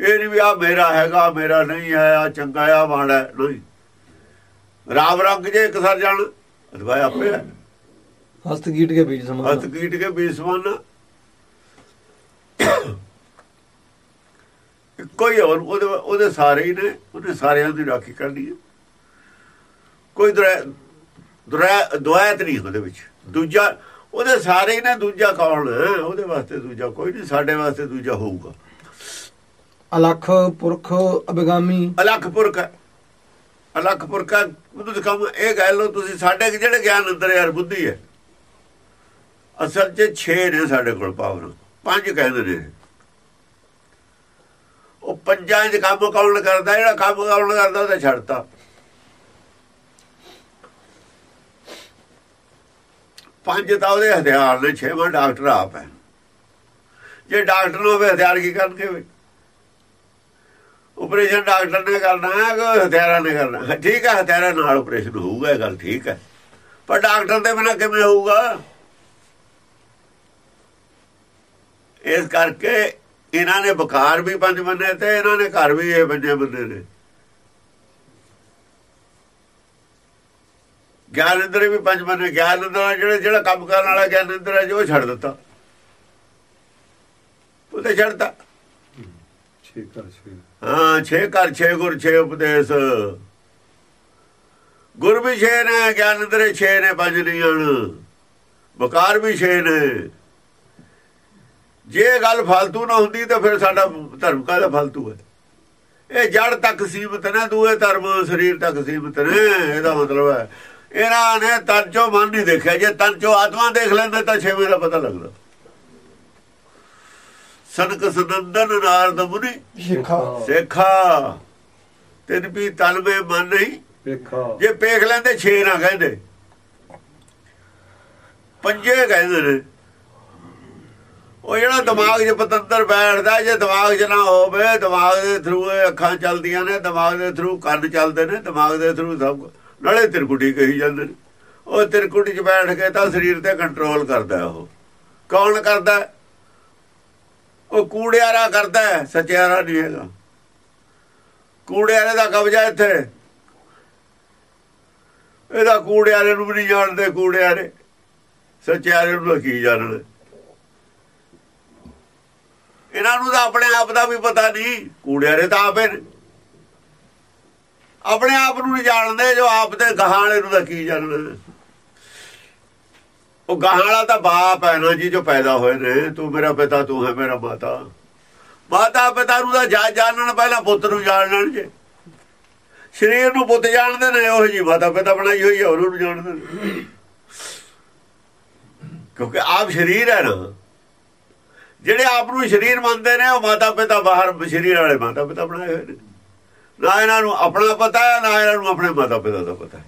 ਇਹ ਨਹੀਂ ਵੀ ਆ ਮੇਰਾ ਹੈਗਾ ਮੇਰਾ ਨਹੀਂ ਹੈ ਆ ਚੰਗਾ ਆ ਮਾੜਾ ਨਹੀਂ। ਰਾਮ ਰੰਗ ਜੇ ਇੱਕ ਸਰ ਜਾਣ ਅਦਵੈ ਆਪੇ ਹਸਤ ਗੀਟ ਕੇ ਬੀਜ ਸਮਾਨ। ਕੀਟ ਕੇ ਬੇਸਮਨ ਕੋਈ ਹੋਰ ਉਹਦੇ ਉਹਦੇ ਸਾਰੇ ਹੀ ਨੇ ਉਹਨੇ ਸਾਰਿਆਂ ਦੀ ਰਾਖੀ ਕਰਨੀ ਹੈ। ਕੋਈ ਦੁਰਾ ਦੁਆਇਤ ਨਹੀਂ ਉਹਦੇ ਵਿੱਚ। ਦੂਜਾ ਉਹਦੇ ਸਾਰੇ ਹੀ ਨੇ ਦੂਜਾ ਕੌਣ ਉਹਦੇ ਵਾਸਤੇ ਦੂਜਾ ਕੋਈ ਨਹੀਂ ਸਾਡੇ ਵਾਸਤੇ ਦੂਜਾ ਹੋਊਗਾ। ਅਲਖ ਪੁਰਖ ਅਭਿਗਾਮੀ। ਅਲੱਖ ਪੁਰਖ। ਹੈ। ਅਲੱਖ ਪੁਰਖ ਹੈ, ਇਹ ਕਹਿ ਲਓ ਤੁਸੀਂ ਸਾਡੇ ਜਿਹੜੇ ਗਿਆਨ ਅੰਦਰ ਯਾਰ ਬੁੱਧੀ ਹੈ। ਅਸਲ 'ਚ 6 ਨੇ ਸਾਡੇ ਕੋਲ ਪਾਵਰ ਪੰਜ ਕਹਿੰਦੇ ਨੇ। ਉਹ ਪੰਜਾਂ 'ਚ ਕੰਮ ਕੌਣ ਕਰਦਾ ਜਿਹੜਾ ਕੰਮ ਕੌਣ ਕਰਦਾ ਉਹ ਛੱਡਤਾ। ਪੰਜ ਤਾਂ ਉਹਦੇ ਹਥਿਆਰ ਨੇ ਛੇਵਾਂ ਡਾਕਟਰ ਆਪ ਹੈ। ਜੇ ਡਾਕਟਰ ਨੂੰ ਹੋਵੇ ਹਥਿਆਰ ਕੀ ਕਰਨਗੇ? ਆਪਰੇਸ਼ਨ ਡਾਕਟਰ ਨੇ ਕਰਨਾ ਹੈ ਕਿ ਹਥਿਆਰਾਂ ਨੇ ਕਰਨਾ ਠੀਕ ਹੈ, ਹਥਿਆਰਾਂ ਨਾਲ ਆਪਰੇਸ਼ਨ ਹੋਊਗਾ, ਇਹ ਗੱਲ ਠੀਕ ਹੈ। ਪਰ ਡਾਕਟਰ ਦੇ ਬਿਨਾਂ ਕਿਵੇਂ ਹੋਊਗਾ? ਇਸ ਕਰਕੇ ਇਹਨਾਂ ਨੇ ਬੁਖਾਰ ਵੀ ਪੰਜ ਮੰਨੇ ਤੇ ਇਹਨਾਂ ਨੇ ਘਰ ਵੀ ਇਹ ਪੰਜੇ ਬੰਦੇ ਨੇ। ਗਿਆਨ ਇੰਦਰ ਵੀ ਪੰਜ ਬੰਨੇ ਗਿਆਨ ਇੰਦਰ ਜਿਹੜੇ ਜਿਹੜਾ ਕੰਮ ਕਰਨ ਵਾਲਾ ਗਿਆਨ ਇੰਦਰ ਹੈ ਜੋ ਛੱਡ ਦਿੱਤਾ। ਉਹਦੇ ਛੱਡਤਾ। ਛੇ ਕਰ ਛੇ ਹਾਂ, ਛੇ ਘਰ, ਛੇ ਗੁਰ, ਛੇ ਉਪਦੇਸ਼। ਗੁਰ ਵੀ ਛੇ ਨੇ, ਗਿਆਨ ਅੰਦਰੇ ਛੇ ਨੇ, ਪੰਜ ਨਹੀਂ ਹਣ ਵਕਾਰ ਵੀ ਛੇ ਨੇ। ਜੇ ਗੱਲ ਫालतू ਨਾ ਹੁੰਦੀ, ਤਾਂ ਫਿਰ ਸਾਡਾ ਧਰਮ ਕਾਹਦਾ ਫालतू ਹੈ? ਇਹ ਜੜ ਤੱਕ ਸੀਮਤ ਨੇ, ਦੂਏ ਧਰਮ ਸਰੀਰ ਤੱਕ ਸੀਮਤ ਨੇ, ਇਹਦਾ ਮਤਲਬ ਹੈ। ਇਹਨਾਂ ਨੇ ਤਨ ਚੋ ਮਨ ਨਹੀਂ ਦੇਖਿਆ। ਜੇ ਤਨ ਚੋਂ ਆਤਮਾ ਦੇਖ ਲੈਂਦੇ, ਤਾਂ ਛੇਵੇਂ ਦਾ ਪਤਾ ਲੱਗਦਾ। ਸਨਕ ਸਨੰਦਨ ਨਾਰਦ ਮੁਨੀ। ਸ਼ਿਖਾ। ਸੇਖਾ। ਤਿੰਨ ਵੀ ਮੇ ਮਨ ਨਹੀਂ। ਵੇਖਾ ਜੇ ਪੇਖ ਲੈਂਦੇ ਛੇ ਨਾ ਕਹਿੰਦੇ। ਪੰਜੇ ਕਹਿੰਦੇ ਨੇ। ਉਹ ਜਿਹੜਾ ਦਿਮਾਗ 'ਚ ਪਤੰਦਰ ਬੈਠਦਾ ਜੇ ਦਿਮਾਗ 'ਚ ਨਾ ਹੋਵੇ ਦਿਮਾਗ ਦੇ ਥਰੂ ਅੱਖਾਂ ਚੱਲਦੀਆਂ ਨੇ ਦਿਮਾਗ ਦੇ ਥਰੂ ਕੰਨ ਚੱਲਦੇ ਨੇ ਦਿਮਾਗ ਦੇ ਥਰੂ ਸਭ। ਨਾਲੇ ਤਿਰਕੁਟੀ ਕਹੀ ਜਾਂਦੇ ਨੇ। ਉਹ ਤਿਰਕੁਟੀ 'ਚ ਬੈਠ ਕੇ ਤਾਂ ਸਰੀਰ ਤੇ ਕੰਟਰੋਲ ਕਰਦਾ ਉਹ। ਕੌਣ ਕਰਦਾ? ਉਹ ਕੂੜਿਆਰਾ ਕਰਦਾ ਹੈ, ਸਚਿਆਰਾ ਨਹੀਂ ਹੈਗਾ। ਕੂੜਿਆਰੇ ਦਾ ਕਬਜ਼ਾ ਇੱਥੇ। ਇਹਦਾ ਕੂੜਿਆਰੇ ਨੂੰ ਵੀ ਨਹੀਂ ਜਾਣਦੇ ਕੂੜਿਆਰੇ। ਸੱਚਿਆਰੇ ਨੂੰ ਤਾਂ ਕੀ ਜਾਣਦੇ? ਇਹਨਾਂ ਨੂੰ ਤਾਂ ਆਪਣੇ ਆਪ ਦਾ ਵੀ ਪਤਾ ਨਹੀਂ। ਕੂੜਿਆਰੇ ਤਾਂ ਆਪੇ ਨੇ। ਆਪਣੇ ਆਪ ਨੂੰ ਨਹੀਂ ਜਾਣਦੇ ਜੋ ਆਪ ਦੇ ਗਾਹਾਂ ਨੂੰ ਤਾਂ ਕੀ ਜਾਣਦੇ? ਉਹ ਗਾਹਾਂ ਵਾਲਾ ਤਾਂ ਬਾਪ ਹੈ ਨਾ ਜੀ ਜੋ ਪੈਦਾ ਹੋਏ ਨੇ। ਤੂੰ ਮੇਰਾ ਪਿਤਾ, ਤੂੰ ਹੈ ਮੇਰਾ ਮਾਤਾ। ਮਾਤਾ ਪਿਤਾ ਨੂੰ ਤਾਂ ਜਾ ਜਾਣਨ ਪਹਿਲਾਂ ਪੁੱਤ ਨੂੰ ਜਾਣ ਲੈਣ ਜੇ। ਸਰੀਰ ਨੂੰ ਪੁੱਤ ਜਾਣਦੇ ਨੇ, ਉਹ ਜੀ ਮਾਤਾ ਪਿਤਾ ਬਣਾਈ ਹੋਈ ਹੈ ਉਹਨੂੰ ਨੂੰ ਜਾਣਦੇ ਨੇ। ਕਿਉਂਕਿ ਆਪ ਸ਼ਰੀਰ ਹੈ ਨਾ। ਜਿਹੜੇ ਆਪ ਨੂੰ ਸ਼ਰੀਰ ਮੰਨਦੇ ਨੇ, ਉਹ ਮਾਤਾ ਪਿਤਾ ਬਾਹਰ ਸ਼ਰੀਰ ਵਾਲੇ ਮਾਤਾ ਪਿਤਾ ਬਣਾਏ ਹੋਏ ਨੇ। ਨਾ ਇਹਨਾਂ ਨੂੰ ਆਪਣਾ ਪਤਾ ਹੈ, ਨਾ ਇਹਨਾਂ ਨੂੰ ਆਪਣੇ ਮਾਤਾ ਪਿਤਾ ਦਾ ਪਤਾ ਹੈ।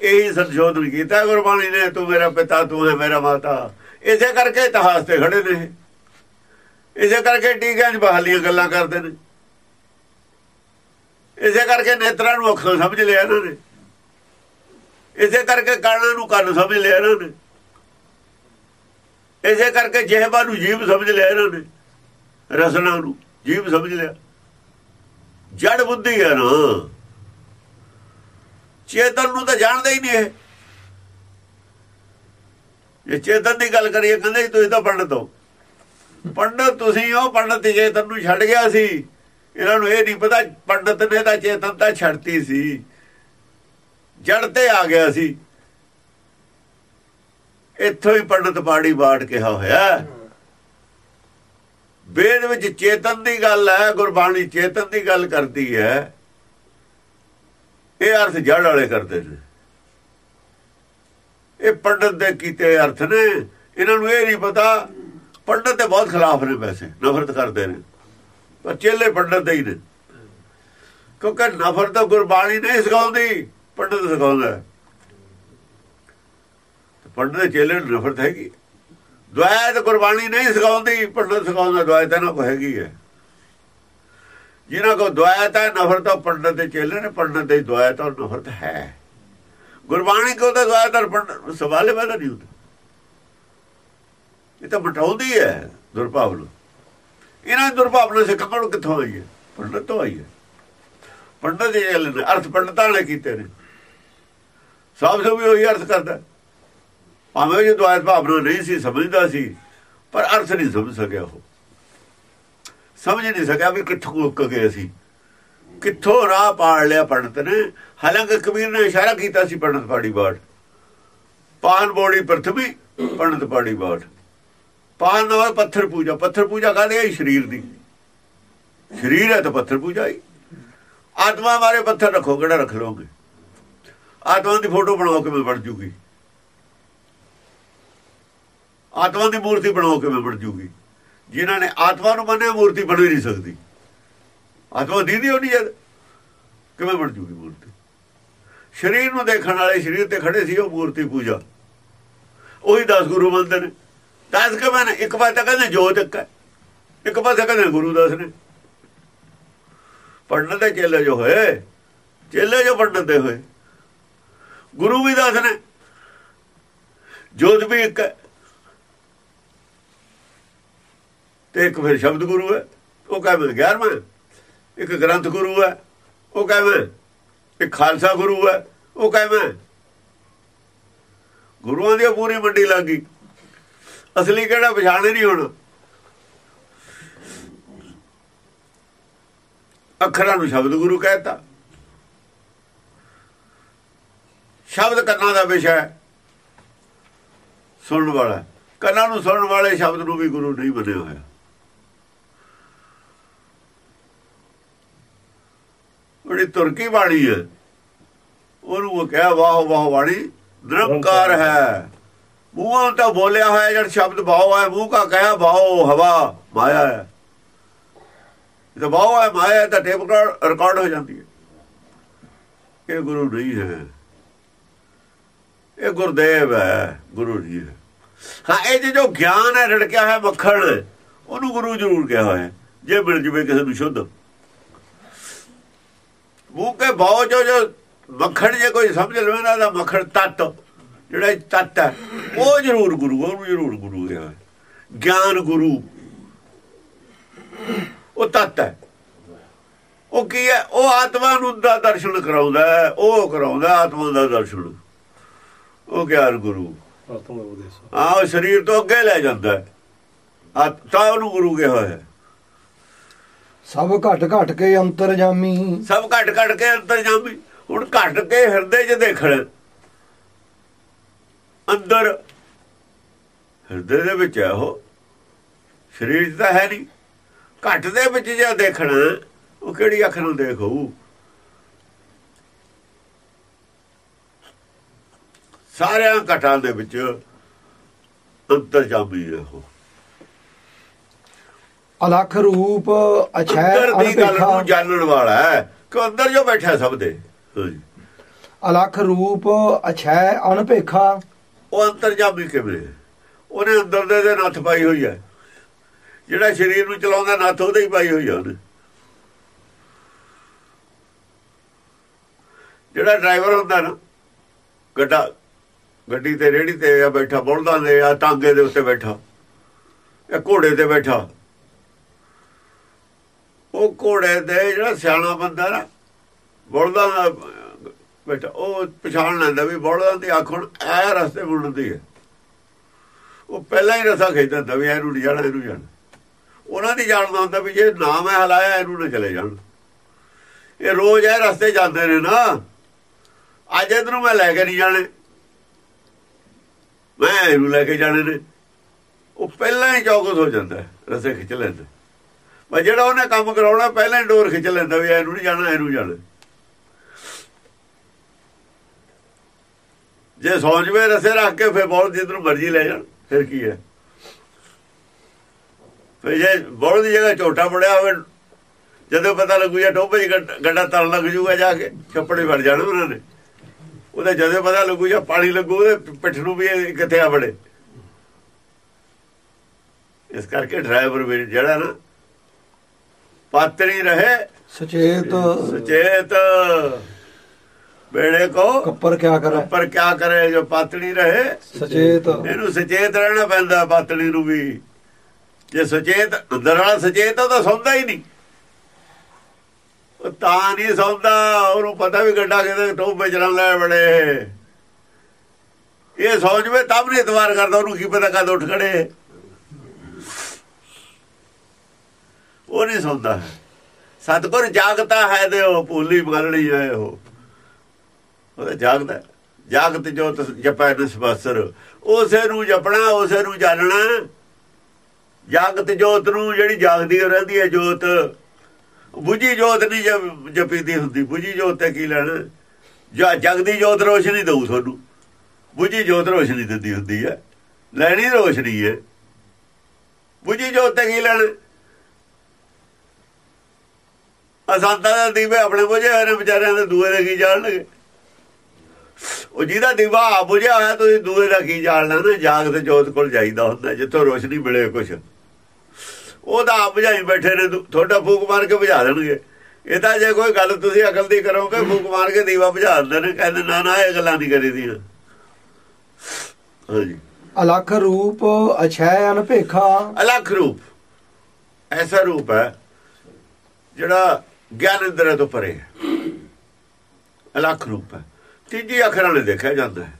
ਇਹੀ ਸੰਸ਼ੋਧਨ ਕੀਤਾ, ਗੁਰਬਾਣੀ ਨੇ, ਤੂੰ ਮੇਰਾ ਪਿਤਾ, ਤੂੰ ਹੈ ਮੇਰਾ ਮਾਤਾ। ਇਸੇ ਕਰਕੇ ਇਤਿਹਾਸ ਤੇ ਖੜੇ ਨੇ। ਇਸੇ ਕਰਕੇ ਟੀਕਿਆਂ 'ਚ ਬਹਾਲੀਆਂ ਗੱਲਾਂ ਕਰਦੇ ਨੇ। ਇਸੇ ਕਰਕੇ ਨੇਤਰਾਂ ਨੂੰ ਅੱਖਾਂ ਸਮਝ ਲਿਆ ਇਹਨਾਂ ਨੇ। ਇਸੇ ਕਰਕੇ ਕੰਨਾਂ ਨੂੰ ਕੰਨ ਸਮਝ ਲਿਆ ਇਹਨਾਂ ਨੇ। ਇਸੇ ਕਰਕੇ ਜਿਹਬਾ ਨੂੰ ਜੀਵ ਸਮਝ ਲਿਆ ਇਹਨਾਂ ਨੇ। ਰਸਨਾ ਨੂੰ ਜੀਵ ਸਮਝ ਲਿਆ। ਜੜ ਬੁੱਧੀ ਹੈ ਨਾ। ਚੇਤਨ ਨੂੰ ਤਾਂ ਜਾਣਦੇ ਹੀ ਨਹੀਂ ਇਹ। ਇਹ ਚੇਤਨ ਦੀ ਗੱਲ ਕਰੀਏ, ਕਹਿੰਦੇ ਤੁਸੀਂ ਤਾਂ ਪੰਡਤ ਹੋ। ਪੰਡਤ ਤੁਸੀਂ ਉਹ ਪੰਡਤ ਚੇਤਨ ਨੂੰ ਛੱਡ ਗਿਆ ਸੀ। ਇਹਨਾਂ ਨੂੰ ਇਹ ਨਹੀਂ ਪਤਾ, ਪੰਡਤ ਨੇ ਤਾਂ ਚੇਤਨ ਤਾਂ ਛੱਡਤੀ ਸੀ। ਜੜ ਤੇ ਆ ਗਿਆ ਸੀ। ਇੱਥੋਂ ਹੀ ਪੰਡਤ ਬਾੜੀ ਬਾੜ ਕਿਹਾ ਹੋਇਆ। ਵੇਦ ਵਿੱਚ ਚੇਤਨ ਦੀ ਗੱਲ ਹੈ, ਗੁਰਬਾਣੀ ਚੇਤਨ ਦੀ ਗੱਲ ਕਰਦੀ ਹੈ। ਇਹ ਅਰਥ ਜੜ ਵਾਲੇ ਕਰਦੇ ਨੇ। ਇਹ ਪੰਡਤ ਦੇ ਕੀਤੇ ਅਰਥ ਨੇ। ਇਹਨਾਂ ਨੂੰ ਇਹ ਨਹੀਂ ਪਤਾ, ਪੰਡਤ ਦੇ ਬਹੁਤ ਖਿਲਾਫ ਨੇ ਵੈਸੇ, ਨਫ਼ਰਤ ਕਰਦੇ ਨੇ। ਪਰ ਚੇਲੇ ਪੰਡਤ ਦੇ ਹੀ ਨੇ। ਕਿਉਂਕਿ ਨਫ਼ਰਤ ਤਾਂ ਗੁਰਬਾਣੀ ਨਹੀਂ ਸਿਖਾਉਂਦੀ, ਪੰਡਤ ਸਿਖਾਉਂਦਾ ਪੰਡਤ ਦੇ ਚੇਲੇ ਨੂੰ ਨਫ਼ਰਤ ਹੈਗੀ। ਦੁਆਇਤ ਗੁਰਬਾਣੀ ਨਹੀਂ ਸਿਖਾਉਂਦੀ, ਪੰਡਤ ਸਿਖਾਉਂਦਾ, ਦੁਆਇਤ ਇਹਨਾਂ ਕੋ ਹੈਗੀ ਹੈ। ਜਿਨ੍ਹਾਂ ਕੋ ਦੁਆਇਤ ਹੈ ਨਫ਼ਰਤ ਉਹ ਪੰਡਤ ਦੇ ਚੇਲੇ ਨੇ, ਪੰਡਤ ਦੇ ਦੁਆਇਤ ਔਰ ਨਫ਼ਰਤ ਹੈ। ਗੁਰਬਾਣੀ ਕੋ ਤਾਂ ਦੁਆਇਤ ਔਰ ਪੰਡਤ, ਸਵਾਲੇ ਪੈਦਾ ਨਹੀਂ ਹੁੰਦਾ। ਇਹ ਤਾਂ ਮਟਾਉਂਦੀ ਹੈ ਦੁਰਭਾਵ ਨੂੰ ਇਹਨਾਂ ਦੁਰਭਾਵਨਾ ਸੇ ਕਮਣ ਕਿੱਥੋਂ ਆਈ ਹੈ? ਪੰਡਤ ਤੋਂ ਆਈ ਹੈ। ਪੰਡਤ ਦੇ ਨੇ, ਅਰਥ ਪੰਡਤਾਂ ਨੇ ਕੀਤੇ ਨੇ। ਸਭ ਤੋਂ ਵੀ ਉਹੀ ਅਰਥ ਕਰਦਾ। ਭਾਵੇਂ ਜੇ ਦੁਆਇਤ ਭਾਵਨਾ ਨਹੀਂ ਸੀ, ਸਮਝਦਾ ਸੀ, ਪਰ ਅਰਥ ਨਹੀਂ ਸਮਝ ਸਕਿਆ ਉਹ। ਸਮਝ ਨਹੀਂ ਸਕਿਆ ਵੀ ਕਿੱਥੋਂ ਉੱਕ ਗਏ ਅਸੀਂ ਕਿੱਥੋਂ ਰਾਹ ਪਾੜ ਲਿਆ ਪੰਡਤ ਨੇ। ਹਾਲਾਂਕਿ ਕਬੀਰ ਨੇ ਇਸ਼ਾਰਾ ਕੀਤਾ ਸੀ ਪੰਡਤ ਪਾੜੀ ਬਾੜ। ਪਾਨ ਬੋੜੀ ਪ੍ਰਥਮੀ ਪੰਡਤ ਪਾੜੀ ਬਾਟ ਪਾਨ ਨਾਲ ਪੱਥਰ ਪੂਜਾ। ਪੱਥਰ ਪੂਜਾ ਕਾਹਦੇ ਹੈ ਸਰੀਰ ਦੀ। ਸਰੀਰ ਹੈ ਤਾਂ ਪੱਥਰ ਪੂਜਾ ਹੀ। ਆਤਮਾ ਬਾਰੇ ਪੱਥਰ ਰੱਖੋ, ਕਿਹੜਾ ਰੱਖ ਲੋਗੇ ਆਤਮਾ ਦੀ ਫੋਟੋ ਬਣਾਓ ਕਿਵੇਂ ਬਣ ਜੂਗੀ? ਆਤਮਾ ਦੀ ਮੂਰਤੀ ਬਣਾਓ ਕਿਵੇਂ ਬਣ ਜੂਗੀ? ਜਿਨ੍ਹਾਂ ਨੇ ਆਤਮਾ ਨੂੰ ਮੰਨਿਆ, ਮੂਰਤੀ ਬਣ ਹੀ ਨਹੀਂ ਸਕਦੀ। ਆਤਮਾ ਦੀਦੀ ਹੋਣੀ ਜਦ ਕਿਵੇਂ ਬਣ ਜੂਗੀ ਮੂਰਤੀ? ਸਰੀਰ ਨੂੰ ਦੇਖਣ ਵਾਲੇ ਸਰੀਰ ਤੇ ਖੜੇ ਸੀ, ਉਹ ਮੂਰਤੀ ਪੂਜਾ। ਉਹੀ 10 ਗੁਰੂ ਮੰਨਦੇ ਨੇ। 10 ਕਿਵੇਂ ਨੇ ਇੱਕ ਵਾਰ ਤਾਂ ਕਹਿੰਦੇ ਜੋਤ ਇੱਕ ਹੈ। ਇੱਕ ਪਾਸੇ ਕਹਿੰਦੇ ਗੁਰੂ ਦਸ ਨੇ। ਪੜਨ ਦੇ ਚੇਲੇ ਜੋ ਹੋਏ, ਚੇਲੇ ਜੋ ਪੜਨ ਦੇ ਹੋਏ। ਗੁਰੂ ਵੀ ਦਸ ਨੇ। ਜੋਤ ਵੀ ਇੱਕ ਹੈ। ਤੇ ਇੱਕ ਫਿਰ ਸ਼ਬਦ ਗੁਰੂ ਹੈ, ਉਹ ਕਹਿੰਦੇ 11ਵਾਂ ਇੱਕ ਗ੍ਰੰਥ ਗੁਰੂ ਹੈ, ਉਹ ਕਹਿੰਦੇ ਇੱਕ ਖਾਲਸਾ ਗੁਰੂ ਹੈ, ਉਹ ਕਹਿੰਦੇ ਗੁਰੂਆਂ ਦੀ ਪੂਰੀ ਮੰਡੀ ਲੱਗ ਗਈ। ਅਸਲੀ ਕਿਹੜਾ ਪਛਾਣੇ ਨਹੀਂ ਹੁਣ। ਅੱਖਰਾਂ ਨੂੰ ਸ਼ਬਦ ਗੁਰੂ ਕਹਿਤਾ। ਸ਼ਬਦ ਕੰਨਾਂ ਦਾ ਵਿਸ਼ਾ ਹੈ। ਸੁਣਨ ਵਾਲਾ। ਕੰਨਾਂ ਨੂੰ ਸੁਣਨ ਵਾਲੇ ਸ਼ਬਦ ਨੂੰ ਵੀ ਗੁਰੂ ਨਹੀਂ ਬਣਿਆ ਹੋਇਆ। ਉਹਦੀ ਤੁਰਕੀ ਬਾਣੀ ਹੈ। ਉਹਨੂੰ ਉਹ ਕਹਿਆ ਵਾਹ ਵਾਹ ਬਾਣੀ ਨਿਰੰਕਾਰ ਹੈ। ਮੂੰਹਾਂ ਤਾਂ ਬੋਲਿਆ ਹੋਇਆ ਜਦ ਸ਼ਬਦ ਭਾਉ ਹੈ ਮੂੰਹ ਕਾ ਕਹਿਆ ਭਾਉ ਹਵਾ ਮਾਇਆ ਹੈ। ਜੇ ਭਾਉ ਹੈ ਮਾਇਆ ਹੈ ਤਾਂ ਟੇਪ ਰਿਕਾਰਡ ਹੋ ਜਾਂਦੀ ਹੈ। ਇਹ ਗੁਰੂ ਨਹੀਂ ਹੈ। ਇਹ ਗੁਰਦੇਵ ਹੈ ਗੁਰੂ ਜੀ ਹੈ। ਹਾਂ ਇਹ ਜੇ ਜੋ ਗਿਆਨ ਹੈ ਰੜਕਿਆ ਹੋਇਆ ਮੱਖਣ ਉਹਨੂੰ ਗੁਰੂ ਜ਼ਰੂਰ ਕਿਹਾ ਹੋਇਆ ਜੇ ਮਿਲ ਜਵੇ ਕਿਸੇ ਨੂੰ ਸ਼ੁੱਧ। ਮੂੰਹ ਕੇ ਭਾਉ ਜੋ ਜੋ ਮੱਖਣ ਜੇ ਕੋਈ ਸਮਝ ਲਵੇ ਨਾ ਦਾ ਮੱਖਣ ਤਤ ਜਿਹੜਾ ਤਤ ਹੈ ਉਹ ਜ਼ਰੂਰ ਗੁਰੂ ਉਹਨੂੰ ਜ਼ਰੂਰ ਗੁਰੂ ਹੈ। ਗਿਆਨ ਗੁਰੂ। ਉਹ ਤਤ ਹੈ। ਉਹ ਕੀ ਹੈ? ਉਹ ਆਤਮਾ ਨੂੰ ਦਾ ਦਰਸ਼ਨ ਕਰਾਉਂਦਾ ਹੈ ਉਹ ਕਰਾਉਂਦਾ ਆਤਮਾ ਦਾ ਦਰਸ਼ਨ। ਉਹ ਗਿਆਨ ਗੁਰੂ। ਆਤਮਾ ਉਪਦੇਸ਼। ਆ ਸਰੀਰ ਤੋਂ ਅੱਗੇ ਲੈ ਜਾਂਦਾ ਹੈ। ਆ ਤਾਂ ਉਹਨੂੰ ਗੁਰੂ ਕਿਹਾ ਹੋਇਆ ਸਭ ਘਟ ਘਟ ਕੇ ਅੰਤਰਜਾਮੀ। ਸਭ ਘਟ ਘਟ ਕੇ ਅੰਦਰ ਜਾਂਦੀ ਹੁਣ ਘਟ ਕੇ ਹਿਰਦੇ 'ਚ ਦੇਖਣ। ਅੰਦਰ। ਹਿਰਦੇ ਦੇ ਵਿੱਚ ਹੈ ਉਹ। ਸਰੀਰ 'ਚ ਤਾਂ ਹੈ ਨਹੀਂ। ਘਟ ਦੇ ਵਿੱਚ ਜੇ ਦੇਖਣਾ, ਉਹ ਕਿਹੜੀ ਅੱਖ ਨੂੰ ਦੇਖੂ ਸਾਰਿਆਂ ਘਟਾਂ ਦੇ ਵਿੱਚ ਅੰਤਰ ਜਾਮੀ ਹੈ ਉਹ। ਅਲਖ ਰੂਪ ਅਛੈ ਦੀ ਗੱਲ ਨੂੰ ਜਾਣਨ ਵਾਲਾ ਹੈ ਕਿ ਅੰਦਰ ਜੋ ਬੈਠਾ ਸਭ ਦੇ। ਅਲਖ ਰੂਪ ਅਛੈ ਅਨਪੇਖਾ ਉਹ ਅੰਤਰ ਜਾਮੀ ਕਿਵੇਂ? ਉਹਨੇ ਅੰਦਰ ਦੇ ਦੇ ਨੱਥ ਪਾਈ ਹੋਈ ਹੈ। ਜਿਹੜਾ ਸਰੀਰ ਨੂੰ ਚਲਾਉਂਦਾ ਨੱਥ ਉਹਦੇ ਹੀ ਪਾਈ ਹੋਈ ਹੈ ਉਹਨੇ ਜਿਹੜਾ ਡਰਾਈਵਰ ਹੁੰਦਾ ਨਾ ਗੱਡਾ ਗੱਡੀ ਤੇ ਰੇੜੀ ਤੇ ਬੈਠਾ ਬੁਲਦਾਂ ਦੇ ਆ ਟਾਂਗੇ ਦੇ ਉੱਤੇ ਬੈਠਾ ਇਹ ਘੋੜੇ ਤੇ ਬੈਠਾ ਉਹ ਘੋੜੇ ਦੇ ਜਿਹੜਾ ਸਿਆਣਾ ਬੰਦਾ ਨਾ ਬੁਲਦਾਂ ਦਾ ਬੈਠਾ ਉਹ ਪਛਾਣ ਲੈਂਦਾ ਵੀ ਬੁਲਦਾਂ ਦੀ ਅੱਖ ਹੁਣ ਇਹ ਰਸਤੇ ਮੁੜਦੀ ਹੈ। ਉਹ ਪਹਿਲਾਂ ਹੀ ਰਸਾ ਖੇਡਦਾ ਹੁੰਦਾ ਵੀ ਇਹਨੂੰ ਨਹੀਂ ਜਾਣਾ ਇਹਨੂੰ ਜਾਣਾ। ਉਹਨਾਂ ਦੀ ਜਾਣਦਾ ਹੁੰਦਾ ਵੀ ਜੇ ਨਾ ਮੈਂ ਹਲਾਇਆ ਇਹਨੂੰ ਨਾ ਚਲੇ ਜਾਣ। ਇਹ ਰੋਜ਼ ਇਹ ਰਸਤੇ ਜਾਂਦੇ ਨੇ ਨਾ ਅੱਜ ਇਹਨੂੰ ਮੈਂ ਲੈ ਕੇ ਨਹੀਂ ਜਾਣੇ। ਮੈਂ ਇਹਨੂੰ ਲੈ ਕੇ ਜਾਣੇ ਨੇ। ਉਹ ਪਹਿਲਾਂ ਹੀ ਚੌਕਸ ਹੋ ਜਾਂਦਾ ਹੈ, ਰਸੇ ਖਿੱਚ ਲੈਂਦਾ। ਪਰ ਜਿਹੜਾ ਉਹਨੇ ਕੰਮ ਕਰਾਉਣਾ, ਪਹਿਲਾਂ ਹੀ ਡੋਰ ਖਿੱਚ ਲੈਂਦਾ ਵੀ ਇਹਨੂੰ ਨਹੀਂ ਜਾਣਾ, ਇਹਨੂੰ ਜਾਣਾ। ਜੇ ਸੌਂਜਵੇਂ ਰਸੇ ਰੱਖ ਕੇ, ਫਿਰ ਬਹੁਤ ਜਿੱਧਰ ਮਰਜ਼ੀ ਲੈ ਜਾਣ, ਫਿਰ ਕੀ ਹੈ? ਫਿਰ ਜੇ ਬੋਲ ਦੀ ਜਗ੍ਹਾ ਝੋਟਾ ਬੜਿਆ ਹੋਵੇ, ਜਦੋਂ ਪਤਾ ਲੱਗੂ ਜਾਂ ਟੋਪੇ 'ਚ ਗੱਡਾ ਤਲ ਲੱਗ ਜੂਗਾ ਜਾ ਕੇ, ਛੱਪੜੇ ਵੜ ਜਾਣ ਉਹਨਾਂ ਨੇ। ਉਹਦੇ ਜਦੋਂ ਪਤਾ ਲੱਗੂ ਜਾਂ ਪਾਣੀ ਲੱਗੂ, ਉਹਦੇ ਪਿੱਠ ਨੂੰ ਵੀ ਕਿੱਥੇ ਆ ਬੜੇ ਇਸ ਕਰਕੇ ਡਰਾਈਵਰ ਵੀ ਜਿਹੜਾ ਨਾ ਪਾਤਰੀ ਰਹੇ। ਸਚੇਤ। ਸੁਚੇਤ। ਬੇੜੇ ਕੋ ਕੱਪਰ ਕਿਆ ਕਰੇ। ਪਰ ਕਿਆ ਕਰੇ ਜੋ ਪਾਤੜੀ ਰਹੇ। ਸਚੇਤ। ਇਹਨੂੰ ਸੁਚੇਤ ਰਹਿਣਾ ਪੈਂਦਾ ਪਾਤੜੀ ਨੂੰ ਵੀ। ਜੇ ਸੁਚੇਤ ਅੰਦਰ ਵਾਲਾ ਸੁਚੇਤ ਤਾਂ ਸੌਂਦਾ ਹੀ ਨਹੀਂ। ਉਹ ਤਾਂ ਨਹੀਂ ਸੌਂਦਾ ਉਹਨੂੰ ਪਤਾ ਵੀ ਗੱਡਾ ਕਿਤੇ ਟੋਬੇ ਚਲਾਂ ਲੈ ਬੜੇ ਇਹ ਸੌਂ ਜਵੇ ਤਾਂ ਵੀ ਇਤਵਾਰ ਕਰਦਾ ਉਹਨੂੰ ਕੀ ਪਤਾ ਕਦ ਉੱਠ ਖੜੇ। ਉਹ ਨਹੀਂ ਹੈ ਸਤਗੁਰ ਜਾਗਤਾ ਹੈ ਦੇ ਉਹ ਭੂਲੀ ਬਗਲਣੀ ਹੈ ਉਹ। ਉਹ ਜਾਗਦਾ ਜਾਗਤ ਜੋਤ ਜਪੈ ਨਿਸਬਸਰ ਉਸੇ ਨੂੰ ਜਪਣਾ, ਉਸੇ ਨੂੰ ਜਾਣਨਾ ਜਾਗਤ ਜੋਤ ਨੂੰ ਜਿਹੜੀ ਜਾਗਦੀ ਰਹਿੰਦੀ ਹੈ ਜੋਤ। ਬੁਝੀ ਜੋਤ ਨਹੀਂ ਜਪ- ਜਪੀਦੀ ਹੁੰਦੀ। ਬੁਝੀ ਜੋਤ ਤੇ ਕੀ ਲੈਣਾ? ਜਾਂ ਜਗਦੀ ਜੋਤ ਰੋਸ਼ਨੀ ਦਊ ਤੁਹਾਨੂੰ। ਬੁਝੀ ਜੋਤ ਰੋਸ਼ਨੀ ਦਿੰਦੀ ਹੁੰਦੀ ਹੈ। ਲੈਣੀ ਰੋਸ਼ਨੀ ਹੈ। ਬੁਝੀ ਜੋਤ ਤੇ ਕੀ ਲੈਣਾ? ਅਸਾਂਤਾ ਦਾ ਦੀਵੇ ਆਪਣੇ ਬੁਝੇ ਹੋਏ ਨੇ ਵਿਚਾਰਿਆਂ ਦੇ ਦੂਏ ਦੇ ਕੀ ਜਾਣਨਗੇ? ਉਹ ਜਿਹਦਾ ਦੀਵਾ ਆ ਬੁਝਿਆ ਹੋਇਆ ਤੁਸੀਂ ਦੂਏ ਦਾ ਕੀ ਜਾਣਨਾ ਨਾ? ਜਾਗਦੇ ਜੋਤ ਕੋਲ ਜਾਈਦਾ ਹੁੰਦਾ ਜਿੱਥੋਂ ਰੋਸ਼ਨੀ ਮਿਲੇ ਕੁਛ। ਉਹਦਾ ਆਪ ਬੁਝਾਈ ਬੈਠੇ ਨੇ ਤੁ- ਤੁਹਾਡਾ ਫੂਕ ਮਾਰ ਕੇ ਬੁਝਾ ਦੇਣਗੇ। ਇਹ ਤਾਂ ਜੇ ਕੋਈ ਗੱਲ ਤੁਸੀਂ ਅਕਲ ਦੀ ਕਰੋਗੇ ਫੂਕ ਮਾਰ ਕੇ ਦੀਵਾ ਬੁਝਾ ਦਿੰਦੇ ਨੇ ਕਹਿੰਦੇ ਨਾ ਨਾ ਇਹ ਗੱਲਾਂ ਨਹੀਂ ਕਰੀਦੀਆਂ। ਹਾਂਜੀ। ਅਲਖ ਰੂਪ ਅਛੈ ਅਨਪੇਖਾ ਅਲੱਖ ਰੂਪ। ਐਸਾ ਰੂਪ ਹੈ ਜਿਹੜਾ ਗਿਆਨ ਇੰਦਰਾ ਤੋਂ ਪਰੇ ਹੈ। ਅਲੱਖ ਰੂਪ ਹੈ। ਤੀਜੀ ਅੱਖਰਾਂ ਨੇ ਦੇਖਿਆ ਜਾਂਦਾ ਹੈ।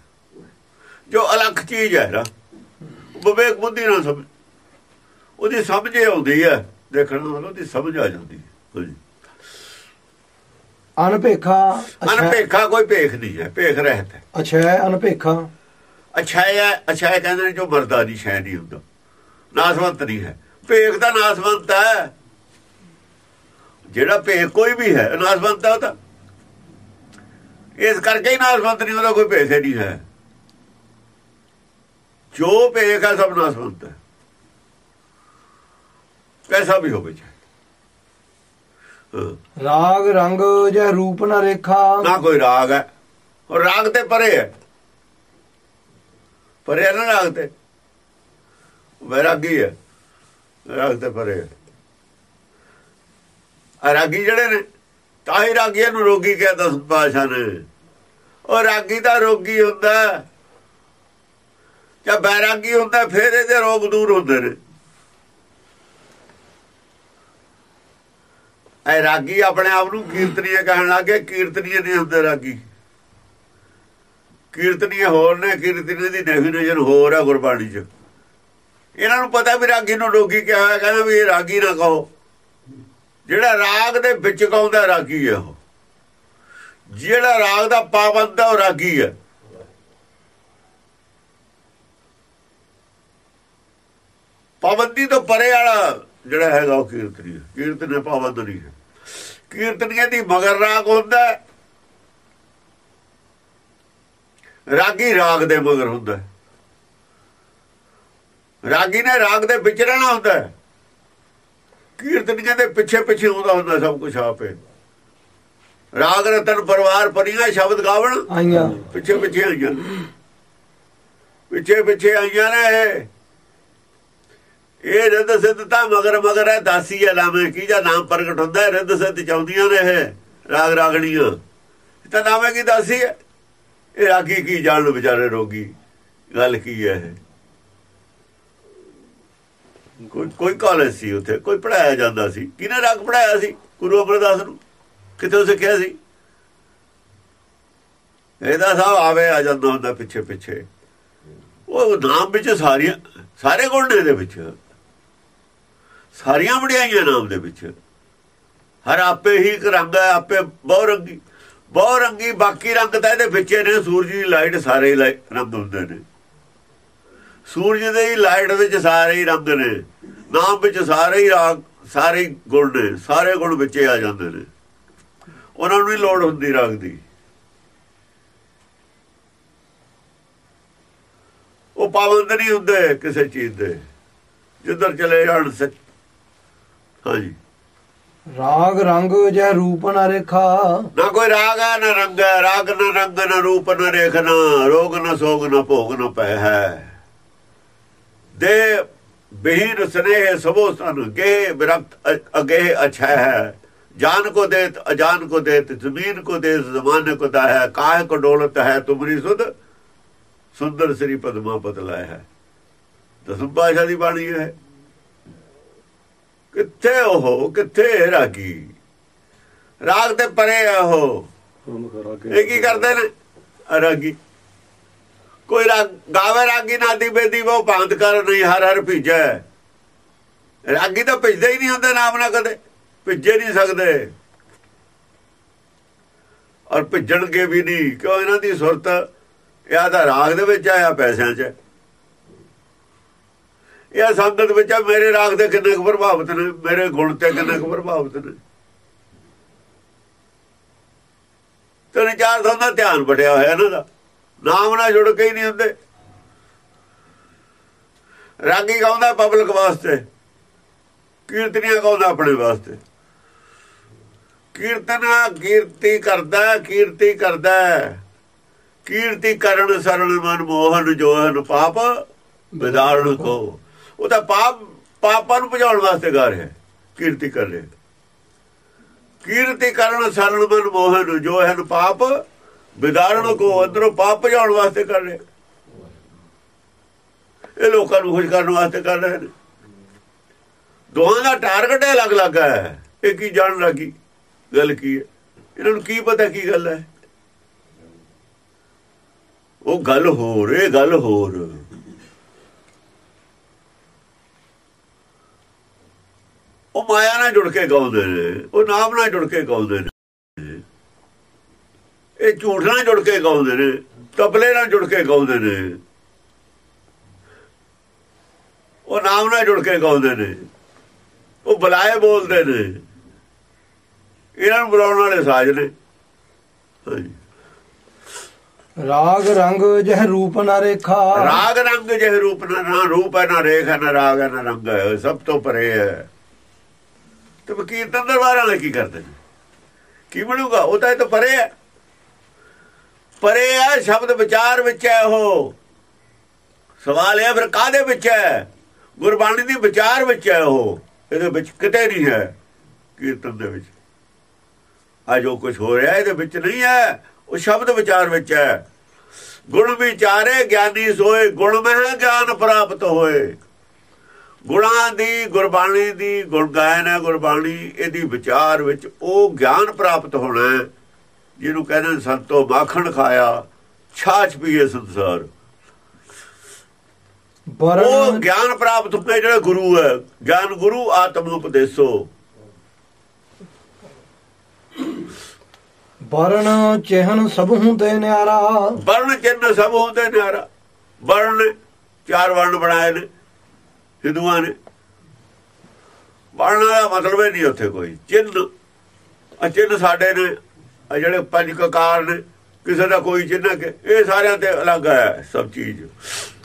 ਜੋ ਅਲੱਖ ਚੀਜ਼ ਹੈ ਨਾ ਵਿਵੇਕ ਬੁੱਧੀ ਨਾਲ ਸਮਝ ਉਹਦੀ ਸਮਝ ਆਉਂਦੀ ਹੈ ਦੇਖਣ ਨਾਲ ਉਹਦੀ ਸਮਝ ਆ ਜਾਂਦੀ ਹੈ। ਅਨਪੇਖਾ ਅਨਪੇਖਾ ਕੋਈ ਭੇਖ ਨਹੀਂ ਹੈ ਭੇਖ ਰਹਿਤ ਹੈ। ਅਛੈ ਅਨਪੇਖਾ ਅੱਛਾ ਹੈ ਅੱਛਾ ਹੈ ਕਹਿੰਦੇ ਨੇ ਜੋ ਮਰਦਾ ਦੀ ਸ਼ੈ ਨਹੀਂ ਹੁੰਦਾ। ਨਾਸਵੰਤ ਨਹੀਂ ਹੈ। ਭੇਖ ਦਾ ਨਾਸਵੰਤ ਹੈ। ਜਿਹੜਾ ਭੇਖ ਕੋਈ ਵੀ ਹੈ ਨਾਸਵੰਤ ਹੈ ਉਹ ਤਾਂ। ਇਸ ਕਰਕੇ ਹੀ ਨਾਸਵੰਤ ਨਹੀਂ ਉਹਦਾ ਕੋਈ ਹੀ ਨਹੀਂ ਹੈ। ਜੋ ਭੇਖ ਹੈ ਸਭ ਨਾਸਵੰਤ ਹੈ। ਕੈਸਾ ਵੀ ਹੋਵੇ ਚਾਹੇ। ਰਾਗ ਰੰਗ ਜੈ ਰੂਪ ਨ ਰੇਖਾ। ਨਾ ਕੋਈ ਰਾਗ ਹੈ। ਔਰ ਰਾਗ ਤੇ ਪਰੇ ਹੈ। ਪਰੇ ਨਾ ਰਾਗ ਤੇ? ਵੈਰਾਗੀ ਹੈ। ਰਾਗ ਤੇ ਪਰੇ ਹੈ। ਰਾਗੀ ਜਿਹੜੇ ਨੇ, ਤਾਂ ਹੀ ਰਾਗੀਆਂ ਨੂੰ ਰੋਗੀ ਕਿਹਾ ਦਸ ਬਾਸ਼ਾ ਨੇ ਉਹ ਰਾਗੀ ਦਾ ਰੋਗੀ ਹੁੰਦਾ, ਜਾਂ ਬੈਰਾਗੀ ਹੁੰਦਾ, ਫਿਰ ਇਹਦੇ ਰੋਗ ਦੂਰ ਹੁੰਦੇ ਨੇ। ਐ ਰਾਗੀ ਆਪਣੇ ਆਪ ਨੂੰ ਕੀਰਤਨੀਏ ਕਹਿਣ ਲੱਗੇ ਕੀਰਤਨੀਏ ਨਹੀਂ ਹੁੰਦੇ ਰਾਗੀ। ਕੀਰਤਨੀਏ ਹੋਰ ਨੇ, ਕੀਰਤਨੀਏ ਦੀ ਡੈਫੀਨੇਸ਼ਨ ਹੋਰ ਹੈ ਗੁਰਬਾਣੀ 'ਚ। ਇਹਨਾਂ ਨੂੰ ਪਤਾ ਵੀ ਰਾਗੀ ਨੂੰ ਰੋਗੀ ਕਿਹਾ ਹੋਇਆ, ਕਹਿੰਦਾ ਵੀ ਇਹ ਰਾਗੀ ਨਾ ਕਹੋ ਜਿਹੜਾ ਰਾਗ ਦੇ ਵਿੱਚ ਗਾਉਂਦਾ ਰਾਗੀ ਹੈ ਉਹ। ਜਿਹੜਾ ਰਾਗ ਦਾ ਪਾਬੰਦ ਹੈ ਉਹ ਰਾਗੀ ਹੈ ਪਾਬੰਦੀ ਤੋਂ ਪਰੇ ਵਾਲਾ ਜਿਹੜਾ ਹੈਗਾ ਉਹ ਕੀਰਤਨੀ ਹੈ ਕੀਰਤਨ ਪਾਬੰਦ ਨਹੀਂ ਹੈ। ਕੀਰਤਨੀਆਂ ਦੀ ਮਗਰ ਰਾਗ ਹੁੰਦਾ ਰਾਗੀ ਰਾਗ ਦੇ ਮਗਰ ਹੁੰਦਾ ਰਾਗੀ ਨੇ ਰਾਗ ਦੇ ਵਿੱਚ ਰਹਿਣਾ ਹੁੰਦਾ ਕੀਰਤਨੀਆਂ ਦੇ ਪਿੱਛੇ ਪਿੱਛੇ ਆਉਂਦਾ ਹੁੰਦਾ ਸਭ ਕੁਝ ਆਪੇ ਰਾਗ ਰਤਨ ਪਰਿਵਾਰ ਪਰੀਆਂ ਸ਼ਬਦ ਗਾਵਣ। ਆਈਆਂ। ਪਿੱਛੇ ਪਿੱਛੇ ਆਈਆਂ। ਪਿੱਛੇ ਪਿੱਛੇ ਆਈਆਂ ਨੇ ਇਹ। ਰਿੱਧ ਸਿੱਧਤਾ ਮਗਰ ਮਗਰ ਹੈ ਦਾਸੀ ਅਲਾਮੇ ਕੀ ਜਾਂ ਨਾਮ ਪ੍ਰਗਟ ਹੁੰਦਾ ਹੈ? ਰਿੱਧ ਸਿੱਧ ਚਾਉਂਦੀਆਂ ਨੇ ਇਹ। ਰਾਗ ਰਾਗਣੀਆਂ। ਤਾਂ ਨਾਮੇ ਕੀ ਦਾਸੀ ਹੈ? ਇਹ ਰਾਗੀ ਕੀ ਜਾਣ ਵਿਚਾਰੇ ਰੋਗੀ? ਗੱਲ ਕੀ ਹੈ ਇਹ? ਕੋਈ ਕੋਈ ਕਾਲਜ ਸੀ ਉੱਥੇ, ਕੋਈ ਪੜਾਇਆ ਜਾਂਦਾ ਸੀ। ਕਿਹਨੇ ਰਾਗ ਪੜਾਇਆ ਸੀ? ਗੁਰੂ ਅਮਰਦਾਸ ਨੂੰ। ਕਿੱਥੋਂ ਸਿੱਖਿਆ ਸੀ? ਇਹਦਾ ਸਭ ਆਵੇ, ਆ ਜਾਂਦਾ ਹੁੰਦਾ ਪਿੱਛੇ ਪਿੱਛੇ। ਉਹ ਨਾਮ ਵਿੱਚ ਸਾਰੀਆਂ ਸਾਰੇ ਗੁਣ ਨੇ ਇਹਦੇ ਵਿੱਚ। ਸਾਰੀਆਂ ਵਡਿਆਈਆਂ ਨਾਮ ਦੇ ਵਿੱਚ। ਹਰ ਆਪੇ ਹੀ ਇੱਕ ਰੰਗ ਹੈ, ਆਪੇ ਬਹੁ ਰੰਗੀ ਬਹੁ ਰੰਗੀ, ਬਾਕੀ ਰੰਗ ਤਾਂ ਇਹਦੇ ਵਿੱਚ ਨੇ, ਸੂਰਜ ਦੀ ਲਾਈਟ ਸਾਰੇ ਲਾਈ- ਰੰਗ ਹੁੰਦੇ ਨੇ। ਸੂਰਜ ਦੇ ਹੀ ਲਾਈਟ ਵਿੱਚ ਸਾਰੇ ਹੀ ਰੰਗ ਨੇ ਨਾਮ ਵਿੱਚ ਸਾਰੇ ਹੀ ਰਾਗ ਸਾਰੇ ਗੁਣ ਨੇ ਸਾਰੇ ਗੁਣ ਵਿੱਚੇ ਆ ਜਾਂਦੇ ਨੇ। ਉਹਨਾਂ ਨੂੰ ਹੀ ਲੋੜ ਹੁੰਦੀ ਰਾਗ ਦੀ। ਉਹ ਪਾਬੰਦ ਨਹੀਂ ਹੁੰਦੇ ਕਿਸੇ ਚੀਜ਼ ਦੇ। ਜਿੱਧਰ ਚਲੇ ਜਾਣ ਸੱਚ। ਹਾਂਜੀ। ਰਾਗ ਰੰਗ ਜਹ ਰੂਪ ਨ ਰੇਖਾ। ਨਾ ਕੋਈ ਰਾਗ ਹੈ ਨਾ ਰੰਗ ਹੈ ਰਾਗ ਨਾ ਰੰਗ ਨਾ ਰੂਪ ਨਾ ਰੇਖ ਨਾ ਰੋਗ ਨਾ ਸੋਗ ਨਾ ਭੋਗ ਨਾ ਪੈ ਹੈ। ਦੇ ਬਹੀਨ ਸਨੇਹ ਸਭੋ ਸਨ ਗੇ ਬਿਰਖਤ ਅਗੇ ਅਛਾ ਹੈ। ਜਾਨ ਕੋ ਦੇਤ ਅਜਾਨ ਕੋ ਦੇਤ ਜ਼ਮੀਨ ਕੋ ਦੇਤ ਜ਼ਮਾਨੇ ਕੋ ਦਾ ਹੈ। ਕਾਹ ਕੋ ਡੋਲਤ ਹੈ ਤੁਮਰੀ ਸੁਧ? ਸੁੰਦਰ ਸ੍ਰੀ ਪਦਮਾ ਬਦਲਾ ਹੈ। ਦਸਮ ਪਾਸ਼ਾ ਦੀ ਬਾਣੀ ਹੈ। ਕਿੱਥੇ ਉਹ? ਕਿੱਥੇ ਰਾਗੀ? ਰਾਗ ਤੇ ਪਰੇ ਆ ਉਹ। ਇਹ ਕੀ ਕਰਦੇ ਨੇ? ਰਾਗੀ। ਕੋਈ ਰਾਗ, ਗਾਵੇ ਰਾਗੀ ਨਾਦੀ ਬੇਦੀ ਉਹ ਭਾਂਤ ਕਰ ਨਹੀਂ ਹਰ ਹਰ ਭੀਜੈ। ਰਾਗੀ ਤਾਂ ਭਿੱਜਦੇ ਹੀ ਨਹੀਂ ਹੁੰਦੇ ਨਾਮ ਨਾ ਕਦੇ, ਭਿੱਜੇ ਨਹੀਂ ਸਕਦੇ। ਔਰ ਭਿੱਜਣਗੇ ਵੀ ਨਹੀਂ, ਕਿਉਂ ਇਹਨਾਂ ਦੀ ਸੁਰਤ, ਇਹ ਤਾਂ ਰਾਗ ਦੇ ਵਿੱਚ ਆਇਆ ਪੈਸਿਆਂ 'ਚ। ਇਹ ਸੰਗਤ ਵਿੱਚ ਆ, ਮੇਰੇ ਰਾਗ ਦੇ ਕਿੰਨੇ ਕੁ ਪ੍ਰਭਾਵਿਤ ਨੇ, ਮੇਰੇ ਗੁਣ ਤੇ ਕਿੰਨੇ ਕੁ ਪ੍ਰਭਾਵਿਤ ਨੇ। ਤਿੰਨ ਚਾਰ ਥਾਂ ਦਾ ਧਿਆਨ ਬਟਿਆ ਹੋਇਆ ਇਹਨਾਂ ਦਾ। ਨਾਮ ਨਾਲ ਜੁੜ ਕੇ ਹੀ ਨਹੀਂ ਹੁੰਦੇ। ਰਾਗੀ ਗਾਉਂਦਾ ਪਬਲਿਕ ਵਾਸਤੇ। ਕੀਰਤਨੀਆਂ ਗਾਉਂਦਾ ਆਪਣੇ ਵਾਸਤੇ। ਕੀਰਤਨਾ ਕੀਰਤੀ ਕਰਦਾ ਕੀਰਤੀ ਕਰਦਾ। ਕੀਰਤੀ ਕਰਨ ਸਰਣ ਮਨ ਮੋਹਨ ਜੋਹਨ ਪਾਪ ਵਿਦਾਰਨ ਕੋ। ਉਹ ਤਾਂ ਪਾਪ ਪਾਪਾਂ ਨੂੰ ਭਜਾਉਣ ਵਾਸਤੇ ਗਾ ਰਿਹਾ। ਕੀਰਤੀ ਕਰ ਰਿਹਾ। ਕੀਰਤੀ ਕਰਨ ਸਰਣ ਮਨ ਮੋਹਨ ਜੋ ਹਨ ਪਾਪ ਵਿਦਾਰਣ ਕੋ ਅੰਦਰੋਂ ਪਾਪ ਭਜਾਉਣ ਵਾਸਤੇ ਕਰ ਰਿਹਾ। ਇਹ ਲੋਕਾਂ ਨੂੰ ਖੁਸ਼ ਕਰਨ ਵਾਸਤੇ ਕਰ ਰਹੇ ਨੇ। ਦੋਹਾਂ ਦਾ ਟਾਰਗੇਟ ਅਲੱਗ ਅਲੱਗ ਹੈ। ਇਹ ਕੀ ਜਾਣ ਲੱਗੀ? ਗੱਲ ਕੀ ਹੈ? ਇਹਨਾਂ ਨੂੰ ਕੀ ਪਤਾ ਕੀ ਗੱਲ ਹੈ? ਉਹ ਗੱਲ ਹੋਰ, ਇਹ ਗੱਲ ਹੋਰ। ਉਹ ਮਾਇਆ ਨਾਲ ਜੁੜ ਕੇ ਗਾਉਂਦੇ ਨੇ, ਉਹ ਨਾਮ ਨਾਲ ਜੁੜ ਕੇ ਗਾਉਂਦੇ ਨੇ। ਇਹ ਝੂਠ ਨਾਲ ਜੁੜ ਕੇ ਗਾਉਂਦੇ ਨੇ ਤਬਲੇ ਨਾਲ ਜੁੜ ਕੇ ਗਾਉਂਦੇ ਨੇ। ਉਹ ਨਾਮ ਨਾਲ ਜੁੜ ਕੇ ਗਾਉਂਦੇ ਨੇ। ਉਹ ਬੁਲਾਏ ਬੋਲਦੇ ਨੇ। ਇਹਨਾਂ ਨੂੰ ਬੁਲਾਉਣ ਵਾਲੇ ਸਾਜ ਨੇ। ਰਾਗ ਰੰਗ ਜਹ ਰੂਪ ਨ ਰੇਖਾ। ਰਾਗ ਰੰਗ ਜਿਹੇ ਰੂਪ ਨਾ ਨਾ ਰੂਪ ਹੈ ਨਾ ਰੇਖ ਹੈ ਨਾ ਰਾਗ ਹੈ ਨਾ ਰੰਗ ਹੈ ਸਭ ਤੋਂ ਪਰੇ ਹੈ। ਤੇ ਕੀਰਤਨ ਦਰਬਾਰ ਵਾਲੇ ਕੀ ਕਰਦੇ ਨੇ? ਕੀ ਬਣੂਗਾ? ਉਹ ਤਾਂ ਇਹ ਤਾਂ ਪਰੇ ਹੈ। ਪਰੇ ਹੈ ਸ਼ਬਦ ਵਿਚਾਰ ਵਿੱਚ ਹੈ ਉਹ। ਸਵਾਲ ਇਹ ਫਿਰ ਕਾਦੇ ਵਿੱਚ ਹੈ? ਗੁਰਬਾਣੀ ਦੀ ਵਿਚਾਰ ਵਿੱਚ ਹੈ ਉਹ। ਇਹਦੇ ਵਿੱਚ ਕਿਤੇ ਨਹੀਂ ਹੈ ਕੀਰਤਨ ਦੇ ਵਿੱਚ। ਆ ਜੋ ਕੁਝ ਹੋ ਰਿਹਾ ਇਹਦੇ ਵਿੱਚ ਨਹੀਂ ਹੈ। ਉਹ ਸ਼ਬਦ ਵਿਚਾਰ ਵਿੱਚ ਹੈ। ਗੁਣ ਵਿਚਾਰੇ ਗਿਆਨੀ ਸੋਏ ਗੁਣ ਮਹਿ ਗਿਆਨ ਪ੍ਰਾਪਤ ਹੋਏ। ਗੁਣਾਂ ਦੀ ਗੁਰਬਾਣੀ ਦੀ ਗੁਣ ਗਾਇਨ ਹੈ ਗੁਰਬਾਣੀ ਇਹਦੀ ਵਿਚਾਰ ਵਿੱਚ ਉਹ ਗਿਆਨ ਪ੍ਰਾਪਤ ਹੋਣਾ ਹੈ, ਜਿਹਨੂੰ ਕਹਿੰਦੇ ਨੇ ਸੰਤੋ ਮਾਖਣ ਖਾਇਆ ਛਾਛ ਪੀਏ ਸੰਸਾਰ। ਉਹ ਗਿਆਨ ਪ੍ਰਾਪਤ ਹੁੰਦਾ ਜਿਹੜਾ ਗੁਰੂ ਹੈ। ਗਿਆਨ ਗੁਰੂ ਆਤਮ ਉਪਦੇਸੋ। ਬਰਨ ਚਿਹਨ ਸਭੂ ਤੇ ਨਿਆਰਾ। ਵਰਣ ਚਿੰਨ ਸਭ ਹੁੰਦੇ ਨਿਆਰਾ। ਵਰਣ ਚਾਰ ਵਰਣ ਬਣਾਏ ਨੇ ਹਿੰਦੂਆਂ ਨੇ। ਵਰਣ ਦਾ ਮਤਲਬ ਹੀ ਨਹੀਂ ਉੱਥੇ ਕੋਈ। ਚਿੰਨ ਆ ਚਿੰਨ ਸਾਡੇ ਨੇ। ਆ ਜਿਹੜੇ ਪੰਜ ਕਕਾਰ ਨੇ ਕਿਸੇ ਦਾ ਕੋਈ ਚਿੰਨ ਹੈ ਕਿ ਇਹ ਸਾਰਿਆਂ ਤੇ ਅਲੱਗ ਹੈ ਸਭ ਚੀਜ਼।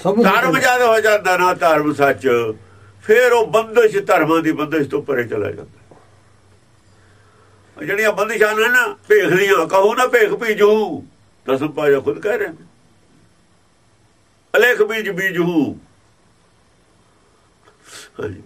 ਸਭ ਧਰਮ ਜਦ ਹੋ ਜਾਂਦਾ ਨਾ ਧਰਮ ਸੱਚ ਫਿਰ ਉਹ ਬੰਦਿਸ਼ ਧਰਮਾਂ ਦੀ ਬੰਦਿਸ਼ ਤੋਂ ਪਰੇ ਚਲਾ ਜਾਂਦਾ। ਜਿਹੜੀਆਂ ਬੰਦਿਸ਼ਾਂ ਨੇ ਨਾ ਭੇਖ ਦੀਆਂ ਕਹੋ ਨਾ ਭੇਖ ਭੀਜੂ ਦਸਮ ਪਾਜਾ ਖੁਦ ਕਹਿ ਰਹੇ ਨੇ। ਅਲੇਖ ਬੀਜ ਬੀਜੂ। ਹਾਂਜੀ।